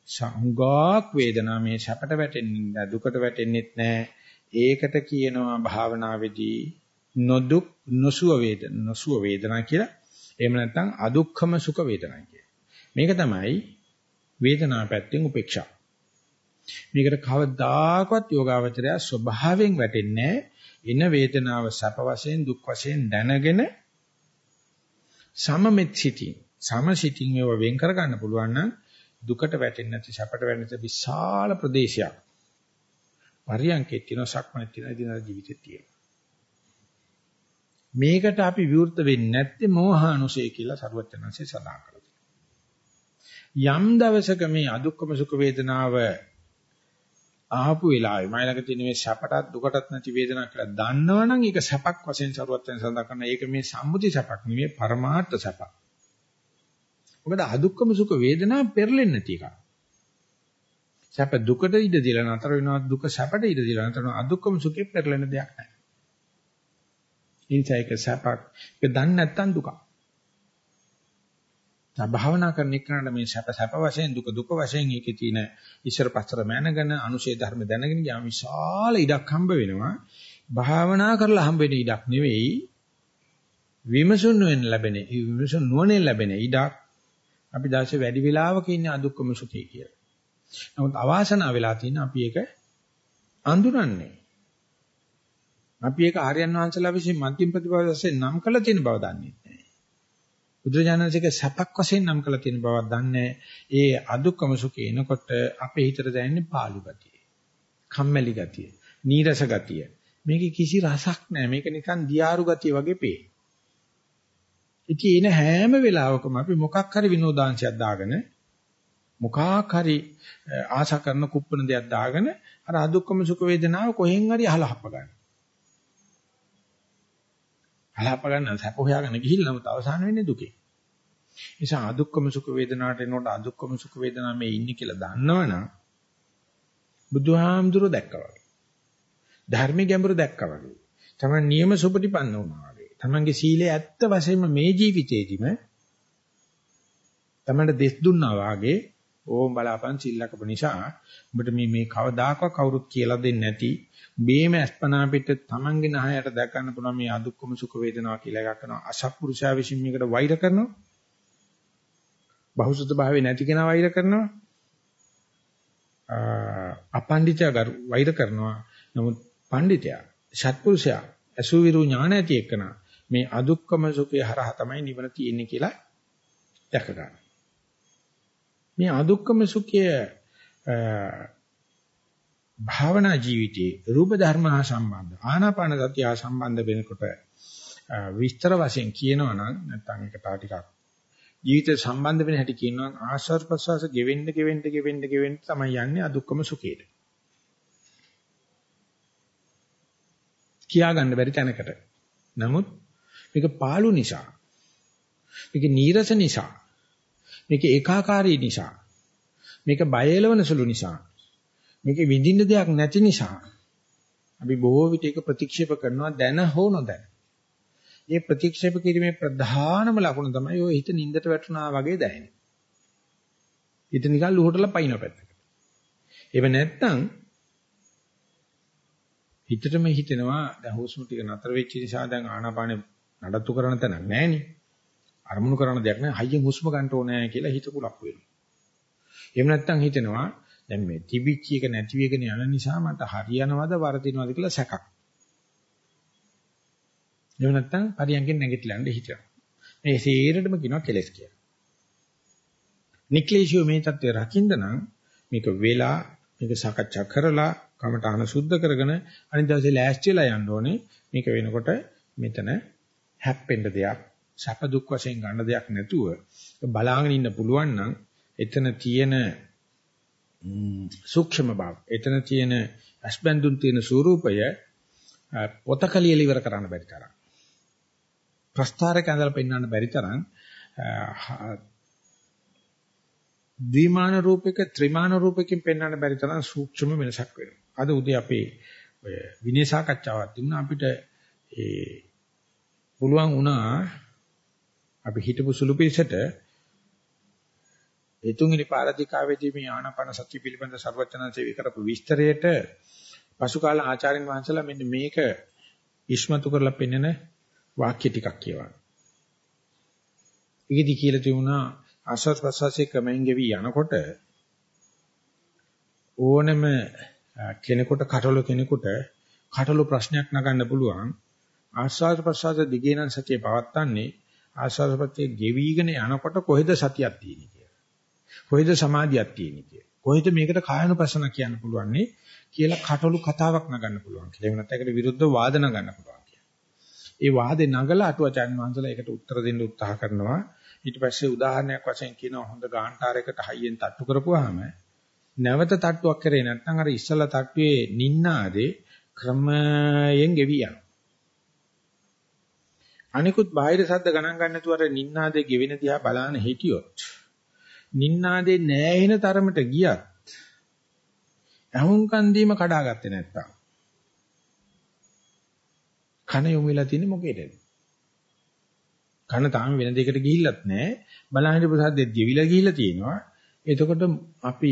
A: සංගාක් වේදනා මේ සැපට වැටෙන්නේ දුකට වැටෙන්නෙත් නැහැ ඒකට කියනවා භාවනාවේදී නොදුක් නොසුව වේදන නොසුව වේදනා කියලා. එහෙම නැත්නම් අදුක්ඛම සුඛ වේදනා කියලා. මේක තමයි වේදනා පැත්තෙන් උපේක්ෂා. මේකට කවදාකවත් යෝගාවචරය ස්වභාවයෙන් වැටෙන්නේ එන වේදනාව සැප වශයෙන් දුක් වශයෙන් දැනගෙන සමමෙත් සිටින් සමසිතින් ඒව වෙන් කර ගන්න පුළුවන් නම් දුකට වැටෙන්නේ නැති සැපට වැටෙන්නේ නැති විශාල ප්‍රදේශයක්. පරියන්කේ තියෙන සක්මනේ තියෙන දින ජීවිතේ තියෙන මේකට අපි විවෘත වෙන්නේ නැත්තේ මෝහානුසය කියලා සරුවචනanse සඳහන් කරලා යම් දවසක මේ අදුක්කම සුඛ වේදනාව ආපු වෙලාවේ මයිලක තියෙන මේ සැපටත් දුකටත් නැති වේදනාවක් කියලා දන්නවනම් ඒක සැපක් වශයෙන් සරුවචන සඳහන් කරන ඒක මේ සම්මුති සැපක් නෙමෙයි පරමාර්ථ සැපක් මොකද අදුක්කම සුඛ වේදනා පෙරලෙන්නේ නැති එක. සැප දුකට ඉඩ දීලා නතර වෙනවා දුක සැපට ඉඩ දීලා නතර වෙනවා අදුක්කම සුඛේ පෙරලෙන දෙයක් නැහැ. ඉන්සයික සැපක් ඒක දන්නේ නැත්තම් දුක. දැන් භාවනා කරන එකට මේ සැප සැප වශයෙන් දුක දුක වශයෙන් ඒකේ තියෙන ඉස්සර පස්තර මැනගෙන අනුශේ ධර්ම දැනගෙන යාම විශාල ඉඩක් හම්බ වෙනවා. භාවනා කරලා හම්බ වෙන ඉඩක් නෙවෙයි විමසුන් වෙන ලැබෙන විමසුන් නුවණෙන් ලැබෙන ඉඩක් අපි දැසේ වැඩි වෙලාවක ඉන්නේ අදුක්කම සුඛේ කියලා. නමුත් අවාසනාව වෙලා තියෙන අපි ඒක අඳුරන්නේ. අපි ඒක ආර්යයන් වහන්සේලා විසින් මධ්‍යම ප්‍රතිපදාව වශයෙන් නම් කළ තියෙන බව දන්නේ නැහැ. බුදුජානසික සැපක් වශයෙන් නම් කළ තියෙන බවක් දන්නේ ඒ අදුක්කම සුඛේ එනකොට අපේ හිතට දැනෙන්නේ පාළු ගතිය. කම්මැලි ගතිය. නීරස ගතිය. මේකේ කිසි රසක් නැහැ. මේක නිකන් දියාරු ගතිය වගේ පේන. ඉතින් එන හැම වෙලාවකම අපි මොකක් හරි විනෝදාංශයක් දාගෙන මොකක් හරි ආශා කරන කුප්පන දෙයක් දාගෙන අර අදුක්කම සුඛ වේදනාව කොහෙන් හරි අහලහප ගන්න. අහලහප ගන්න සැප හොයාගෙන ගිහිල්ලා නමුත් අවසාන වෙන්නේ දුකේ. නිසා අදුක්කම සුඛ වේදනාවට එනකොට අදුක්කම සුඛ වේදනාව මේ ඉන්නේ කියලා දන්නවනම් බුදුහාමුදුරුවෝ දැක්කා වගේ. ධර්මයේ ගැඹුර දැක්කා වගේ. තමයි නියම සුපටිපන්න වුණා. තමන්ගේ සීලය ඇත්ත වශයෙන්ම මේ ජීවිතේදීම තමන්ට දෙස් දුන්නා වාගේ ඕම් බලාපන් සිල්ලකප නිසා. ඔබට මේ මේ කවදාකවත් කවුරුත් කියලා දෙන්නේ නැති බේම අස්පනා පිට තමන්ගේ නහයට දැක ගන්න පුළුවන් මේ අදුක්කම සුඛ වේදනාව කියලා එකක් කරනවා. අසත්පුරුෂයා විසින් මේකට වෛර කරනවා. බහුසුත භාවයේ නැති කෙනා වෛර කරනවා. අපණ්ඩිතයා වෛර කරනවා. නමුත් පඬිතයා සත්පුරුෂයා අසුවිරු ඥාන ඇති එක්කනා මේ අදුක්කම සුඛය හරහා තමයි නිවන තියෙන්නේ කියලා දැක ගන්න. මේ අදුක්කම සුඛය භාවනා ජීවිතයේ රූප ධර්ම හා සම්බන්ධ ආනාපාන සතිය හා සම්බන්ධ වෙනකොට විස්තර වශයෙන් කියනවා නම් නැත්නම් ඒක තා ටිකක් ජීවිත සම්බන්ධ වෙන හැටි කියනවා ආශ්වාස ප්‍රශ්වාස ගෙවෙන්න ගෙවෙන්න ගෙවෙන්න ගෙවෙන්න තමයි යන්නේ අදුක්කම සුඛයට. කියා ගන්න බැරි තැනකට. නමුත් මේක පාළු නිසා මේක නීරස නිසා මේක ඒකාකාරී නිසා මේක බය එලවන සුළු නිසා මේක විඳින්න දෙයක් නැති නිසා අපි බොහෝ විට ඒක ප්‍රතික්ෂේප කරනවා දැන හෝ නොදැන. මේ ප්‍රතික්ෂේප කිරීමේ ප්‍රධානම ලකුණ තමයි ඔය හිත නින්දට වැටුණා වගේ දැනෙන්නේ. හිත නිකන් ලුහුටලා පයින් පැත්තකට. ඒව නැත්තම් හිතටම හිතෙනවා දැන් හුස්ම ටික නතර වෙච්ච නිසා දැන් ආනාපානෙ නඩත්තු කරන තැනක් නැහෙනේ. අරමුණු කරන දෙයක් නෑ හයියෙන් හුස්ම ගන්න ඕනේ කියලා හිත කුලක් වෙනවා. එහෙම නැත්තම් හිතෙනවා දැන් මේ තිබිච්ච එක නැති වෙගෙන යන නිසා මට හරියනවද වරදිනවද කියලා සැකක්. එහෙම නැත්තම් පරියන්ගෙන් නැගිටලා යන්න හිතනවා. මේ සීරටම කියනවා කෙලස් කියලා. නික්ලේශිය මේ தත්ත්වය රකින්න නම් මේක වෙලා මේක සාකච්ඡා කරලා කමඨාන සුද්ධ කරගෙන අනිත් දවසේ ලෑස්ති වෙලා යන්න ඕනේ. මේක වෙනකොට මෙතන හැප්පෙන්න දෙයක්, සැප දුක් වශයෙන් ගන්න දෙයක් නැතුව බලාගෙන ඉන්න පුළුවන් නම් එතන තියෙන සූක්ෂම බව, එතන තියෙන අස්බන්දුන් තියෙන ස්වરૂපය පොතකලියල ඉවර කරන්න බැරි තරම්. ප්‍රස්තාරක ඇඳලා පෙන්වන්න බැරි තරම් ද්විමාන රූපයක ත්‍රිමාන රූපයකින් පෙන්වන්න බැරි තරම් සූක්ෂම වෙනසක් වෙනවා. අද උදේ අපේ ඔය විනය සාකච්ඡාවක් තිබුණා අපිට ඒ පුළුවන් වුණා අපි හිතපු සුළු පිළිසෙට ඒ තුන්වෙනි පාරාධිකාවේදී මේ ආනාපාන සතිය පිළිබඳ ਸਰවචනanse කරපු විස්තරයට පසු කාල ආචාර්යන් වහන්සේලා මෙන්න මේක ඉස්මතු කරලා පෙන්නන වාක්‍ය ටිකක් කියවන්න. ඊගෙදි කියලා තියුණා ආශ්වාස ප්‍රශ්වාසයේ ක්‍රමයෙන් ගෙවි යනකොට ඕනම කෙනෙකුට කටළු කෙනෙකුට කටළු ප්‍රශ්නයක් නගන්න පුළුවන් ආශ්වාස ප්‍රශ්වාස දිගේ නම් සතිය පවත්න්නේ ආශ්වාස ප්‍රත්‍යය ගෙවිගෙන යනකොට කොහෙද සතියක් තියෙන්නේ කියලා. කොහෙද සමාධියක් තියෙන්නේ කියලා. කොහෙද මේකට කායනුපසන කියන්න පුළුවන්නේ කියලා කටළු කතාවක් නගන්න පුළුවන් කියලා. එහෙම නැත්නම් ඒකට විරුද්ධව වාද නගන්න පුළුවන් කියලා. ඒ වාදේ නගලා අටුවචන් වහන්සේලා ඒකට උත්තර දෙන්න උත්සාහ කරනවා. ඊට පස්සේ උදාහරණයක් වශයෙන් කියනවා හොඳ ගාන්ටාරයකට හයියෙන් තට්ටු කරපුවාම නැවත තට්ටුවක් කරේ නැත්නම් අර ඉස්සලා තට්ටුවේ නින්නාදේ ක්‍රමයෙන් ගෙවි යනවා. අනිකුත් බාහිර ශබ්ද ගණන් ගන්න නැතුව අර නින්නාදේ ගෙවෙන දිහා බලාන හිටියොත් නින්නාදේ නෑහෙන තරමට ගියත් අහුම්කන් දීම කඩාගත්තේ නැත්තම් කන යොමු වෙලා තියෙන්නේ මොකේද? කන තාම වෙන දෙයකට ගිහිල්ලත් නැහැ. බලහිර ප්‍රසද්දෙත් ගෙවිලා ගිහිල්ලා තියෙනවා. එතකොට අපි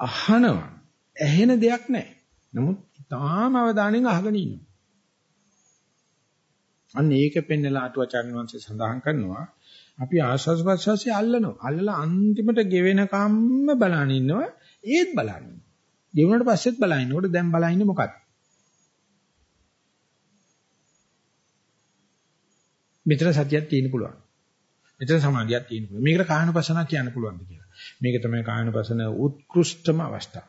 A: අහනවා. ඇහෙන දෙයක් නැහැ. නමුත් තාම අවධානයෙන් අහගෙන ඉන්නවා. අන්න ඒක පෙන්නලා අටුවචාන් වංශය සඳහන් කරනවා. අපි ආස්වාස් ප්‍රස්වාසය අල්ලනවා. අල්ලලා අන්තිමට ගෙවෙන කම්ම බලන ඉන්නවා. ඒත් බලන්නේ. ගෙවුනට පස්සෙත් බලනකොට දැන් බලන්නේ මොකක්ද? මෙතන සතියක් තියෙන්න පුළුවන්. මෙතන සමාධියක් තියෙන්න පුළුවන්. මේකට කායනපසන කියන්න පුළුවන්ද කියලා. මේක තමයි කායනපසන උත්කෘෂ්ඨම අවස්ථාව.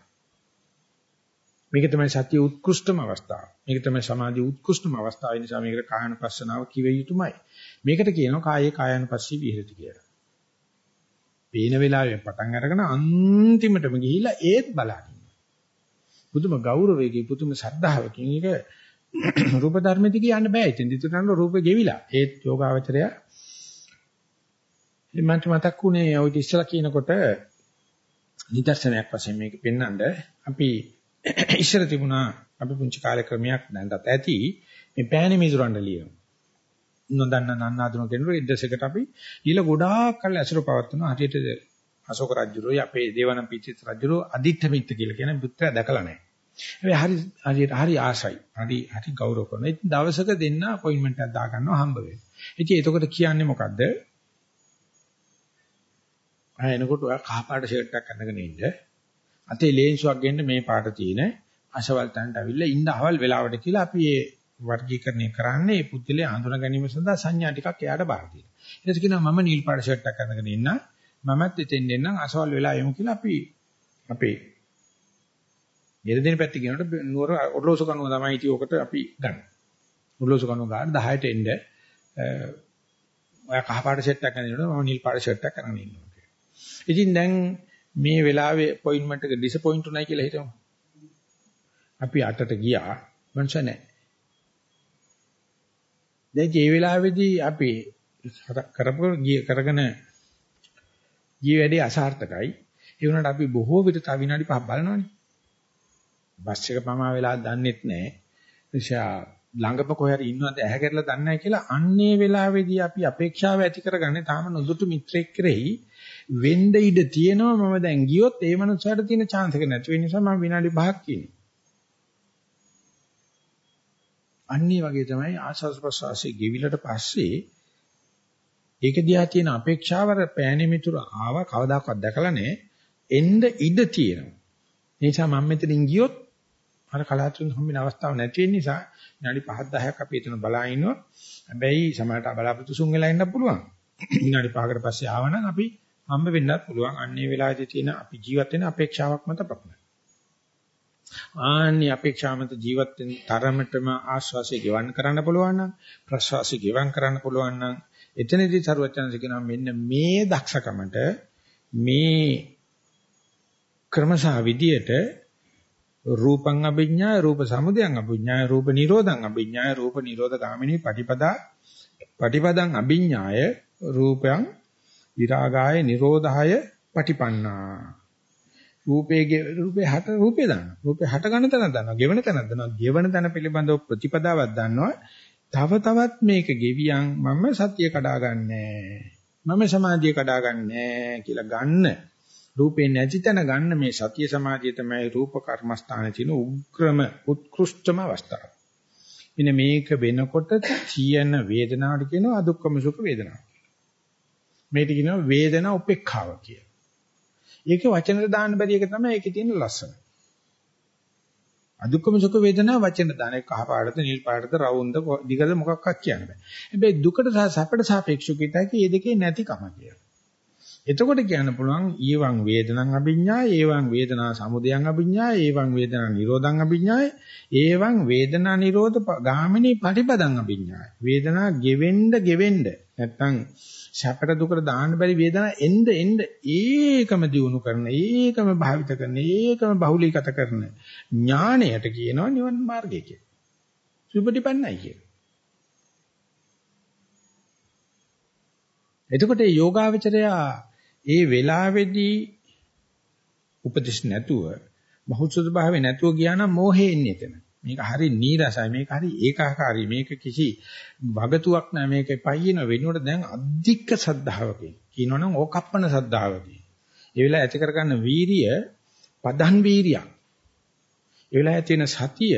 A: මේක තමයි සත්‍ය උත්කෘෂ්ඨම අවස්ථාව. මේක තමයි සමාධි උත්කෘෂ්ඨම අවස්ථාව. ඒ නිසා මේකට කායනපසනාව කිව යුතුමයි. මේකට කියනවා කායේ කායනපස්සී විහෙරති කියලා. පේන වෙලාවෙන් පටන් අරගෙන අන්තිමටම ගිහිලා ඒත් බලන්න. පුදුම ගෞරවයකින් පුදුම ශ්‍රද්ධාවකින් ඒක රූප ධර්මෙදි කියන්න බෑ. ඉතින් දිතුනන රූපේ ගෙවිලා. ඒත් යෝගාවචරය මන්ට මතක් වුණේ ඔය ඉස්සලා කියනකොට නිදර්ශනයක් වශයෙන් මේක පෙන්වන්න අපි ඉස්සර තිබුණා අපි පුංචි කාලක්‍රමයක් දැන්ටත් ඇති මේ පෑණි මිදුරන්න ලියන. නොදන්න නන්නාදුන කෙනෙකු ඇඩ්‍රස් එකට අපි ඊළ ගොඩාක් කල් ඇසුර පවත්වනවා හරියට අශෝක රජුරෝයි අපේ දේවනම් පිටිත් රජුරෝ අදිත්‍ය මිත්‍ර කියලා කියන පුත්‍රයා දැකලා නැහැ. හැබැයි හරි හරියට හරි ආසයි. හරි හරි ගෞරව කරනවා. ඉතින් දවසක දෙන්න අපොයින්ට්මන්ට් එකක් දා ගන්නවා හම්බ වෙන්න. ඉතින් එතකොට කියන්නේ මොකද්ද? ආ එනකොට ඔයා කහ පාට ෂර්ට් එකක් අඳගෙන ඉන්න. අතේ ලේන්සුවක් ගෙන්න මේ පාට තියෙන අසවල් තැනට අවිල්ලා ඉන්න අවල් වෙලාවට කියලා අපි මේ වර්ගීකරණය කරන්නේ මේ පුද්ගලයා හඳුනා ගැනීම සඳහා සංඥා ටිකක් එයාට බාර දීලා. ඊට කියනවා මම නිල් පාට ෂර්ට් එකක් අඳගෙන ඉන්න. මමත් එතෙන් එන්නම් අසවල් වෙලා යමු කියලා අපි අපේ ඊළදින පැත්තේ කියනකොට නුවර ඔරලෝසු කනුව තමයි ඉති ඔකට අපි ගන්න. ඔරලෝසු කනුව ගන්න 10ට එන්න ඔය කහ පාට සෙට් එකක් අඳිනකොට මම නිල් පාට ෂර්ට් එකක් අරගෙන ඉන්නවා කියලා. ඉතින් දැන් මේ වෙලාවේ අපොයින්ට්මන්ට් එක ඩිසපොයින්ට් උනායි කියලා හිතමු. අපි අටට ගියා මංස නැහැ. දැන් මේ වෙලාවේදී අපි කරපු කරගෙන ගිය වැඩේ අසාර්ථකයි. ඒ වුණාට අපි බොහෝ විට තව විනාඩි 5ක් බලනවනේ. බස් එක පමා වෙලා දන්නෙත් නැහැ. එනිසා ළඟම කොහේ හරි ඉන්නවද ඇහැ කරලා දන්නේ නැහැ කියලා අන්නේ වෙලාවේදී අපි අපේක්ෂාව ඇති කරගන්නේ තාම නොදුටු මිත්‍රෙක් කෙරෙහි වෙන්න ඉඩ තියෙනවා මම දැන් ගියොත් ඒ මනුස්සයාට තියෙන chance එක නැති වෙන නිසා මම විනාඩි 5ක් කියන්නේ. අන්නේ වගේ තමයි ආස්වාද ප්‍රසවාසයේ ගෙවිලට පස්සේ ඒක දිහා තියෙන අපේක්ෂාව අර පෑණි මිතුරු ආව කවදාකවත් දැකලා නැහැ. එන්න ඉඩ තියෙනවා. ඒ නිසා මම මෙතනින් ගියොත් අර කලාතුරකින් හම්බෙන අවස්ථාවක් නැති වෙන නිසා විනාඩි 5ක් 10ක් අපි එතන බලා ඉන්නවා. හැබැයි සමහරට බලාපොරොත්තු සුන් වෙලා ඉන්න පුළුවන්. විනාඩි 5කට පස්සේ ආවනම් අපි හම්බ වෙන්නත් පුළුවන්. අන්නේ වෙලාවේදී තියෙන අපි ජීවත් වෙන අපේක්ෂාවක් මත පපුන. ආන්නේ අපේක්ෂාව මත ජීවත් වෙන තරමටම ආශ්වාසය ගෙවන්න කරන්න පුළුවන් නම් ප්‍රශ්වාසය ගෙවම් කරන්න පුළුවන් නම් එතනදී සරුවචනස කියනවා මෙන්න මේ දක්ෂකමට මේ ක්‍රමසා විදියට රූපං අභිඥාය රූප සමුදයං අභිඥාය රූප නිරෝධං අභිඥාය රූප නිරෝධ ගාමිනී පටිපදා පටිපදං අභිඥාය රූපං විරාගාය නිරෝධාය පටිපන්නා. රූපයේ රූපේ හට රූපේ දාන රූපේ හට ගන්න තැන දන්නවා ගෙවන තැන දන්නවා. ගෙවන තැන පිළිබඳව ප්‍රතිපදාවක් දන්නවා. තව තවත් මේක ගෙවියන් මම සතිය කඩාගන්නේ මම සමාධිය කඩාගන්නේ කියලා ගන්න. රූපේ නැති තැන ගන්න මේ සතිය සමාධිය තමයි රූප කර්මස්ථානයේ තියෙන උග්‍රම උත්කෘෂ්ඨම අවස්ථාව. මෙන්න මේක වෙනකොට තියෙන වේදනාවට කියනවා අදුක්කම සුඛ වේදනාව. මේක කියනවා වේදනා උපේක්ඛාව කියලා. ඒක වචනෙට දාන්න බැරි එක තමයි ඒකේ තියෙන ලස්සන. අදුක්කම සුඛ වේදනා වචන දාන එක කහ පාටද නිල් පාටද රවුම්ද දිගද මොකක්වත් කියන්න බෑ. හැබැයි දුකට සහ සැපට සාපේක්ෂව කිතයි මේ දෙකේ නැතිකම කියලා. එතකොට කියන්න පුළුවන් ඊවං වේදනං අභිඥාය, ඒවං වේදනා සමුදයං අභිඥාය, ඒවං වේදනා නිරෝධං අභිඥාය, ඒවං වේදනා නිරෝධ ගාමිනී පටිපදං අභිඥාය. වේදනා ගෙවෙන්න ගෙවෙන්න නැත්තම් සැපට දුකට දාන්න බැරි වේදනා එන්න එන්න ඒකම දිනු කරන, ඒකම භාවිත කරන, ඒකම බහුලීගත කරන ඥාණයට කියනවා නිවන මාර්ගය කියලා. සුපටිපන්නයි කියලා. එතකොට මේ යෝගාවචරයා ඒ වෙලාවේදී උපදෙස් නැතුව බහුසුදු භාවේ නැතුව ගියා නම් මෝහේ එන්නේ එතන. මේක හරි නීරසයි මේක හරි ඒකාකාරී මේක කිසි වගතුවක් නැහැ මේක පයින් වෙනුවට දැන් අධික්ක සද්ධාවකින්. කියනවනම් ඕකප්පන සද්ධාවකින්. ඒ වෙලාව ඇති කරගන්න වීරිය පදන් වීරියක්. ඒ වෙලාවේ තියෙන සතිය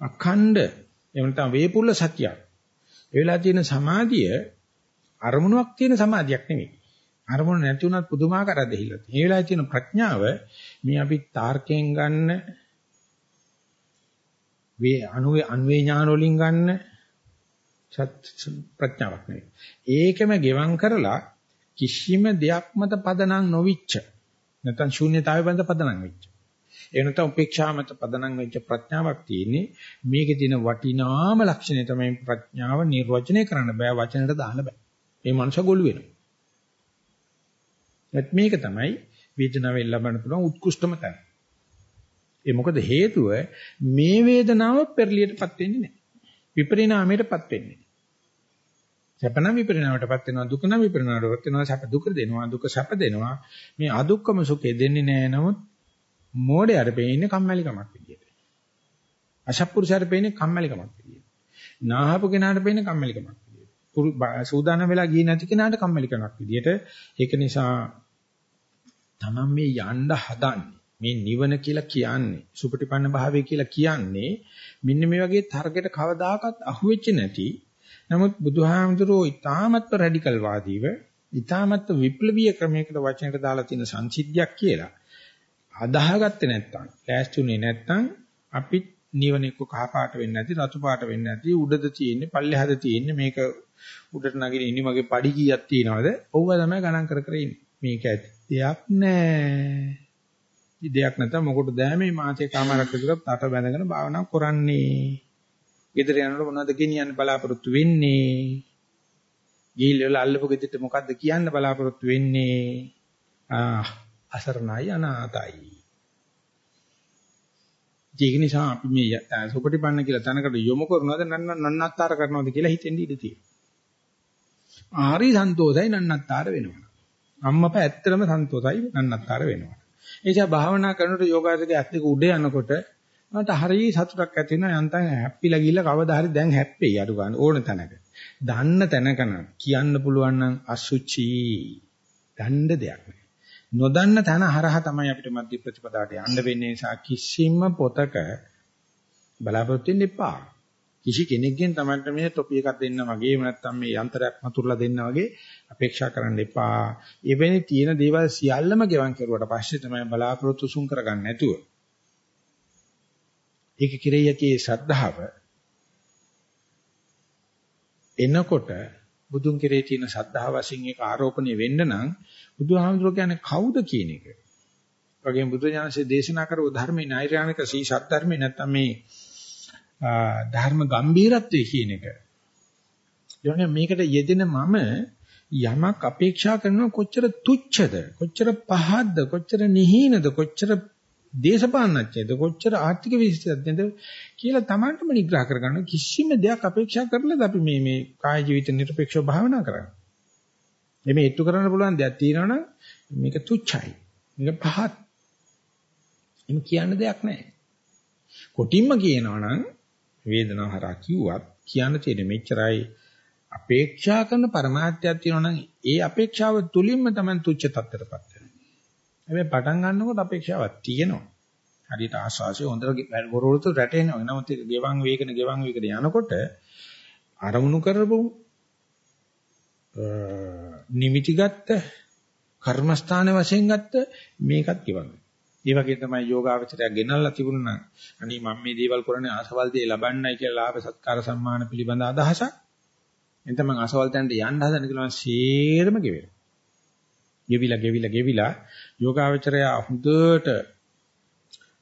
A: අඛණ්ඩ එහෙම නැත්නම් වේපුල්ල සතියක්. ඒ වෙලාවේ තියෙන සමාධිය අරමුණක් තියෙන සමාධියක් නෙවෙයි. අරමුණ නැති වුණත් පුදුමාකාර දෙහිලා තියෙනවා. ඒ වෙලාවේ තියෙන ප්‍රඥාව මේ අපි තාර්කයෙන් ගන්න වේ අනුවේ අන්වේ ඥාන වලින් ගන්න සත් ප්‍රඥාවක් නෙවෙයි. ඒකම ගෙවම් කරලා කිසිම දෙයක් මත පදනම් නොවිච්ච නැත්නම් ශූන්‍යතාවය බඳ පදනම් වෙච්ච. ඒ නැත්නම් උපේක්ෂා මත පදනම් වෙච්ච ප්‍රඥාවක් තියෙන්නේ මේකේ තියෙන වටිනාම ලක්ෂණය තමයි ප්‍රඥාව නිර්වචනය කරන්න බෑ වචනයට දාන්න බෑ. මේ මනුෂ්‍ය ගොළු වෙනවා. ඒත් මේක තමයි වේදනාවෙන් ලබන්න පුළුවන් උත්කෘෂ්ඨම තැන. ඒ මොකද හේතුව මේ වේදනාව පෙරලියටපත් වෙන්නේ නැහැ. විපරිණාමයටපත් වෙන්නේ. සැපනම් විපරිණාමයටපත් වෙනවා දුක නම් විපරිණාමයටපත් වෙනවා සැප දුක දෙනවා දුක සැප දෙනවා මේ අදුක්කම සුඛය දෙන්නේ නැහැ නමුත් මෝඩයට පෙන්නේ කම්මැලිකමක් විදියට. අශප්පුරුෂයාට පෙන්නේ කම්මැලිකමක් විදියට. නාහපු කෙනාට පෙන්නේ කම්මැලිකමක් විදියට. සූදානම් වෙලා ගියේ නැති කෙනාට කම්මැලිකමක් විදියට. ඒක නිසා තමන් මේ යන්න හදන්නේ මේ නිවන කියලා කියන්නේ සුපටිපන්න භාවය කියලා කියන්නේ මෙන්න මේ වගේ තරකට කවදාකවත් අහුවෙච්ච නැති නමුත් බුදුහාමුදුරෝ ඊටාමත් රැඩිකල් වාදීව ඊටාමත් විප්ලවීය ක්‍රමයකට වචනයට දාලා තියෙන සංසිද්ධියක් කියලා අදාහගත්තේ නැත්තම් ලෑස්තුනේ නැත්තම් අපි නිවන එක්ක කහ පාට වෙන්නේ නැති රතු පාට වෙන්නේ නැති උඩද තියෙන්නේ පල්ලෙහාද තියෙන්නේ මේක උඩට නගින ඉනිමගේ පඩි කීයක් තියනවද? ඔව්ව තමයි ගණන් කර කර ඉන්නේ. මේක ඇති දෙයක් නෑ. ඉදයක් නැත්නම් මොකටද මේ මාසේ කාමාරක් විතර තට බැඳගෙන භාවනා කරන්නේ. ගෙදර යනකොට මොනවද ගෙනියන්න බලාපොරොත්තු වෙන්නේ? ගිහිල්ලා අල්ලපු ගෙදරට මොකද්ද කියන්න බලාපොරොත්තු වෙන්නේ? ආ අසරණයි අනාතයි. ඒක නිසා අපි මේ සුපටිපන්න කියලා තැනකට යොමු කරනවද නන්නත්තර කරනවද කියලා හිතෙන්න ඉඩ තියෙනවා. ආරි සන්තෝෂයි නන්නත්තර වෙනවා. අම්මපා ඇත්තටම සන්තෝෂයි නන්නත්තර වෙනවා. ඒ නිසා භාවනා කරනකොට යෝගාසකයේ ඇස් දෙක උඩ යනකොට මට හරිය සතුටක් ඇති වෙනවා යන්තම් හැප්පිලා ගිහිල්ලා කවදා හරි දැන් හැප්පෙයි අඩු ගන්න ඕන තැනක. දන්න තැනක නම් කියන්න පුළුවන් නම් අසුචි. දන්න දෙයක් නෑ. නොදන්න තැන හරහා තමයි අපිට මධ්‍ය ප්‍රතිපදාවට යන්න වෙන්නේ නිසා කිසිම පොතක බලාපොරොත්තු වෙන්න එපා. කිසි කෙනෙක්ගෙන් Tamanට මේ টොපි එකක් දෙන්න වගේ එහෙම නැත්නම් මේ යන්ත්‍රයක් මතුරලා දෙන්න වගේ අපේක්ෂා කරන්න එපා. එවැනි තියෙන දේවල් සියල්ලම ගෙවන් කරුවට පස්සේ තමයි බලාපොරොත්තු සුන් කරගන්න නැතුව. ඒක කෙරෙහි ඇති ශ්‍රද්ධාව එනකොට බුදුන් කෙරේ තියෙන ශ්‍රද්ධාව වශයෙන් ඒක ආරෝපණය වෙන්න නම් බුදුහාමුදුරුවෝ කියන්නේ කවුද කියන එක. වගේම බුදු ඥානසේ දේශනා කරව ධර්මයේ නෛර්යානික සී සත්‍ය ධර්මයේ නැත්නම් මේ ධර්ම ගම්බීරත්වයේ කියන එක. යෝනේ මේකට යෙදෙන මම යමක් අපේක්ෂා කරනවා කොච්චර තුච්ඡද කොච්චර පහද්ද කොච්චර නිහීනද කොච්චර දේශපාලනඥයද කොච්චර ආර්ථික විශේෂඥයද කියලා Tamanටම නිග්‍රහ කරගන්න කිසිම දෙයක් අපේක්ෂා කරලාද අපි මේ මේ කාය ජීවිත නිර්පේක්ෂව භාවනා කරන්නේ. මේ ඉට්ටු කරන්න පුළුවන් දෙයක් තියෙනවනම් මේක තුච්චයි. මේක පහත්. එම් කියන්න දෙයක් නැහැ. කොටින්ම කියනවනම් වේදනාව හරහා කිව්වත් කියන්න තියෙන්නේ මෙච්චරයි අපේක්ෂා කරන પરමාර්ථයක් තියෙනවනම් ඒ අපේක්ෂාව තුලින්ම තමයි තුච්ච තත්ත්වයටපත් වෙන්නේ. හැබැයි පටන් ගන්නකොට අපේක්ෂාවක් තියෙනවා. හරියට ආස්වාසිය හොඳට ගොරෝලතු රැටෙනවා. නමුත් ඒක ගෙවන් වේගන ගෙවන් වේගන යනකොට අරමුණු කරපු නිමිති ගත්ත කර්මස්ථාන වශයෙන් ගත්ත මේකත් ගෙවන්නේ. ඒ වගේ තමයි යෝගාවචරය ගෙනල්ලා තිබුණා නම් අනේ මම මේ දේවල් කරන්නේ ආසවල් දේ ලබන්නයි කියලා ලාභ සත්කාර සම්මාන පිළිබඳ අදහසක්. එතන මම ආසවල් තැනට යන්න හදන කියලා සේරම ගෙවෙනවා. ගෙවිලා ගෙවිලා ගෙවිලා යෝගාවචරය හුදුට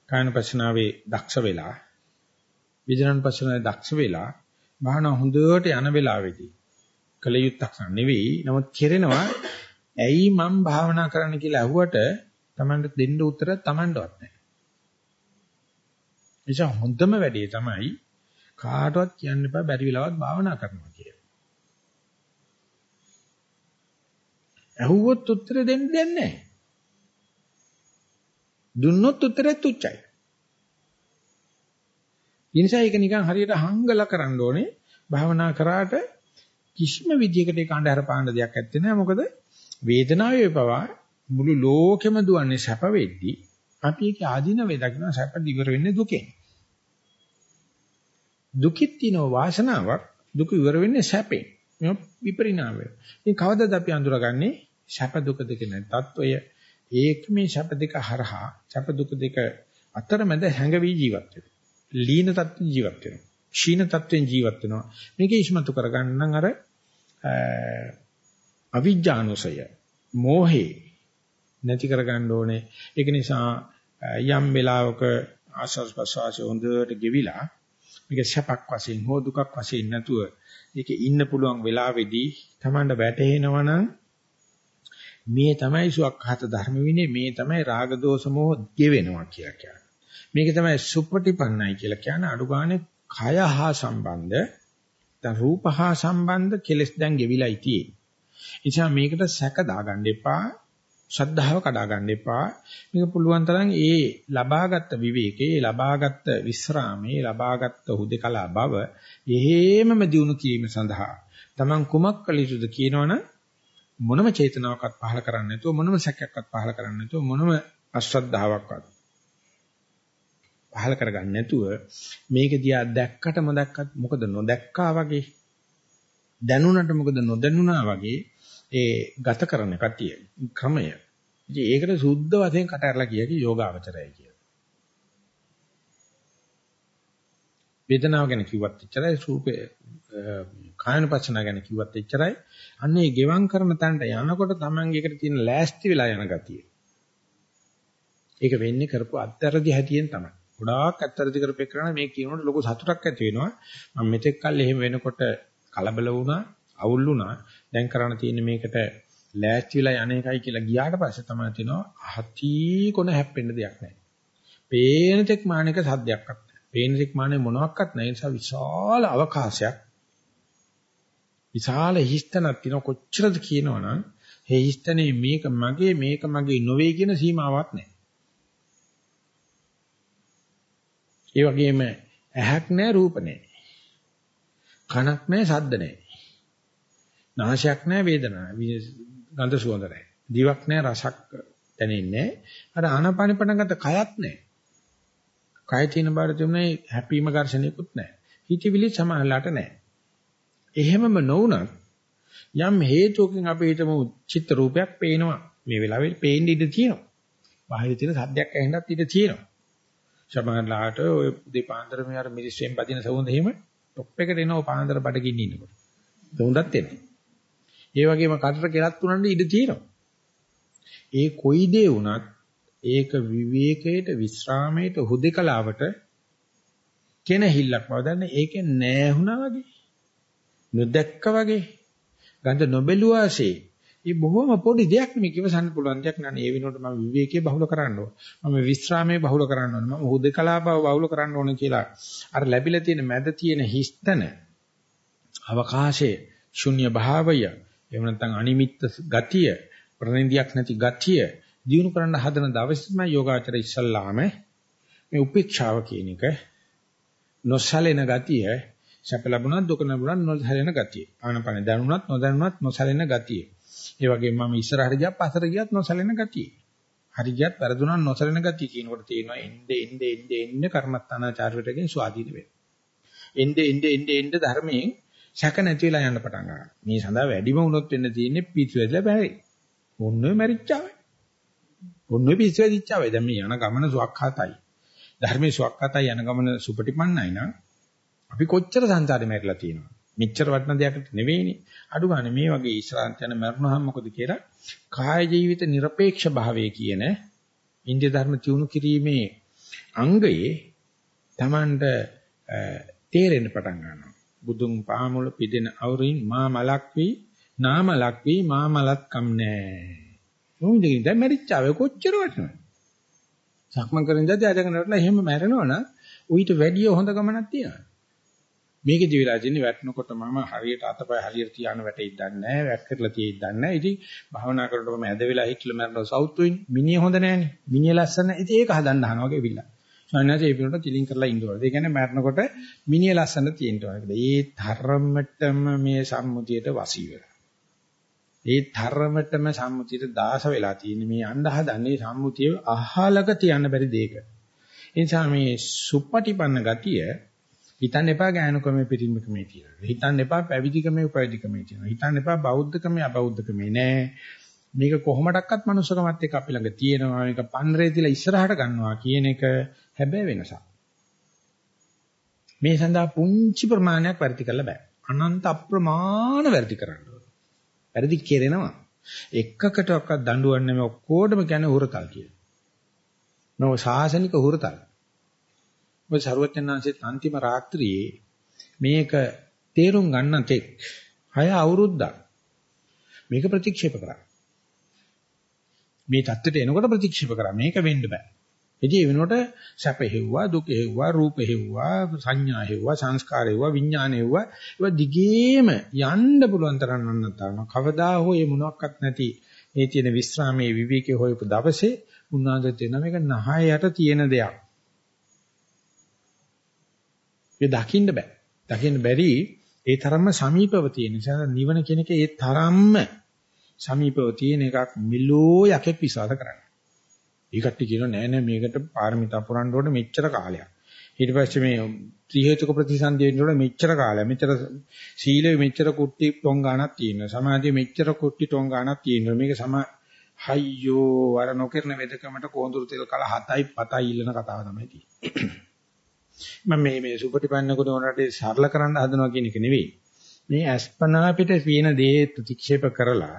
A: කායන පස්සනාවේ දක්ෂ වෙලා විජනන් පස්සනාවේ දක්ෂ වෙලා භාවනා හොඳට යන වෙලාවේදී කල යුත්තක් නෙවෙයි නමුත් කෙරෙනවා ඇයි මම භාවනා කරන්න කියලා අහුවට Tamanට දෙන්න උත්තර Tamanටවත් නැහැ. එනිසා හොඳම වැඩේ තමයි කාටවත් කියන්න එපා බැරි වෙලාවත් භාවනා කරනවා කියලා. ඇහුවොත් උත්තර දෙන්න දෙන්නේ නැහැ. දුන්නොත් උත්තරේ තුච්චයි. ඒ නිසා ඒක නිකන් හරියට හංගලා කරන්න ඕනේ. භාවනා කරාට කිසිම විදියකට ඒක අnder පාන්න දෙයක් ඇත්තේ නැහැ. මොකද වේදනාවේ පවා මුළු ලෝකෙම දුවන්නේ සැප වෙද්දී අපි ඒක ආධින වේ දකින්න සැප දිවර වෙන්නේ දුකෙන්. දුකෙත් තින වාසනාවක් දුක ඉවර වෙන්නේ සැපෙන්. මේ විපරිණාමය. ඉතින් කවදද අපි අඳුරගන්නේ සැප දුක දෙක නැත්ත්වය ඒක මේ සැප දෙක හරහා සැප දුක දෙක අතරමැද හැඟවි ජීවත් වෙනවා. ලීන තත්ත්වෙන් ජීවත් වෙනවා. ක්ෂීණ තත්ත්වෙන් ජීවත් වෙනවා. මේක ඉස්මතු කරගන්න නම් අර අවිජ්ජානුසය, මෝහේ නැති කරගන්න ඕනේ. ඒක නිසා යම් වෙලාවක ආස්වාස් ප්‍රසවාසය හොඳට ගෙවිලා මේක සැපක් වශයෙන් හෝ දුකක් වශයෙන් නැතුව ඒකේ ඉන්න පුළුවන් වෙලාවේදී Tamanda වැටෙනවා නම් මේ තමයි සුවක්හත ධර්ම විනේ මේ තමයි රාග දෝෂ මොහ ගෙවෙනවා කියලා කියන්නේ. මේක තමයි සුපටිපන්නයි කියලා කියන්නේ අඩු ගානේ කය හා සම්බන්ධ දැන් රූප හා සම්බන්ධ කෙලෙස් දැන් ගෙවිලායි තියෙන්නේ. එනිසා මේකට සැක දාගන්න එපා. ශ්‍රද්ධාව කඩා ගන්න එපා. මේක පුළුවන් තරම් ඒ ලබාගත් විවේකේ, ලබාගත් විස්රාමේ, ලබාගත් හුදකලා බව එහෙමම දිනු කිරීම සඳහා Taman කුමක් කළ යුතුද කියනවනම් මොනම චේතනාවක්වත් පහල කරන්නේ නැතුව මොනම සැකයක්වත් පහල කරන්නේ නැතුව මොනම අශ්‍රද්ධාවක්වත් පහල කරගන්න නැතුව මේක දිහා දැක්කටම දැක්කත් මොකද නොදැක්කා වගේ දැනුණට මොකද නොදැනුණා වගේ ඒ ගත කරන කතිය ක්‍රමය. ඉතින් ඒකට සුද්ධ වශයෙන් කට ඇරලා කියකි යෝගාවචරය කියලා. වේදනාව ගැන කිව්වත් එච්චරයි රූපේ කායන පස්සන ගැන කිව්වත් එච්චරයි. අන්න ඒ ගෙවම් කරන තැනට යනකොට Tamange එකට තියෙන ලෑස්ති වෙලා යන ගතිය. ඒක වෙන්නේ කරපු අත්තරදි හැටියෙන් තමයි. ගොඩාක් ඇත්තරදි කරපේ කරන මේ කියනකොට ලොකු සතුටක් ඇති වෙනවා. මම මෙතෙක් කල් එහෙම වෙනකොට කලබල වුණා, අවුල් වුණා. දැන් කරන්න තියෙන්නේ මේකට ලෑස්ති වෙලා යන එකයි කියලා ගියාට පස්සේ තමයි තියෙනවා හති කොන හැප්පෙන්න දෙයක් නැහැ. පේන තෙක් මානක සද්දයක්වත් නැහැ. පේන තෙක් මානේ මොනවත් නැහැ. ඒ නිසා විශාල අවකාශයක් විශාල හිස්තනක් තියෙන කොච්චරද කියනවනම් ඒ හිස්තනේ මේක මගේ මේක මගේ නොවේ කියන සීමාවක් නැහැ. ඒ වගේම ඇහක් නැහැ රූප නැහැ. කනක් නැහැ ශබ්ද නැහැ. නාසයක් නැහැ වේදනාවක්. ගන්ධ සුවඳ නැහැ. දිවක් නැහැ රසක් දැනෙන්නේ අර ආනපාන පටන්ගත්ත කයත් නැහැ. කය තියෙන බාර තුනේ හැපීම ඝර්ෂණයකුත් නැහැ. හිතවිලි සමහරලාට නැහැ. එහෙමම නොවුනත් යම් හේතුවකින් අපි හිතමු චිත්ත රූපයක් පේනවා. මේ වෙලාවේ පේන්න ඉඩ තියෙනවා. බාහිර තියෙන සද්දයක් ඇහෙන්නත් ඉඩ තියෙනවා. සමහරලාට ඔය දෙපාන්දර මේ අර මිනිස්සුන් බදින සවුන්ද එහෙම টොප් එකට එනවා පාන්දර බඩගින්න ඉන්නකොට. සවුන්දත් එන්නේ. ඒ වගේම කටට කෙලත් තුනන්න ඉඩ තියෙනවා. ඒ කොයි දේ වුණත් ඒක විවේකයට විස්රාමයට හුදේකලාවට කෙනහිල්ලක් වදන්නේ ඒකේ නෑහුණා වගේ. නොදැක්ක වගේ. ගඳ නොබැලුවාසේ. මේ බොහොම පොඩි දෙයක් නෙමෙයි කිවසන්න පුළුවන් දෙයක් නෑ. ඒ වෙනුවට මම විවේකයේ බහුල කරන්න ඕන. මම විස්රාමයේ බහුල කරන්න ඕන. මම හුදේකලා බව බහුල කරන්න ඕන කියලා. අර ලැබිලා තියෙන මැද තියෙන හිස්තන අවකාශයේ ශුන්‍ය භාවය එහෙම නැත්නම් අනිමිත්ත ගතිය ප්‍රනින්දියක් නැති ගතිය දිනු කරන්න හදන දවසේම යෝගාචර ඉස්සල්ලාම මේ උපේක්ෂාව කියන එක නොසලෙන ගතිය සැප ලැබුණත් දුක ලැබුණත් නොසලෙන ගතිය ආනපන දැනුණත් නොදැනුණත් නොසලෙන ගතිය. ඒ වගේම මම ඉස්සරහට ගියා පස්සට ගියත් නොසලෙන ගතිය. හරි ගියත් වැරදුනත් නොසලෙන ගතිය කියනකොට තියෙනවා එnde එnde එnde එnde කර්මස්ථානාචාරවලකින් ස්වාධීන වෙනවා. එnde එnde එnde එnde ධර්මයෙන් සැක නැති වෙලා යන්න පටන් ගන්නවා. මේ සඳහා වැඩිම වුණොත් වෙන්න තියෙන්නේ පිස්සු වැදලා බැරි. ඔන්නෝ මැරිච්චාවයි. ඔන්නෝ පිස්සු වැදිච්චාවයි. දැන් මේ යන ගමන සුවක්ඛාතයි. ධර්මයේ සුවක්ඛාතයි යන ගමන සුපටිපන්නයි නම් අපි කොච්චර සංසාරේ මැරිලා තියෙනවද? මෙච්චර වටින දෙයකට නෙවෙයිනේ. අඩු ගන්න මේ වගේ ඉස්සරහට යන මරණහම මොකද කියලා කාය ජීවිත নিরপেক্ষ භාවයේ කියන ඉන්දිය ධර්ම තියුණු කිරීමේ අංගයේ Tamanට තේරෙන්න පටන් ගන්නවා. බුදුන් පහමුල පිදෙන අවරින් මා මලක් වී නාමලක් වී මා මලත් කම් නෑ. මොමුදකින් දැන් මැරිච්චාවේ කොච්චර වටිනවද? සක්මන් කරන ඉඳලා අදගෙන වටලා එහෙම මැරෙනවනම් උවිත වැඩිය හොඳ ගමනක් තියෙනවා. මේකෙදි වෙලා තියෙන්නේ වැටෙනකොට මම හරියට අතපය හරියට තියාන වැටෙයි දන්නේ නැහැ වැක් කරලා තියෙයි දන්නේ නැහැ ඉතින් භාවනා කරනකොට මම ඇද වෙලා හිටලා මරනවා සවුත් වෙන්නේ මිනිහ හොඳ නැහැනේ මිනිහ ලස්සන ඉතින් ඒක හදන්න අහනවා වගේ විල්ලා ස්වාමීනාචේ ඒ පිනට තිලින් කරලා ඉන්න ඕනේ. ඒ කියන්නේ මරනකොට මිනිය ලස්සන තියෙන්න ඕනේ. ඒ ධර්මතම මේ සම්මුතියට වසී වෙලා. ඒ ධර්මතම සම්මුතියට දාස වෙලා තියෙන මේ අඳ හදන්නේ සම්මුතිය අහලක තියන්න බැරි දෙයක. ඒ නිසා මේ සුප්පටිපන්න ගතිය හිතන්න එපා ඥානකමේ පිරිමිකමේ තියෙනවා. හිතන්න එපා පැවිදිකමේ උපවිදිකමේ තියෙනවා. හිතන්න එපා බෞද්ධකමේ අබෞද්ධකමේ නෑ. මේක කොහොමඩක්වත් මනුස්සකමත් එක්ක අපි ළඟ තියෙනවා. මේක පන්රේ තියලා ඉස්සරහට ගන්නවා කියන එක හැබැයි වෙනසක්. මේ සඳහා පුංචි ප්‍රමාණයක් වැඩි කරලා බෑ. අනන්ත අප්‍රමාණ වැඩි කරන්න ඕන. වැඩි කෙරෙනවා. එකකට ඔක්ක දඬුවම් නෙමෙයි ඔක්කොටම කියන්නේ හොරතල් කියලා. නෝ සාසනික හොරතල්. ඔය ਸਰවඥාන්සේ අන්තිම රාත්‍රියේ මේක තේරුම් ගන්න තෙක් හය අවුරුද්දක් මේක ප්‍රතික්ෂේප කරා. මේ தත්තට එනකොට ප්‍රතික්ෂේප කරා. මේක වෙන්න බෑ. ඉතින් ඒ වෙනකොට සැප හේව්වා දුක හේව්වා රූප හේව්වා සංඥා හේව්වා සංස්කාර හේව්වා විඥාන හේව්වා. ඒවා දිගේම යන්න පුළුවන් තරම් නන්නතන කවදා හෝ මේ මොනක්වත් නැති මේ තියෙන විස්රාමයේ විවේකයේ හොයපු දවසේ උන්වහන්සේ තේන මේක නහයට තියෙන දෙයක්. ඒ දකින්න බෑ. දකින්න බැරි ඒ තරම්ම සමීපව තියෙන නිසා නිවන කියන එක ඒ තරම්ම සමීපව තියෙන එකක් මිලෝ යකෙක් විශ්වාස කරන්නේ. ඒ කට්ටිය කියනවා නෑ නෑ මේකට පාරමිතා පුරන්න ඕනේ මෙච්චර කාලයක්. ඊට පස්සේ මේ ත්‍රි හේතුක ප්‍රතිසන්දිය වෙනකොට මෙච්චර කාලයක් මෙච්චර සීලෙ මෙච්චර කුට්ටි ටොං ගානක් තියෙනවා. සමාධිය මෙච්චර කුට්ටි ටොං ගානක් තියෙනවා. මේක සම හයියෝ අර නොකරන වෙදකමට කොඳුරු තෙල් කල 7යි 7යි ඉල්ලන කතාව තමයි තියෙන්නේ. මම මේ මේ සුපටිපන්න කොට උනට සරල කරන්න හදනවා කියන එක නෙවෙයි. මේ අස්පනා පිට පින දේ ප්‍රතික්ෂේප කරලා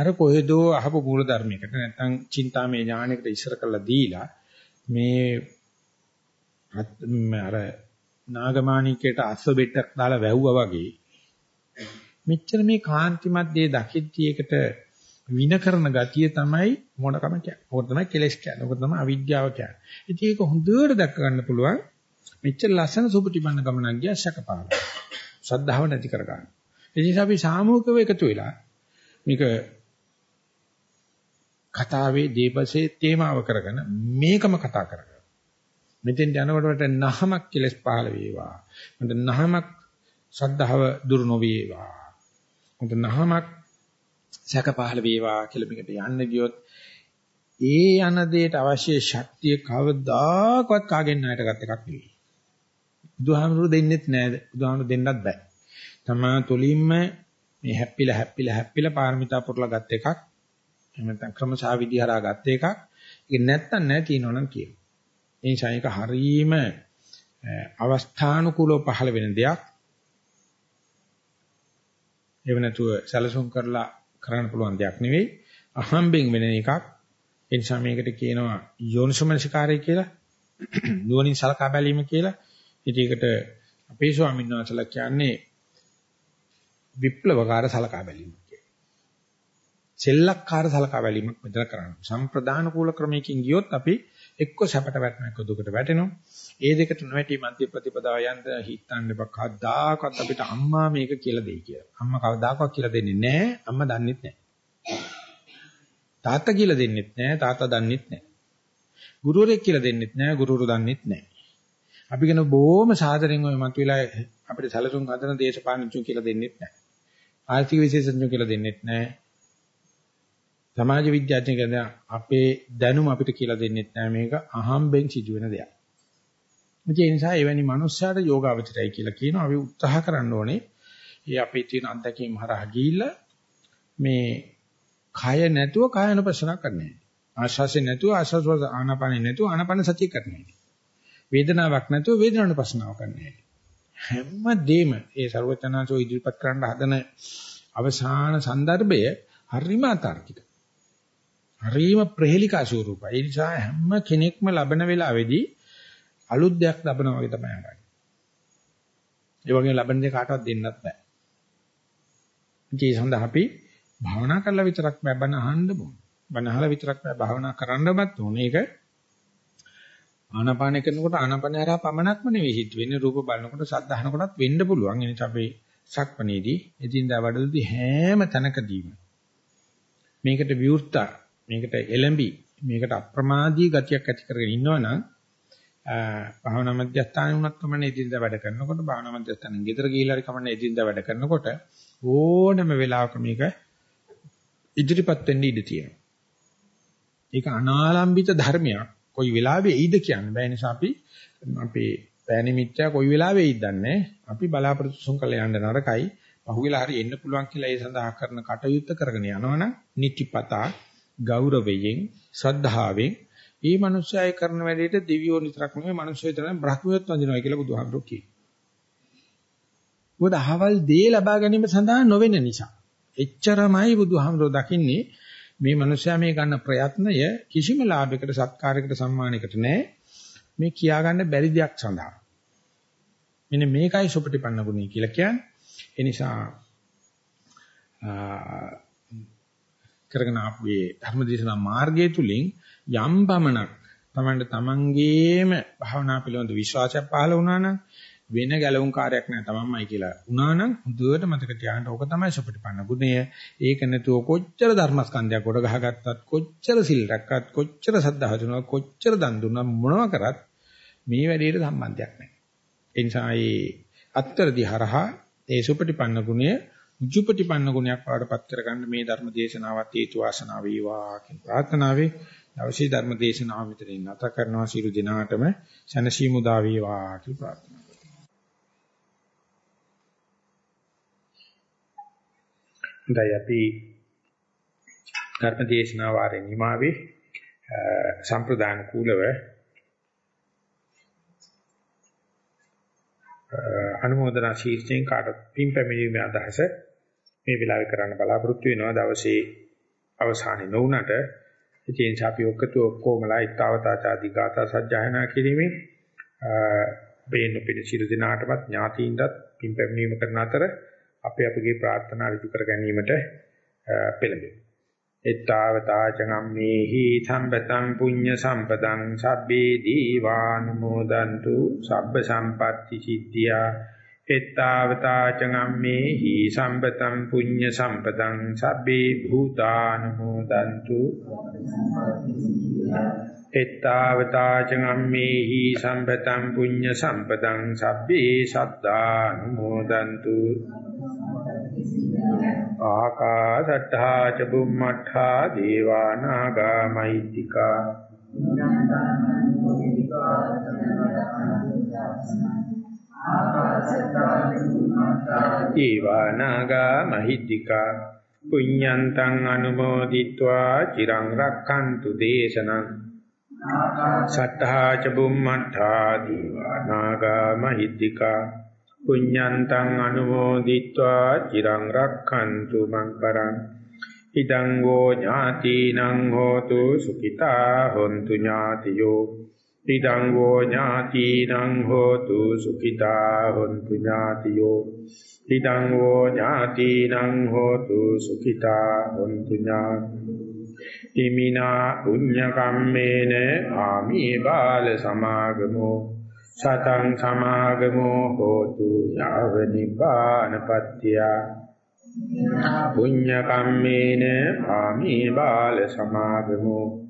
A: අර කොහෙදෝ අහපු මූල ධර්මයකට නැත්නම් චින්තාමය ඥානයකට ඉස්සර කරලා දීලා මේ අර නාගමාණිකයට අස්ව බෙට්ටක් දාලා වැහුවා වගේ මෙච්චර මේ කාන්තිමත් දේ දකිද්දී ඒකට වින කරන ගතිය තමයි මොඩකම කියන්නේ. ඕක තමයි කෙලෙස් කියන්නේ. ඕක තමයි අවිද්‍යාව කියන්නේ. ඉතින් ඒක හොඳට දැක ගන්න පුළුවන්. මෙච්චර ලස්සන සුපටිපන්න ගමනක් ගියා ශකපාල. ශ්‍රද්ධාව නැති කර ගන්න. ඒ නිසා අපි සාමූහිකව එකතු වෙලා මේක කතාවේ දීපසේ තේමාව කරගෙන මේකම කතා කරගන්න. මෙතෙන් යනකොට නහමක් කෙලස් පහළ වේවා. මට නහමක් ශ්‍රද්ධාව දුරු නොවේවා. මට නහමක් සැක පහළ වේවා කියලා මේකට යන්න ගියොත් ඒ යන දෙයට අවශ්‍ය ශක්තිය කවදාකවත් කාගෙන් ණයට ගත් එකක් නෙවෙයි. බුදුහාමුදුරු දෙන්නෙත් නෑ. බුදුහාමුදුරු දෙන්නත් බෑ. තමා තුලින්ම මේ හැප්පිලා හැප්පිලා හැප්පිලා පාරමිතා පුරලා ගත් එකක්. එහෙම නැත්නම් ක්‍රමසා විදි හරහා ගත් එකක්. ඒක නැත්තම් නෑ තියෙනවනම් කියන. ඒ නිසා ඒක හරීම අවස්ථානුකූලව පහළ වෙන දෙයක්. ඒව නැතුව සැලසුම් කරලා කරන්න පුළුවන් දෙයක් නෙවෙයි. අහම්බෙන් වෙන එකක්. ඒ නිසා මේකට කියනවා යෝනිසමනසිකාරය කියලා. නුවණින් සලකා බැලීම කියලා. ඉතින් ඒකට අපේ ස්වාමීන් වහන්සේලා කියන්නේ විප්ලවකාර සලකා බැලීම කියලා. සෙල්ලක්කාර සලකා බැලීමක් මෙතන කරන්නේ. සම්ප්‍රදාන කූල ක්‍රමයකින් ගියොත් අපි එක්ක සැපට වැටෙනවා එක්ක දුකට වැටෙනවා. ඒ දෙකට නොවැටි මධ්‍ය ප්‍රතිපදාව යන්න හිතන්න එපා. කවදාකවත් අපිට අම්මා මේක කියලා දෙයි කියලා. අම්මා කවදාකවත් කියලා දෙන්නේ නැහැ. අම්මා දන්නෙත් නැහැ. තාත්තා කියලා දෙන්නෙත් නැහැ. තාත්තා දන්නෙත් නැහැ. ගුරුවරයෙක් කියලා දෙන්නෙත් නැහැ. ගුරුවරු දන්නෙත් නැහැ. අපි කියන බොහොම සාදරෙන් ඔය මතුවලා අපිට සැලසුම් හදන දේශපාලනඥයෝ කියලා දෙන්නෙත් නැහැ. ආර්ථික විශේෂඥයෝ කියලා දෙන්නෙත් නැහැ. සමාජ විද්‍යාඥ කියන අපේ දැනුම අපිට කියලා දෙන්නෙත් නෑ මේක අහම්බෙන් සිදුවෙන දෙයක්. ඒ නිසා එවැනි මනුස්සයාට යෝගාවචරයි කියලා කියනවා අපි උත්සාහ කරන්න ඕනේ. ඒ අපේ තියෙන අත්දැකීම් හරහා ගිහිල්ලා මේ කය නැතුව කායනුපස්සන කරන්නේ. ආශාසෙ නැතුව ආශාසව ආනාපානෙ නැතුව ආනාපාන සතිය කරන්නේ. වේදනාවක් නැතුව වේදනානුපස්සනාව කරන්නේ. හැම දෙම ඒ ਸਰවචනාංශෝ ඉදිරිපත් කරන්න හදන අවසාන સંદર્ભය හරිම අතාර්කිකයි. හරිම ප්‍රහෙලිකා ස්වරූපයි. ඒ නිසා හැම කෙනෙක්ම ලබන වෙලාවේදී අලුත් දෙයක් ලබනවා වගේ තමයි හරන්නේ. ඒ වගේ ලබන දේ කාටවත් දෙන්නත් බෑ. ඒ සඳහා අපි භාවනා කරලා විතරක් බෑ බණ අහන්න ඕන. බණ අහලා විතරක් බෑ භාවනා කරන්නවත් ඕනේ. ඒක ආනාපාන කරනකොට ආනාපාන හරහා පමණක්ම නෙවෙයි හිට වෙන්නේ රූප බලනකොට සද්ද අහනකොටත් වෙන්න පුළුවන්. ඒ නිසා අපි සක්මණේදී එදින්දා වඩලදී හැම තැනකදීම මේකට විවෘත මේකට එළඹි මේකට අප්‍රමාදී ගතියක් ඇති කරගෙන ඉන්නවනම් භාවනා මධ්‍යස්ථානේ වුණත් කමන්නේ එදින්දා වැඩ කරනකොට භාවනා මධ්‍යස්ථානෙන් ගෙදර ගිහිල්ලා හරි කමන්නේ එදින්දා වැඩ කරනකොට ඕනම වෙලාවක මේක ඉදිරිපත් වෙන්න ඉඩ තියෙනවා. ඒක අනාලම්බිත ධර්මයක්. කොයි වෙලාවෙ එයිද කියන්න බෑ නිසා අපි අපේ පෑනිමිත්‍යා කොයි වෙලාවෙ එයිද දන්නේ අපි බලාපොරොත්තු සුන් කළ යන්න නරකයි. පහුවෙලා හරි එන්න පුළුවන් කියලා ඒ සඳහා කරන කටයුත්ත කරගෙන යනවනම් නිතිපතා ගෞරවයෙන් ශ්‍රද්ධාවෙන් මේ මිනිස්සයයි කරන වැඩේට දෙවියෝ විතරක් නෙවෙයි මිනිස්සු විතරක් බ්‍රහ්මියොත් වඳිනවා කියලා බුදුහාමුදුරුවෝ කියනවා. මොකද අහවල් දේ ලබා ගැනීම සඳහා නොවෙන නිසා. එච්චරමයි බුදුහාමුදුරුවෝ දකින්නේ මේ මිනිස්සයා මේ ගන්න ප්‍රයත්නය කිසිම ලාභයකට සත්කාරයකට සම්මානයකට නෑ. මේ කියා ගන්න බැරි දෙයක් සඳහා. මෙන්න මේකයි සුපටිපන්න ගුණය කියලා කියන්නේ. ඒ නිසා කරගෙන ආපු මේ ධර්මදේශනා මාර්ගය තුලින් යම් පමණක් තමන්ට තමන්ගේම භාවනා පිළිබඳ විශ්වාසයක් පහළ වුණා නම් වෙන ගැලවුම් කාර්යයක් නෑ තමන්මයි කියලා වුණා නම් හොඳට මතක තියාගන්න ඕක තමයි සුපටිපන්න ගුණය. ඒක නැතුව කොච්චර ධර්මස්කන්ධයක් කොට ගහගත්තත් කොච්චර සිල් රැක්කත් කොච්චර සද්ධා හදුනා කොච්චර දන් දුන්නා මොනවා කරත් මේ වැඩේට සම්බන්ධයක් නෑ. ඒ නිසා මේ අත්තරදි හරහා ඒ සුපටිපන්න ගුණය උජුපටිපන්න ගුණයක් පාඩපත් කරගන්න මේ ධර්ම දේශනාවත් හේතු වාසනා වේවා කියන ප්‍රාර්ථනාවේ අවශ්‍ය ධර්ම දේශනාව මෙතනින් නැත කරනවා සියලු දිනාටම සනසීමු දා වේවා කියලා ප්‍රාර්ථනා කරනවා. දැන් අපි ධර්ම දේශනාව වාරේ නිමාවේ සම්ප්‍රදාන කූලව අනුමೋದනා ශීර්ෂයෙන් කාට පින් පැමිණීමේ අදහස මේ වෙලාවේ කරන්න බලාපොරොත්තු වෙනවා දවසේ අවසානයේ නොඋනට ඉතින් අපි ඔක්කතු ඔක්කොමලා ඊතාවතාචාදී ගාථා සජ්ජායනා කිරීමේ බේන පිළිසිරු දිනාටමත් ඥාතීන්ටත් පින් පැමිණීම කරන අතර අපේ අපගේ ප්‍රාර්ථනා ඍජු කර ගැනීමට පෙළඹෙමු. එත්තාවතාචගම්මේහි සම්පතං පුඤ්ඤ සම්පතං සබ්බේ දීවානුමෝදන්තු සබ්බ සම්පatti සිද්ධියා එත්තාවතාචගම්මේහි සම්පතං පුඤ්ඤ සම්පතං සබ්බේ භූතානුමෝදන්තු එත්තාවතාචගම්මේහි සම්පතං පුඤ්ඤ සම්පතං සබ්බේ සත්තානුමෝදන්තු ආකාශට්ඨා ච බුම්මට්ඨා දේවා නාග මහිත්‍තිකා දේවා ඊවානාගා මහිද්దికා පුඤ්ඤන්තං අනුමෝදිत्वा චිරං රක්ඛන්තු දේශනං සත්තා ච බුම්මඨා දීවානාගා මහිද්దికා පුඤ්ඤන්තං අනුමෝදිत्वा චිරං රක්ඛන්තු මං පරං ඉදං ගෝ ඥාතිනං හෝතු සුඛිතා හොන්තු ඥාතියෝ ඉදං වෝ ඥාතිනං හෝතු සුඛිතා හොන්තු ඥාතියෝ. ඉදං වෝ ඥාතිනං හෝතු සුඛිතා හොන්තු ඥාතියෝ. ඉමිනා පුඤ්ඤ කම්මේන ආමි බාල සමාගමෝ. සතං සමාගමෝ හෝතු යාව නිපානපත්ත්‍ය පුඤ්ඤ කම්මේන ආමේ බාල සමාගමෝ.